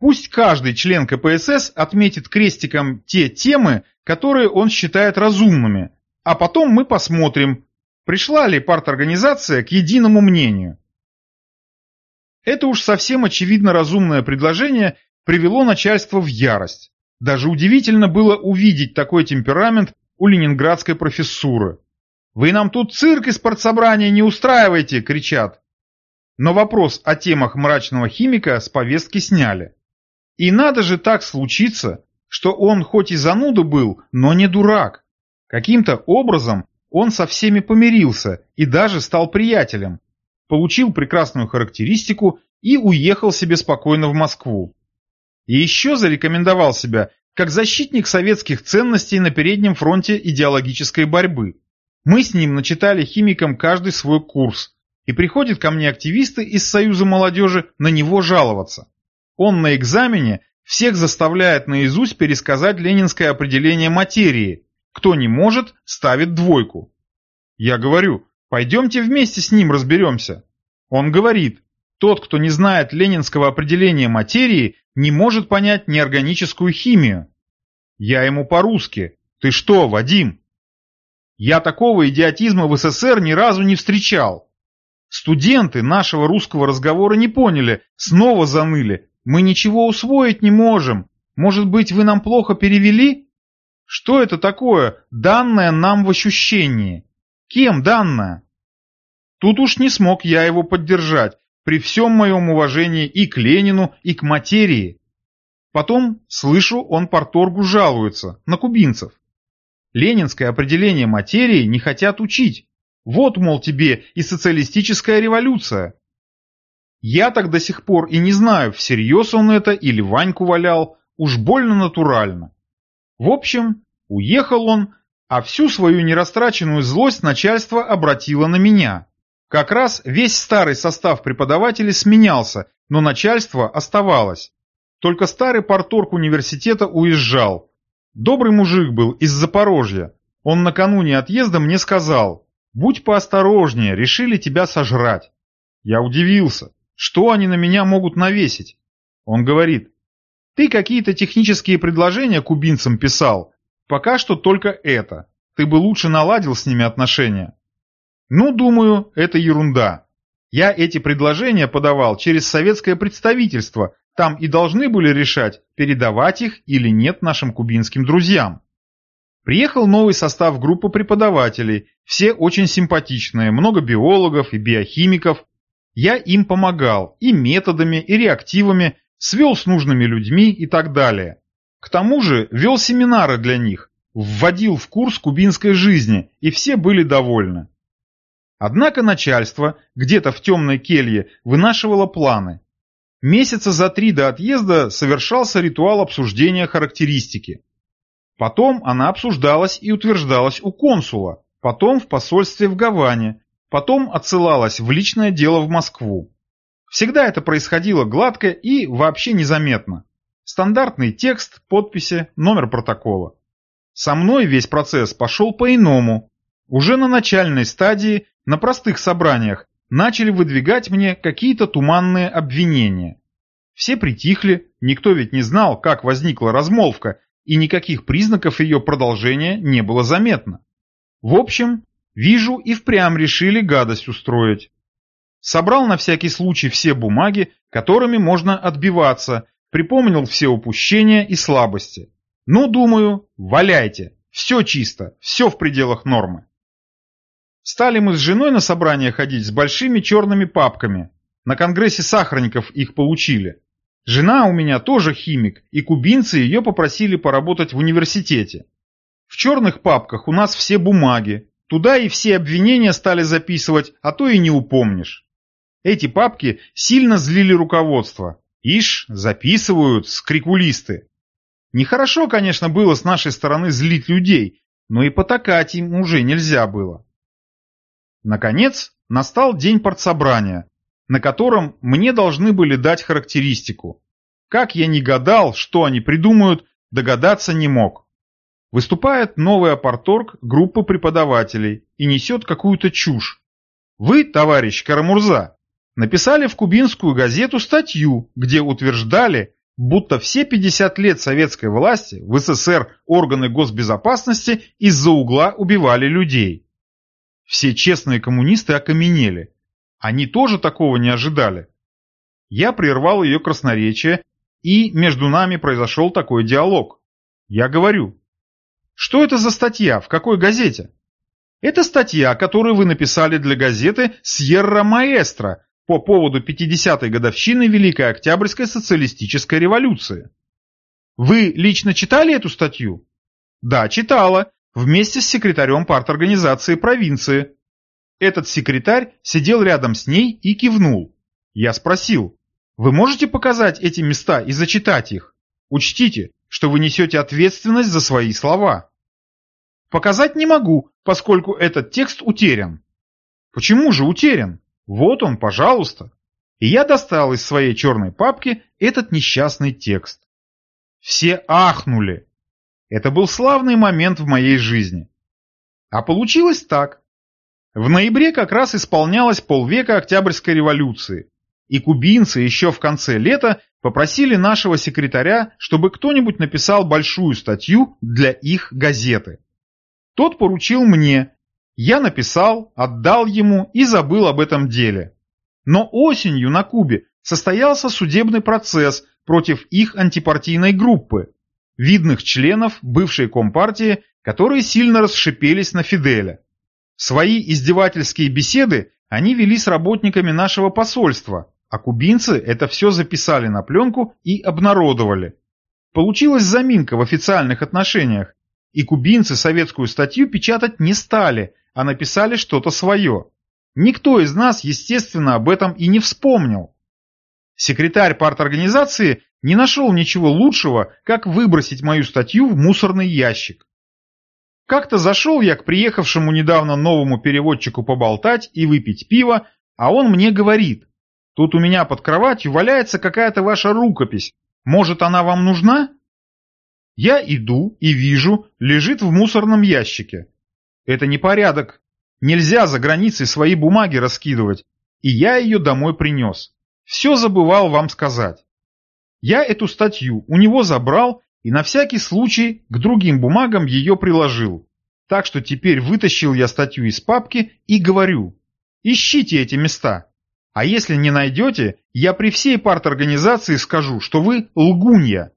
Пусть каждый член КПСС отметит крестиком те темы, которые он считает разумными, а потом мы посмотрим, пришла ли парторганизация к единому мнению. Это уж совсем очевидно разумное предложение привело начальство в ярость. Даже удивительно было увидеть такой темперамент у ленинградской профессуры. «Вы нам тут цирк из партсобрания не устраивайте!» – кричат. Но вопрос о темах мрачного химика с повестки сняли. И надо же так случиться, что он хоть и зануда был, но не дурак. Каким-то образом он со всеми помирился и даже стал приятелем. Получил прекрасную характеристику и уехал себе спокойно в Москву. И еще зарекомендовал себя как защитник советских ценностей на переднем фронте идеологической борьбы. Мы с ним начитали химикам каждый свой курс, и приходят ко мне активисты из Союза молодежи на него жаловаться. Он на экзамене всех заставляет наизусть пересказать ленинское определение материи. Кто не может, ставит двойку. Я говорю, пойдемте вместе с ним разберемся. Он говорит, тот, кто не знает ленинского определения материи, не может понять неорганическую химию. Я ему по-русски. Ты что, Вадим? Я такого идиотизма в СССР ни разу не встречал. Студенты нашего русского разговора не поняли, снова заныли. Мы ничего усвоить не можем. Может быть, вы нам плохо перевели? Что это такое, данное нам в ощущении? Кем данное? Тут уж не смог я его поддержать, при всем моем уважении и к Ленину, и к материи. Потом, слышу, он порторгу жалуется, на кубинцев. Ленинское определение материи не хотят учить. Вот, мол, тебе и социалистическая революция. Я так до сих пор и не знаю, всерьез он это или Ваньку валял, уж больно натурально. В общем, уехал он, а всю свою нерастраченную злость начальство обратило на меня. Как раз весь старый состав преподавателей сменялся, но начальство оставалось. Только старый порторг университета уезжал. Добрый мужик был из Запорожья. Он накануне отъезда мне сказал, «Будь поосторожнее, решили тебя сожрать». Я удивился, что они на меня могут навесить. Он говорит, «Ты какие-то технические предложения кубинцам писал, пока что только это. Ты бы лучше наладил с ними отношения». Ну, думаю, это ерунда. Я эти предложения подавал через советское представительство, там и должны были решать, передавать их или нет нашим кубинским друзьям. Приехал новый состав группы преподавателей, все очень симпатичные, много биологов и биохимиков. Я им помогал и методами, и реактивами, свел с нужными людьми и так далее. К тому же вел семинары для них, вводил в курс кубинской жизни, и все были довольны. Однако начальство где-то в темной келье вынашивало планы. Месяца за три до отъезда совершался ритуал обсуждения характеристики. Потом она обсуждалась и утверждалась у консула, потом в посольстве в Гаване, потом отсылалась в личное дело в Москву. Всегда это происходило гладко и вообще незаметно. Стандартный текст, подписи, номер протокола. Со мной весь процесс пошел по-иному. Уже на начальной стадии на простых собраниях начали выдвигать мне какие-то туманные обвинения. Все притихли, никто ведь не знал, как возникла размолвка, и никаких признаков ее продолжения не было заметно. В общем, вижу и впрямь решили гадость устроить. Собрал на всякий случай все бумаги, которыми можно отбиваться, припомнил все упущения и слабости. Ну, думаю, валяйте, все чисто, все в пределах нормы. Стали мы с женой на собрание ходить с большими черными папками. На конгрессе сахарников их получили. Жена у меня тоже химик, и кубинцы ее попросили поработать в университете. В черных папках у нас все бумаги. Туда и все обвинения стали записывать, а то и не упомнишь. Эти папки сильно злили руководство. Ишь, записывают скрикулисты. Нехорошо, конечно, было с нашей стороны злить людей, но и потакать им уже нельзя было. Наконец, настал день партсобрания, на котором мне должны были дать характеристику. Как я не гадал, что они придумают, догадаться не мог. Выступает новый апорторг группы преподавателей и несет какую-то чушь. Вы, товарищ Карамурза, написали в кубинскую газету статью, где утверждали, будто все 50 лет советской власти в СССР органы госбезопасности из-за угла убивали людей. Все честные коммунисты окаменели. Они тоже такого не ожидали. Я прервал ее красноречие, и между нами произошел такой диалог. Я говорю, что это за статья, в какой газете? Это статья, которую вы написали для газеты «Сьерра Маэстро» по поводу 50-й годовщины Великой Октябрьской социалистической революции. Вы лично читали эту статью? Да, читала, вместе с секретарем парторганизации провинции. Этот секретарь сидел рядом с ней и кивнул. Я спросил, вы можете показать эти места и зачитать их? Учтите, что вы несете ответственность за свои слова. Показать не могу, поскольку этот текст утерян. Почему же утерян? Вот он, пожалуйста. И я достал из своей черной папки этот несчастный текст. Все ахнули. Это был славный момент в моей жизни. А получилось так. В ноябре как раз исполнялось полвека Октябрьской революции, и кубинцы еще в конце лета попросили нашего секретаря, чтобы кто-нибудь написал большую статью для их газеты. Тот поручил мне. Я написал, отдал ему и забыл об этом деле. Но осенью на Кубе состоялся судебный процесс против их антипартийной группы, видных членов бывшей компартии, которые сильно расшипелись на Фиделя. Свои издевательские беседы они вели с работниками нашего посольства, а кубинцы это все записали на пленку и обнародовали. Получилась заминка в официальных отношениях, и кубинцы советскую статью печатать не стали, а написали что-то свое. Никто из нас, естественно, об этом и не вспомнил. Секретарь парторганизации не нашел ничего лучшего, как выбросить мою статью в мусорный ящик. Как-то зашел я к приехавшему недавно новому переводчику поболтать и выпить пиво, а он мне говорит, тут у меня под кроватью валяется какая-то ваша рукопись, может она вам нужна? Я иду и вижу, лежит в мусорном ящике. Это непорядок. Нельзя за границей свои бумаги раскидывать. И я ее домой принес. Все забывал вам сказать. Я эту статью у него забрал и на всякий случай к другим бумагам ее приложил. Так что теперь вытащил я статью из папки и говорю, ищите эти места. А если не найдете, я при всей парторганизации скажу, что вы лгунья.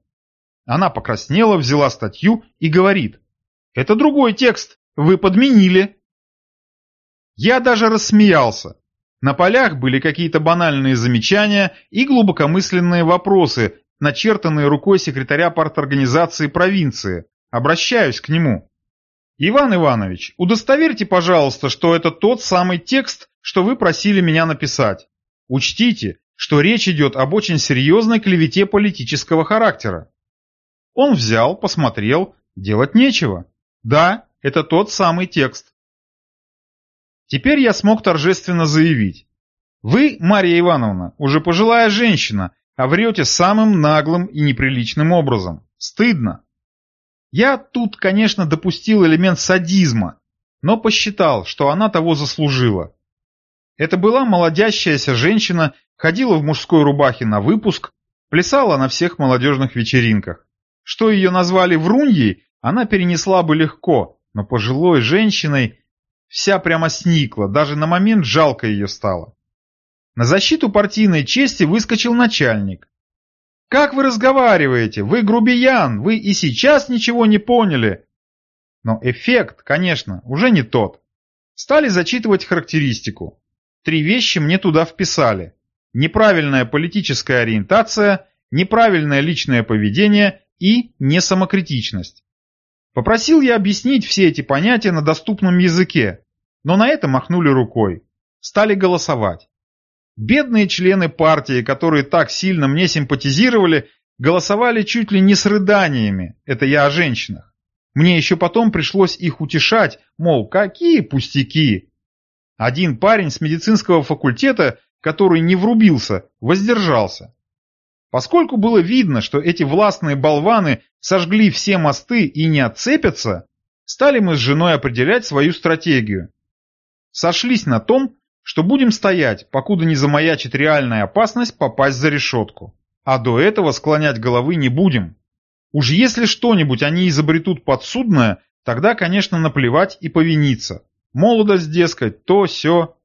Она покраснела, взяла статью и говорит. «Это другой текст, вы подменили». Я даже рассмеялся. На полях были какие-то банальные замечания и глубокомысленные вопросы, начертанные рукой секретаря парторганизации провинции. Обращаюсь к нему. «Иван Иванович, удостоверьте, пожалуйста, что это тот самый текст, что вы просили меня написать. Учтите, что речь идет об очень серьезной клевете политического характера. Он взял, посмотрел, делать нечего. Да, это тот самый текст. Теперь я смог торжественно заявить. Вы, Марья Ивановна, уже пожилая женщина, а врете самым наглым и неприличным образом. Стыдно. Я тут, конечно, допустил элемент садизма, но посчитал, что она того заслужила. Это была молодящаяся женщина, ходила в мужской рубахе на выпуск, плясала на всех молодежных вечеринках. Что ее назвали Вруньей, она перенесла бы легко, но пожилой женщиной вся прямо сникла, даже на момент жалко ее стало. На защиту партийной чести выскочил начальник. «Как вы разговариваете? Вы грубиян, вы и сейчас ничего не поняли!» Но эффект, конечно, уже не тот. Стали зачитывать характеристику. Три вещи мне туда вписали. Неправильная политическая ориентация, неправильное личное поведение и несамокритичность. Попросил я объяснить все эти понятия на доступном языке, но на это махнули рукой. Стали голосовать. Бедные члены партии, которые так сильно мне симпатизировали, голосовали чуть ли не с рыданиями, это я о женщинах. Мне еще потом пришлось их утешать, мол, какие пустяки. Один парень с медицинского факультета, который не врубился, воздержался. Поскольку было видно, что эти властные болваны сожгли все мосты и не отцепятся, стали мы с женой определять свою стратегию. Сошлись на том, что будем стоять, покуда не замаячит реальная опасность попасть за решетку. А до этого склонять головы не будем. Уж если что-нибудь они изобретут подсудное, тогда, конечно, наплевать и повиниться. Молодость, дескать, то, сё.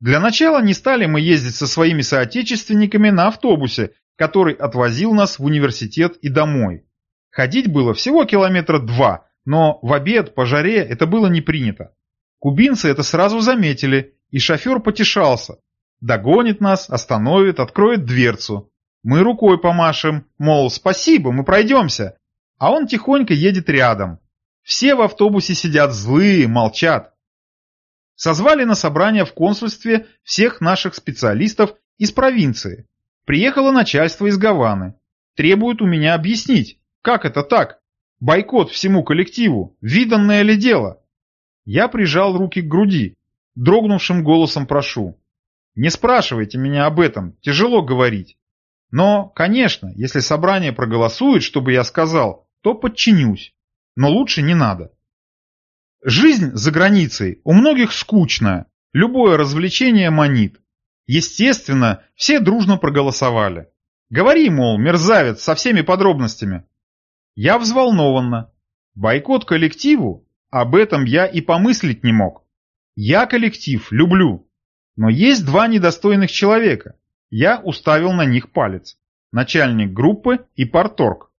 Для начала не стали мы ездить со своими соотечественниками на автобусе, который отвозил нас в университет и домой. Ходить было всего километра два, но в обед по жаре это было не принято. Кубинцы это сразу заметили, и шофер потешался. Догонит нас, остановит, откроет дверцу. Мы рукой помашем, мол, спасибо, мы пройдемся. А он тихонько едет рядом. Все в автобусе сидят злые, молчат. Созвали на собрание в консульстве всех наших специалистов из провинции. Приехало начальство из Гаваны. Требует у меня объяснить, как это так? Бойкот всему коллективу, виданное ли дело? Я прижал руки к груди, дрогнувшим голосом прошу. Не спрашивайте меня об этом, тяжело говорить. Но, конечно, если собрание проголосует, чтобы я сказал, то подчинюсь. Но лучше не надо. Жизнь за границей у многих скучная, любое развлечение манит. Естественно, все дружно проголосовали. Говори, мол, мерзавец, со всеми подробностями. Я взволнованно. Бойкот коллективу? Об этом я и помыслить не мог. Я коллектив люблю. Но есть два недостойных человека. Я уставил на них палец. Начальник группы и парторг.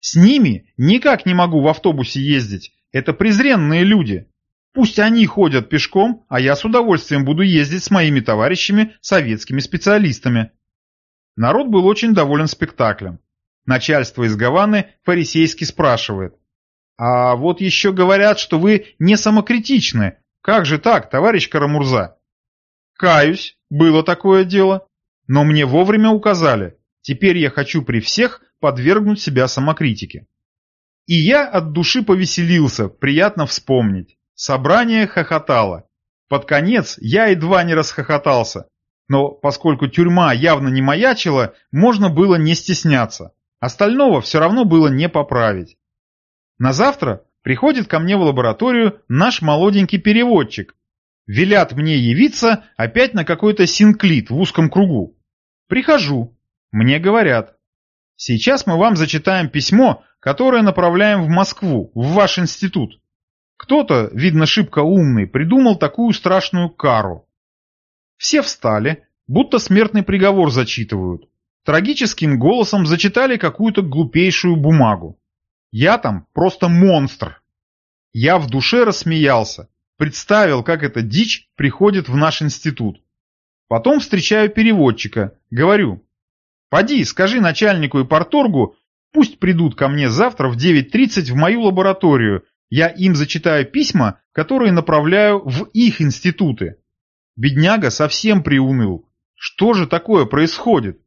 С ними никак не могу в автобусе ездить. Это презренные люди. Пусть они ходят пешком, а я с удовольствием буду ездить с моими товарищами, советскими специалистами. Народ был очень доволен спектаклем. Начальство из Гаваны фарисейски спрашивает. А вот еще говорят, что вы не самокритичны. Как же так, товарищ Карамурза? Каюсь, было такое дело. Но мне вовремя указали. Теперь я хочу при всех подвергнуть себя самокритике. И я от души повеселился, приятно вспомнить. Собрание хохотало. Под конец я едва не расхохотался. Но поскольку тюрьма явно не маячила, можно было не стесняться. Остального все равно было не поправить. На завтра приходит ко мне в лабораторию наш молоденький переводчик. Велят мне явиться опять на какой-то синклит в узком кругу. Прихожу. Мне говорят. Сейчас мы вам зачитаем письмо, которое направляем в Москву, в ваш институт. Кто-то, видно шибко умный, придумал такую страшную кару. Все встали, будто смертный приговор зачитывают. Трагическим голосом зачитали какую-то глупейшую бумагу. Я там просто монстр. Я в душе рассмеялся, представил, как эта дичь приходит в наш институт. Потом встречаю переводчика, говорю, «Поди, скажи начальнику и порторгу, пусть придут ко мне завтра в 9.30 в мою лабораторию я им зачитаю письма, которые направляю в их институты. Бедняга совсем приуныл. Что же такое происходит?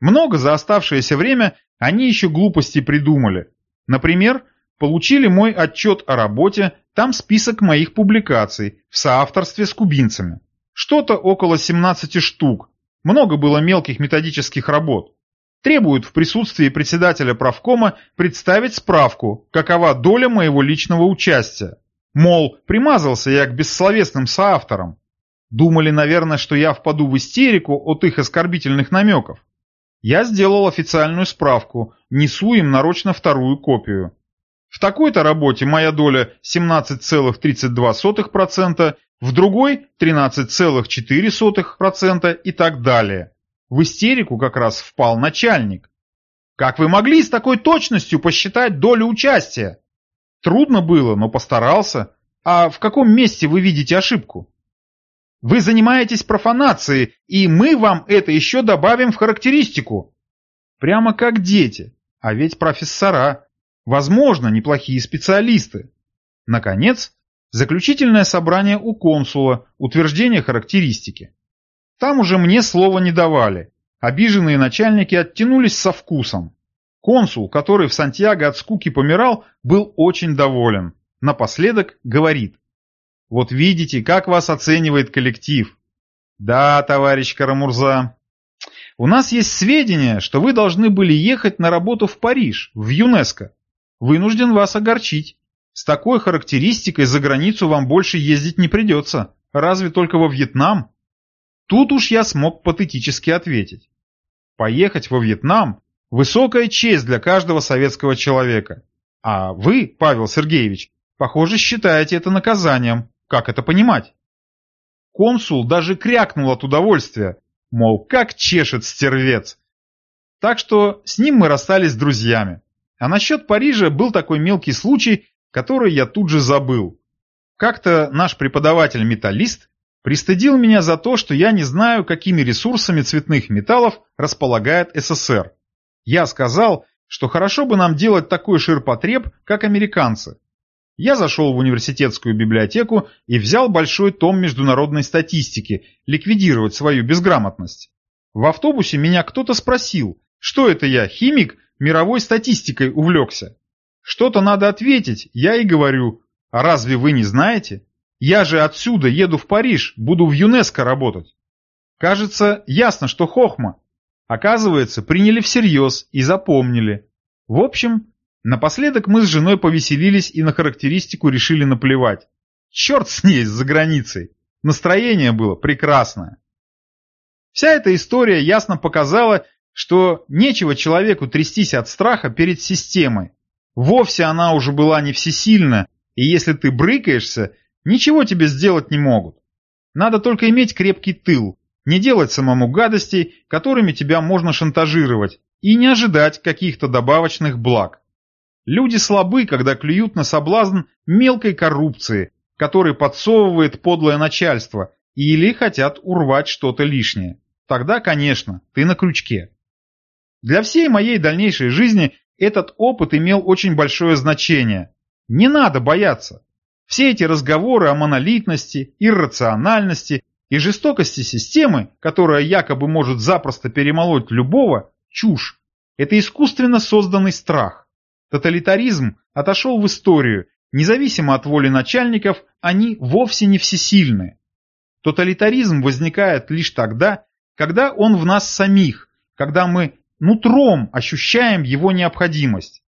Много за оставшееся время они еще глупости придумали. Например, получили мой отчет о работе, там список моих публикаций в соавторстве с кубинцами. Что-то около 17 штук. Много было мелких методических работ требуют в присутствии председателя правкома представить справку, какова доля моего личного участия. Мол, примазался я к бессловесным соавторам. Думали, наверное, что я впаду в истерику от их оскорбительных намеков. Я сделал официальную справку, несу им нарочно вторую копию. В такой-то работе моя доля 17,32%, в другой 13,4% и так далее. В истерику как раз впал начальник. Как вы могли с такой точностью посчитать долю участия? Трудно было, но постарался. А в каком месте вы видите ошибку? Вы занимаетесь профанацией, и мы вам это еще добавим в характеристику. Прямо как дети, а ведь профессора. Возможно, неплохие специалисты. Наконец, заключительное собрание у консула, утверждение характеристики. Там уже мне слова не давали. Обиженные начальники оттянулись со вкусом. Консул, который в Сантьяго от скуки помирал, был очень доволен. Напоследок говорит. Вот видите, как вас оценивает коллектив. Да, товарищ Карамурза. У нас есть сведения, что вы должны были ехать на работу в Париж, в ЮНЕСКО. Вынужден вас огорчить. С такой характеристикой за границу вам больше ездить не придется. Разве только во Вьетнам? Тут уж я смог патетически ответить. Поехать во Вьетнам – высокая честь для каждого советского человека. А вы, Павел Сергеевич, похоже, считаете это наказанием. Как это понимать? Консул даже крякнул от удовольствия, мол, как чешет стервец. Так что с ним мы расстались друзьями. А насчет Парижа был такой мелкий случай, который я тут же забыл. Как-то наш преподаватель-металлист пристыдил меня за то, что я не знаю, какими ресурсами цветных металлов располагает СССР. Я сказал, что хорошо бы нам делать такой ширпотреб, как американцы. Я зашел в университетскую библиотеку и взял большой том международной статистики, ликвидировать свою безграмотность. В автобусе меня кто-то спросил, что это я, химик, мировой статистикой увлекся. Что-то надо ответить, я и говорю, а разве вы не знаете? Я же отсюда еду в Париж, буду в ЮНЕСКО работать. Кажется, ясно, что хохма. Оказывается, приняли всерьез и запомнили. В общем, напоследок мы с женой повеселились и на характеристику решили наплевать. Черт с ней, за границей. Настроение было прекрасное. Вся эта история ясно показала, что нечего человеку трястись от страха перед системой. Вовсе она уже была не всесильна, и если ты брыкаешься, ничего тебе сделать не могут. Надо только иметь крепкий тыл, не делать самому гадостей, которыми тебя можно шантажировать, и не ожидать каких-то добавочных благ. Люди слабы, когда клюют на соблазн мелкой коррупции, который подсовывает подлое начальство, или хотят урвать что-то лишнее. Тогда, конечно, ты на крючке. Для всей моей дальнейшей жизни этот опыт имел очень большое значение. Не надо бояться. Все эти разговоры о монолитности, иррациональности и жестокости системы, которая якобы может запросто перемолоть любого, чушь. Это искусственно созданный страх. Тоталитаризм отошел в историю, независимо от воли начальников, они вовсе не всесильны. Тоталитаризм возникает лишь тогда, когда он в нас самих, когда мы нутром ощущаем его необходимость.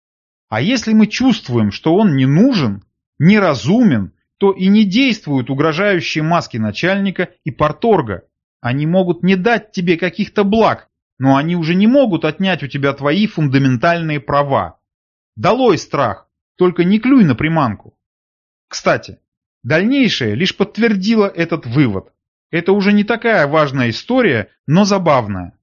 А если мы чувствуем, что он не нужен, неразумен, то и не действуют угрожающие маски начальника и порторга. Они могут не дать тебе каких-то благ, но они уже не могут отнять у тебя твои фундаментальные права. Долой страх, только не клюй на приманку. Кстати, дальнейшее лишь подтвердило этот вывод. Это уже не такая важная история, но забавная.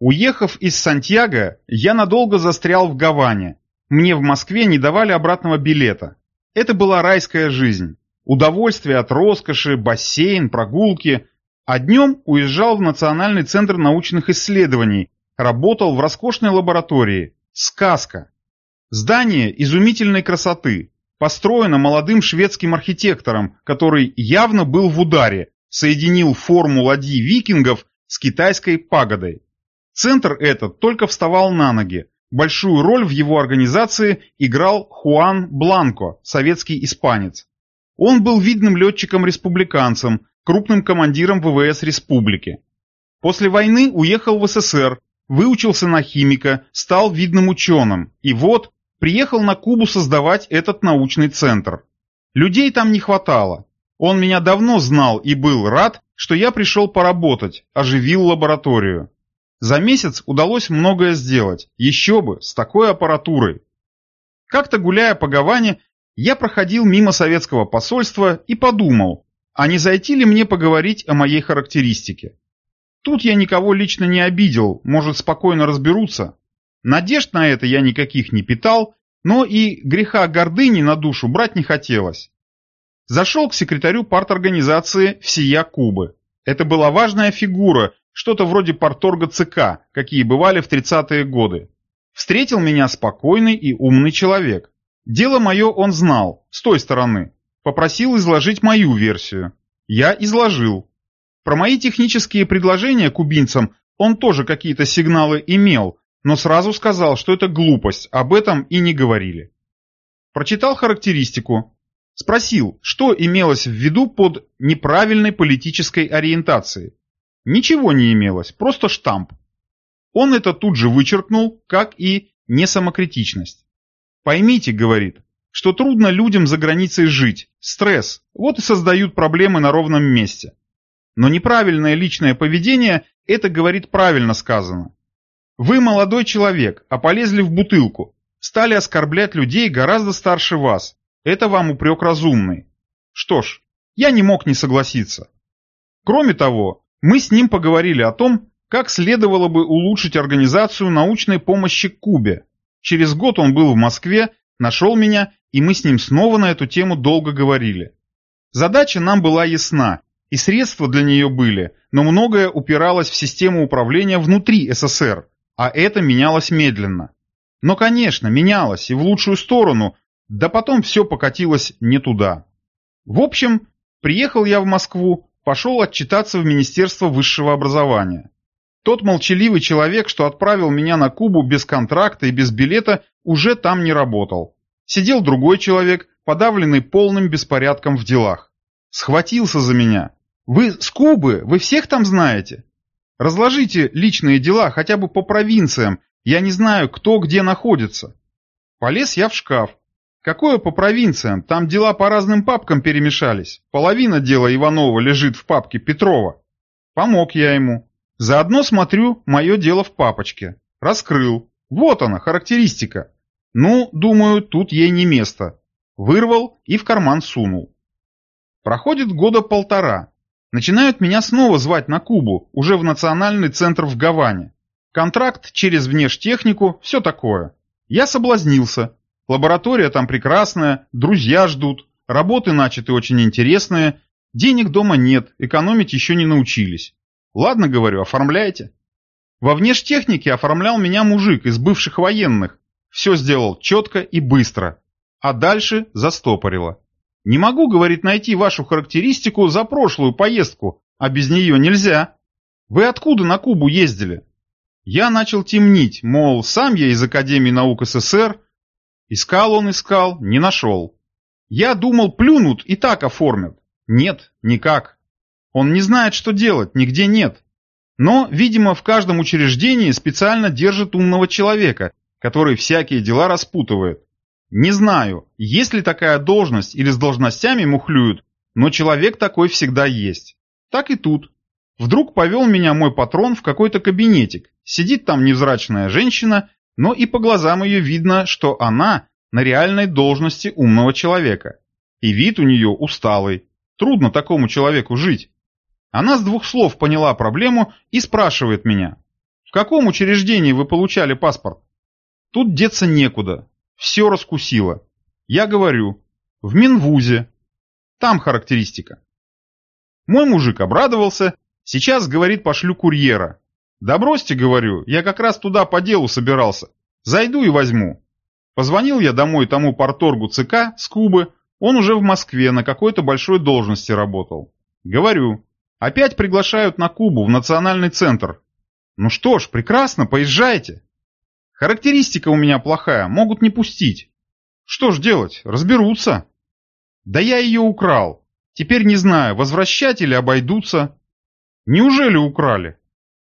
Уехав из Сантьяго, я надолго застрял в Гаване. Мне в Москве не давали обратного билета. Это была райская жизнь. Удовольствие от роскоши, бассейн, прогулки. А днем уезжал в Национальный центр научных исследований, работал в роскошной лаборатории. Сказка. Здание изумительной красоты. Построено молодым шведским архитектором, который явно был в ударе, соединил форму ладьи викингов с китайской пагодой. Центр этот только вставал на ноги. Большую роль в его организации играл Хуан Бланко, советский испанец. Он был видным летчиком-республиканцем, крупным командиром ВВС республики. После войны уехал в СССР, выучился на химика, стал видным ученым, и вот приехал на Кубу создавать этот научный центр. Людей там не хватало. Он меня давно знал и был рад, что я пришел поработать, оживил лабораторию. За месяц удалось многое сделать, еще бы, с такой аппаратурой. Как-то гуляя по Гаване, я проходил мимо советского посольства и подумал, а не зайти ли мне поговорить о моей характеристике. Тут я никого лично не обидел, может спокойно разберутся. Надежд на это я никаких не питал, но и греха гордыни на душу брать не хотелось. Зашел к секретарю парторганизации «Всея Кубы». Это была важная фигура, что-то вроде порторга ЦК, какие бывали в 30-е годы. Встретил меня спокойный и умный человек. Дело мое он знал, с той стороны. Попросил изложить мою версию. Я изложил. Про мои технические предложения кубинцам он тоже какие-то сигналы имел, но сразу сказал, что это глупость, об этом и не говорили. Прочитал характеристику. Спросил, что имелось в виду под неправильной политической ориентацией. Ничего не имелось, просто штамп. Он это тут же вычеркнул, как и несамокритичность. «Поймите, — говорит, — что трудно людям за границей жить, стресс, вот и создают проблемы на ровном месте. Но неправильное личное поведение – это, говорит, правильно сказано. Вы молодой человек, а полезли в бутылку, стали оскорблять людей гораздо старше вас. Это вам упрек разумный. Что ж, я не мог не согласиться. Кроме того, мы с ним поговорили о том, как следовало бы улучшить организацию научной помощи Кубе. Через год он был в Москве, нашел меня, и мы с ним снова на эту тему долго говорили. Задача нам была ясна, и средства для нее были, но многое упиралось в систему управления внутри СССР, а это менялось медленно. Но, конечно, менялось и в лучшую сторону, да потом все покатилось не туда. В общем, приехал я в Москву, пошел отчитаться в Министерство высшего образования. Тот молчаливый человек, что отправил меня на Кубу без контракта и без билета, уже там не работал. Сидел другой человек, подавленный полным беспорядком в делах. Схватился за меня. «Вы с Кубы? Вы всех там знаете?» «Разложите личные дела хотя бы по провинциям, я не знаю, кто где находится». Полез я в шкаф. Какое по провинциям? Там дела по разным папкам перемешались. Половина дела Иванова лежит в папке Петрова. Помог я ему. Заодно смотрю, мое дело в папочке. Раскрыл. Вот она, характеристика. Ну, думаю, тут ей не место. Вырвал и в карман сунул. Проходит года полтора. Начинают меня снова звать на Кубу, уже в национальный центр в Гаване. Контракт через внештехнику, все такое. Я соблазнился. Лаборатория там прекрасная, друзья ждут, работы начаты очень интересные, денег дома нет, экономить еще не научились. Ладно, говорю, оформляйте. Во внештехнике оформлял меня мужик из бывших военных. Все сделал четко и быстро. А дальше застопорило. Не могу, говорит, найти вашу характеристику за прошлую поездку, а без нее нельзя. Вы откуда на Кубу ездили? Я начал темнить, мол, сам я из Академии наук СССР. Искал он, искал, не нашел. Я думал, плюнут и так оформят. Нет, никак. Он не знает, что делать, нигде нет. Но, видимо, в каждом учреждении специально держит умного человека, который всякие дела распутывает. Не знаю, есть ли такая должность или с должностями мухлюют, но человек такой всегда есть. Так и тут. Вдруг повел меня мой патрон в какой-то кабинетик. Сидит там невзрачная женщина, но и по глазам ее видно, что она на реальной должности умного человека. И вид у нее усталый. Трудно такому человеку жить. Она с двух слов поняла проблему и спрашивает меня. В каком учреждении вы получали паспорт? Тут деться некуда. Все раскусило. Я говорю. В Минвузе. Там характеристика. Мой мужик обрадовался. Сейчас, говорит, пошлю курьера. Да бросьте, говорю, я как раз туда по делу собирался. Зайду и возьму. Позвонил я домой тому порторгу ЦК с Кубы. Он уже в Москве на какой-то большой должности работал. Говорю, Опять приглашают на Кубу, в национальный центр. Ну что ж, прекрасно, поезжайте. Характеристика у меня плохая, могут не пустить. Что ж делать, разберутся. Да я ее украл. Теперь не знаю, возвращать или обойдутся. Неужели украли?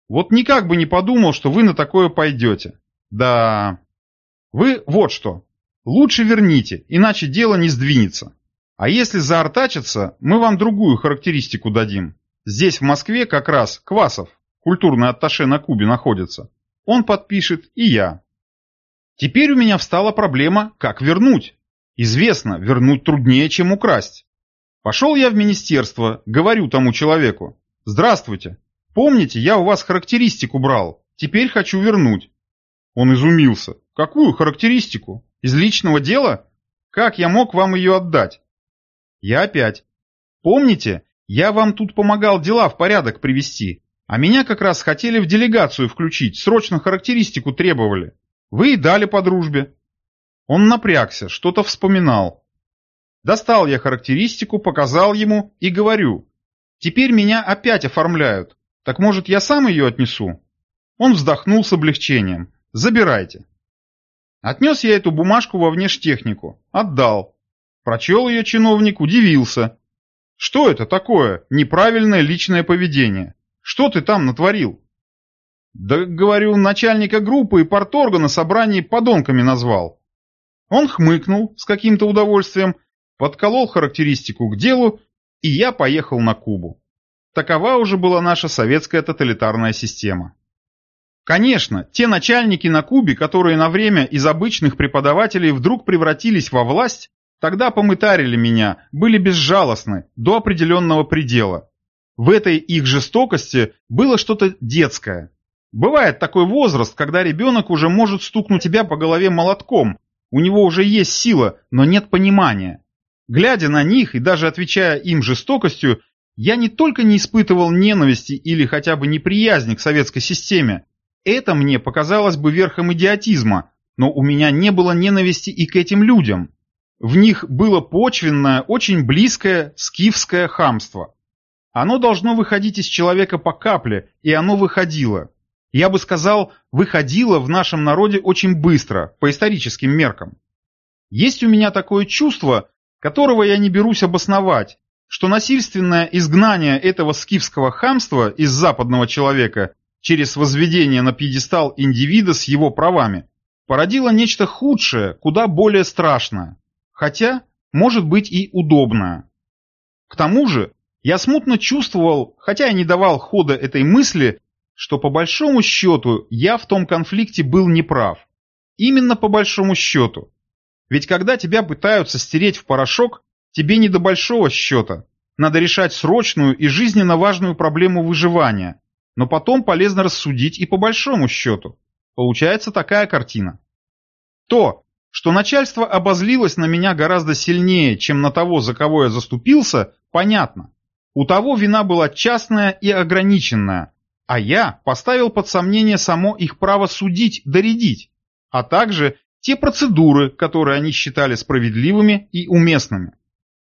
Вот никак бы не подумал, что вы на такое пойдете. Да... Вы вот что. Лучше верните, иначе дело не сдвинется. А если заортачатся, мы вам другую характеристику дадим. Здесь, в Москве, как раз Квасов, культурный атташе на Кубе, находится. Он подпишет, и я. Теперь у меня встала проблема, как вернуть. Известно, вернуть труднее, чем украсть. Пошел я в министерство, говорю тому человеку. Здравствуйте. Помните, я у вас характеристику брал. Теперь хочу вернуть. Он изумился. Какую характеристику? Из личного дела? Как я мог вам ее отдать? Я опять. Помните, я вам тут помогал дела в порядок привести, а меня как раз хотели в делегацию включить, срочно характеристику требовали. Вы и дали по дружбе. Он напрягся, что-то вспоминал. Достал я характеристику, показал ему и говорю. Теперь меня опять оформляют. Так может я сам ее отнесу? Он вздохнул с облегчением. Забирайте. Отнес я эту бумажку во внештехнику. Отдал. Прочел ее чиновник, удивился. Что это такое? Неправильное личное поведение. Что ты там натворил? Да, говорю, начальника группы и порторга на собрании подонками назвал. Он хмыкнул с каким-то удовольствием, подколол характеристику к делу, и я поехал на Кубу. Такова уже была наша советская тоталитарная система. Конечно, те начальники на Кубе, которые на время из обычных преподавателей вдруг превратились во власть, тогда помытарили меня, были безжалостны до определенного предела. В этой их жестокости было что-то детское. Бывает такой возраст, когда ребенок уже может стукнуть тебя по голове молотком, у него уже есть сила, но нет понимания. Глядя на них и даже отвечая им жестокостью, я не только не испытывал ненависти или хотя бы неприязни к советской системе, это мне показалось бы верхом идиотизма, но у меня не было ненависти и к этим людям. В них было почвенное, очень близкое скифское хамство. Оно должно выходить из человека по капле, и оно выходило. Я бы сказал, выходило в нашем народе очень быстро, по историческим меркам. Есть у меня такое чувство, которого я не берусь обосновать, что насильственное изгнание этого скифского хамства из западного человека через возведение на пьедестал индивида с его правами, породило нечто худшее, куда более страшное, хотя, может быть и удобное. К тому же, я смутно чувствовал, хотя и не давал хода этой мысли, что по большому счету я в том конфликте был неправ. Именно по большому счету. Ведь когда тебя пытаются стереть в порошок, тебе не до большого счета. Надо решать срочную и жизненно важную проблему выживания, но потом полезно рассудить и по большому счету. Получается такая картина. То, что начальство обозлилось на меня гораздо сильнее, чем на того, за кого я заступился, понятно. У того вина была частная и ограниченная, а я поставил под сомнение само их право судить, доредить, а также те процедуры, которые они считали справедливыми и уместными.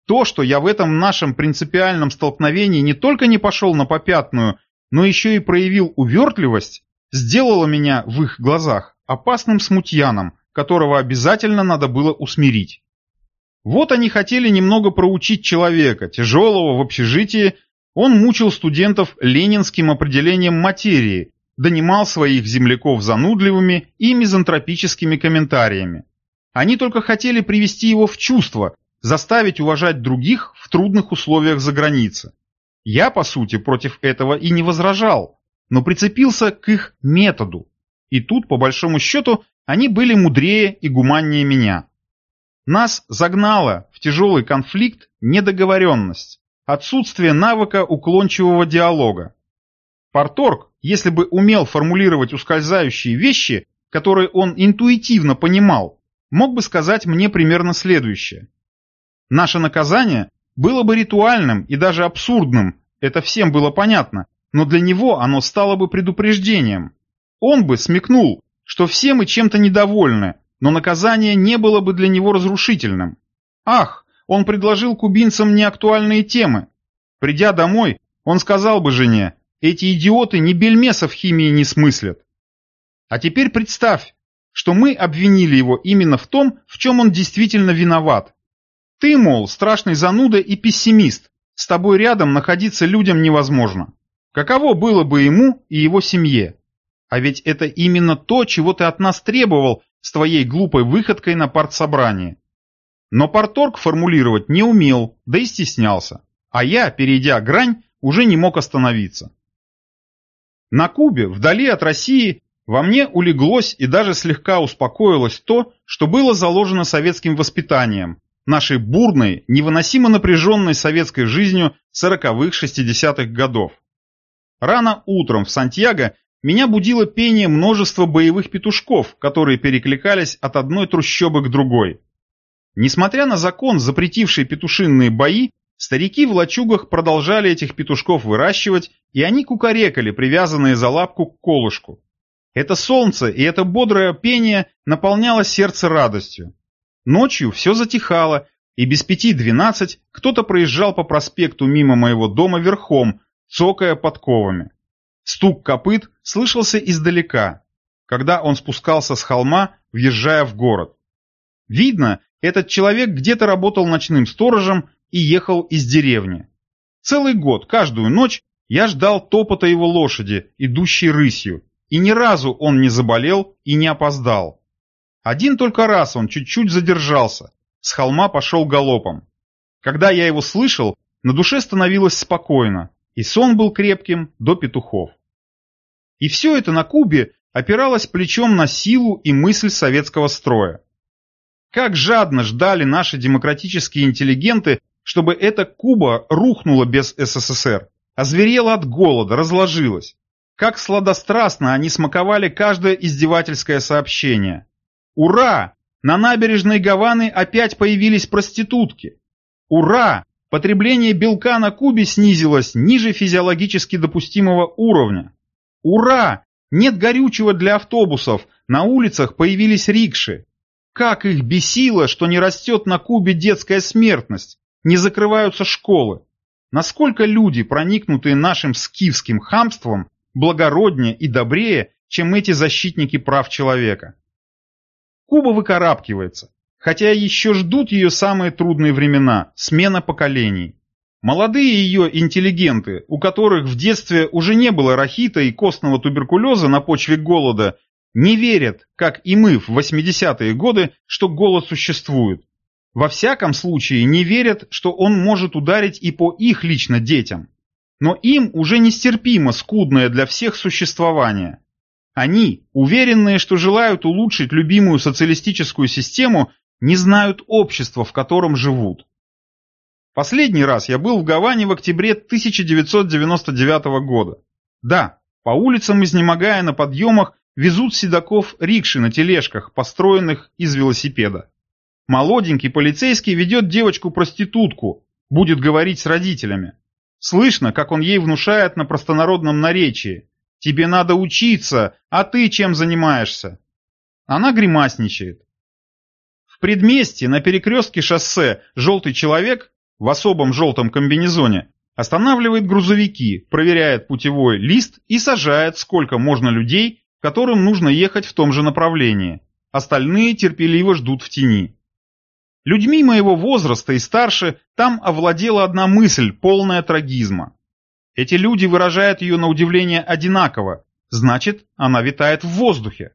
То, что я в этом нашем принципиальном столкновении не только не пошел на попятную но еще и проявил увертливость, сделало меня в их глазах опасным смутьяном, которого обязательно надо было усмирить. Вот они хотели немного проучить человека, тяжелого в общежитии, он мучил студентов ленинским определением материи, донимал своих земляков занудливыми и мизантропическими комментариями. Они только хотели привести его в чувство, заставить уважать других в трудных условиях за границей. Я, по сути, против этого и не возражал, но прицепился к их методу. И тут, по большому счету, они были мудрее и гуманнее меня. Нас загнала в тяжелый конфликт недоговоренность, отсутствие навыка уклончивого диалога. Порторг, если бы умел формулировать ускользающие вещи, которые он интуитивно понимал, мог бы сказать мне примерно следующее. Наше наказание было бы ритуальным и даже абсурдным, это всем было понятно, но для него оно стало бы предупреждением. Он бы смекнул, что все мы чем-то недовольны, но наказание не было бы для него разрушительным. Ах, он предложил кубинцам неактуальные темы. Придя домой, он сказал бы жене, эти идиоты ни бельмеса в химии не смыслят. А теперь представь, что мы обвинили его именно в том, в чем он действительно виноват. Ты, мол, страшный зануда и пессимист. С тобой рядом находиться людям невозможно. Каково было бы ему и его семье? А ведь это именно то, чего ты от нас требовал с твоей глупой выходкой на партсобрании. Но парторг формулировать не умел, да и стеснялся. А я, перейдя грань, уже не мог остановиться. На Кубе, вдали от России, во мне улеглось и даже слегка успокоилось то, что было заложено советским воспитанием, нашей бурной, невыносимо напряженной советской жизнью 40-х-60-х годов. Рано утром в Сантьяго меня будило пение множества боевых петушков, которые перекликались от одной трущобы к другой. Несмотря на закон, запретивший петушинные бои, старики в лачугах продолжали этих петушков выращивать, и они кукарекали, привязанные за лапку к колышку. Это солнце и это бодрое пение наполняло сердце радостью. Ночью все затихало, и без пяти двенадцать кто-то проезжал по проспекту мимо моего дома верхом, цокая подковами. Стук копыт слышался издалека, когда он спускался с холма, въезжая в город. Видно, этот человек где-то работал ночным сторожем и ехал из деревни. Целый год, каждую ночь, я ждал топота его лошади, идущей рысью, и ни разу он не заболел и не опоздал. Один только раз он чуть-чуть задержался, с холма пошел галопом. Когда я его слышал, на душе становилось спокойно, и сон был крепким до петухов. И все это на Кубе опиралось плечом на силу и мысль советского строя. Как жадно ждали наши демократические интеллигенты, чтобы эта Куба рухнула без СССР, озверела от голода, разложилась. Как сладострастно они смаковали каждое издевательское сообщение. Ура! На набережной Гаваны опять появились проститутки. Ура! Потребление белка на Кубе снизилось ниже физиологически допустимого уровня. Ура! Нет горючего для автобусов, на улицах появились рикши. Как их бесило, что не растет на Кубе детская смертность, не закрываются школы. Насколько люди, проникнутые нашим скифским хамством, благороднее и добрее, чем эти защитники прав человека. Куба выкарабкивается, хотя еще ждут ее самые трудные времена – смена поколений. Молодые ее интеллигенты, у которых в детстве уже не было рахита и костного туберкулеза на почве голода, не верят, как и мы в 80-е годы, что голод существует. Во всяком случае не верят, что он может ударить и по их лично детям. Но им уже нестерпимо скудное для всех существование. Они, уверенные, что желают улучшить любимую социалистическую систему, не знают общества, в котором живут. Последний раз я был в Гаване в октябре 1999 года. Да, по улицам, изнемогая на подъемах, везут седаков рикши на тележках, построенных из велосипеда. Молоденький полицейский ведет девочку-проститутку, будет говорить с родителями. Слышно, как он ей внушает на простонародном наречии. «Тебе надо учиться, а ты чем занимаешься?» Она гримасничает. В предместье на перекрестке шоссе желтый человек в особом желтом комбинезоне останавливает грузовики, проверяет путевой лист и сажает сколько можно людей, которым нужно ехать в том же направлении. Остальные терпеливо ждут в тени. Людьми моего возраста и старше там овладела одна мысль, полная трагизма. Эти люди выражают ее на удивление одинаково, значит, она витает в воздухе.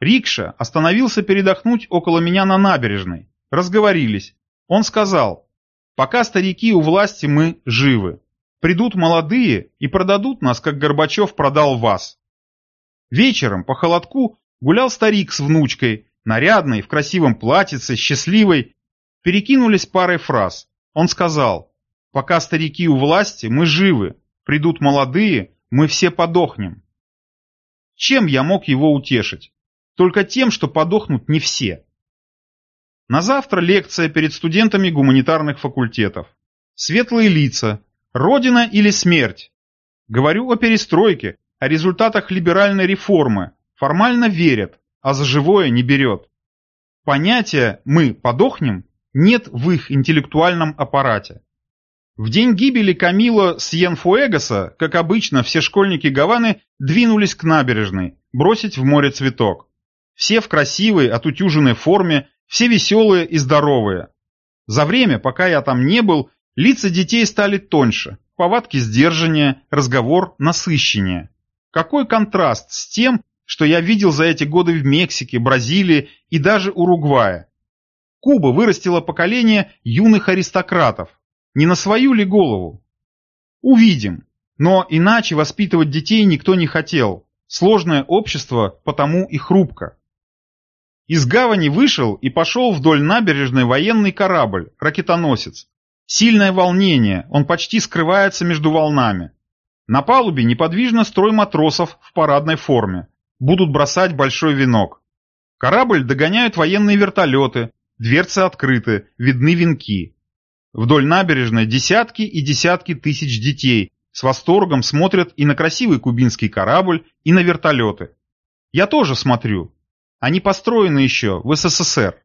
Рикша остановился передохнуть около меня на набережной. Разговорились. Он сказал, пока старики у власти мы живы. Придут молодые и продадут нас, как Горбачев продал вас. Вечером по холодку гулял старик с внучкой, нарядной, в красивом платьице, счастливой. Перекинулись парой фраз. Он сказал, пока старики у власти мы живы, придут молодые, мы все подохнем. Чем я мог его утешить? Только тем, что подохнут не все. На завтра лекция перед студентами гуманитарных факультетов. Светлые лица. Родина или смерть? Говорю о перестройке, о результатах либеральной реформы. Формально верят, а за живое не берет. Понятия «мы подохнем» нет в их интеллектуальном аппарате. В день гибели Камила Сьенфуэгаса, как обычно, все школьники Гаваны двинулись к набережной, бросить в море цветок. Все в красивой, отутюженной форме, все веселые и здоровые. За время, пока я там не был, лица детей стали тоньше, повадки сдержания, разговор насыщеннее. Какой контраст с тем, что я видел за эти годы в Мексике, Бразилии и даже Уругвае. Куба вырастила поколение юных аристократов. Не на свою ли голову? Увидим. Но иначе воспитывать детей никто не хотел. Сложное общество потому и хрупко. Из гавани вышел и пошел вдоль набережной военный корабль, ракетоносец. Сильное волнение, он почти скрывается между волнами. На палубе неподвижно строй матросов в парадной форме. Будут бросать большой венок. Корабль догоняют военные вертолеты, дверцы открыты, видны венки. Вдоль набережной десятки и десятки тысяч детей с восторгом смотрят и на красивый кубинский корабль, и на вертолеты. Я тоже смотрю, они построены еще в СССР.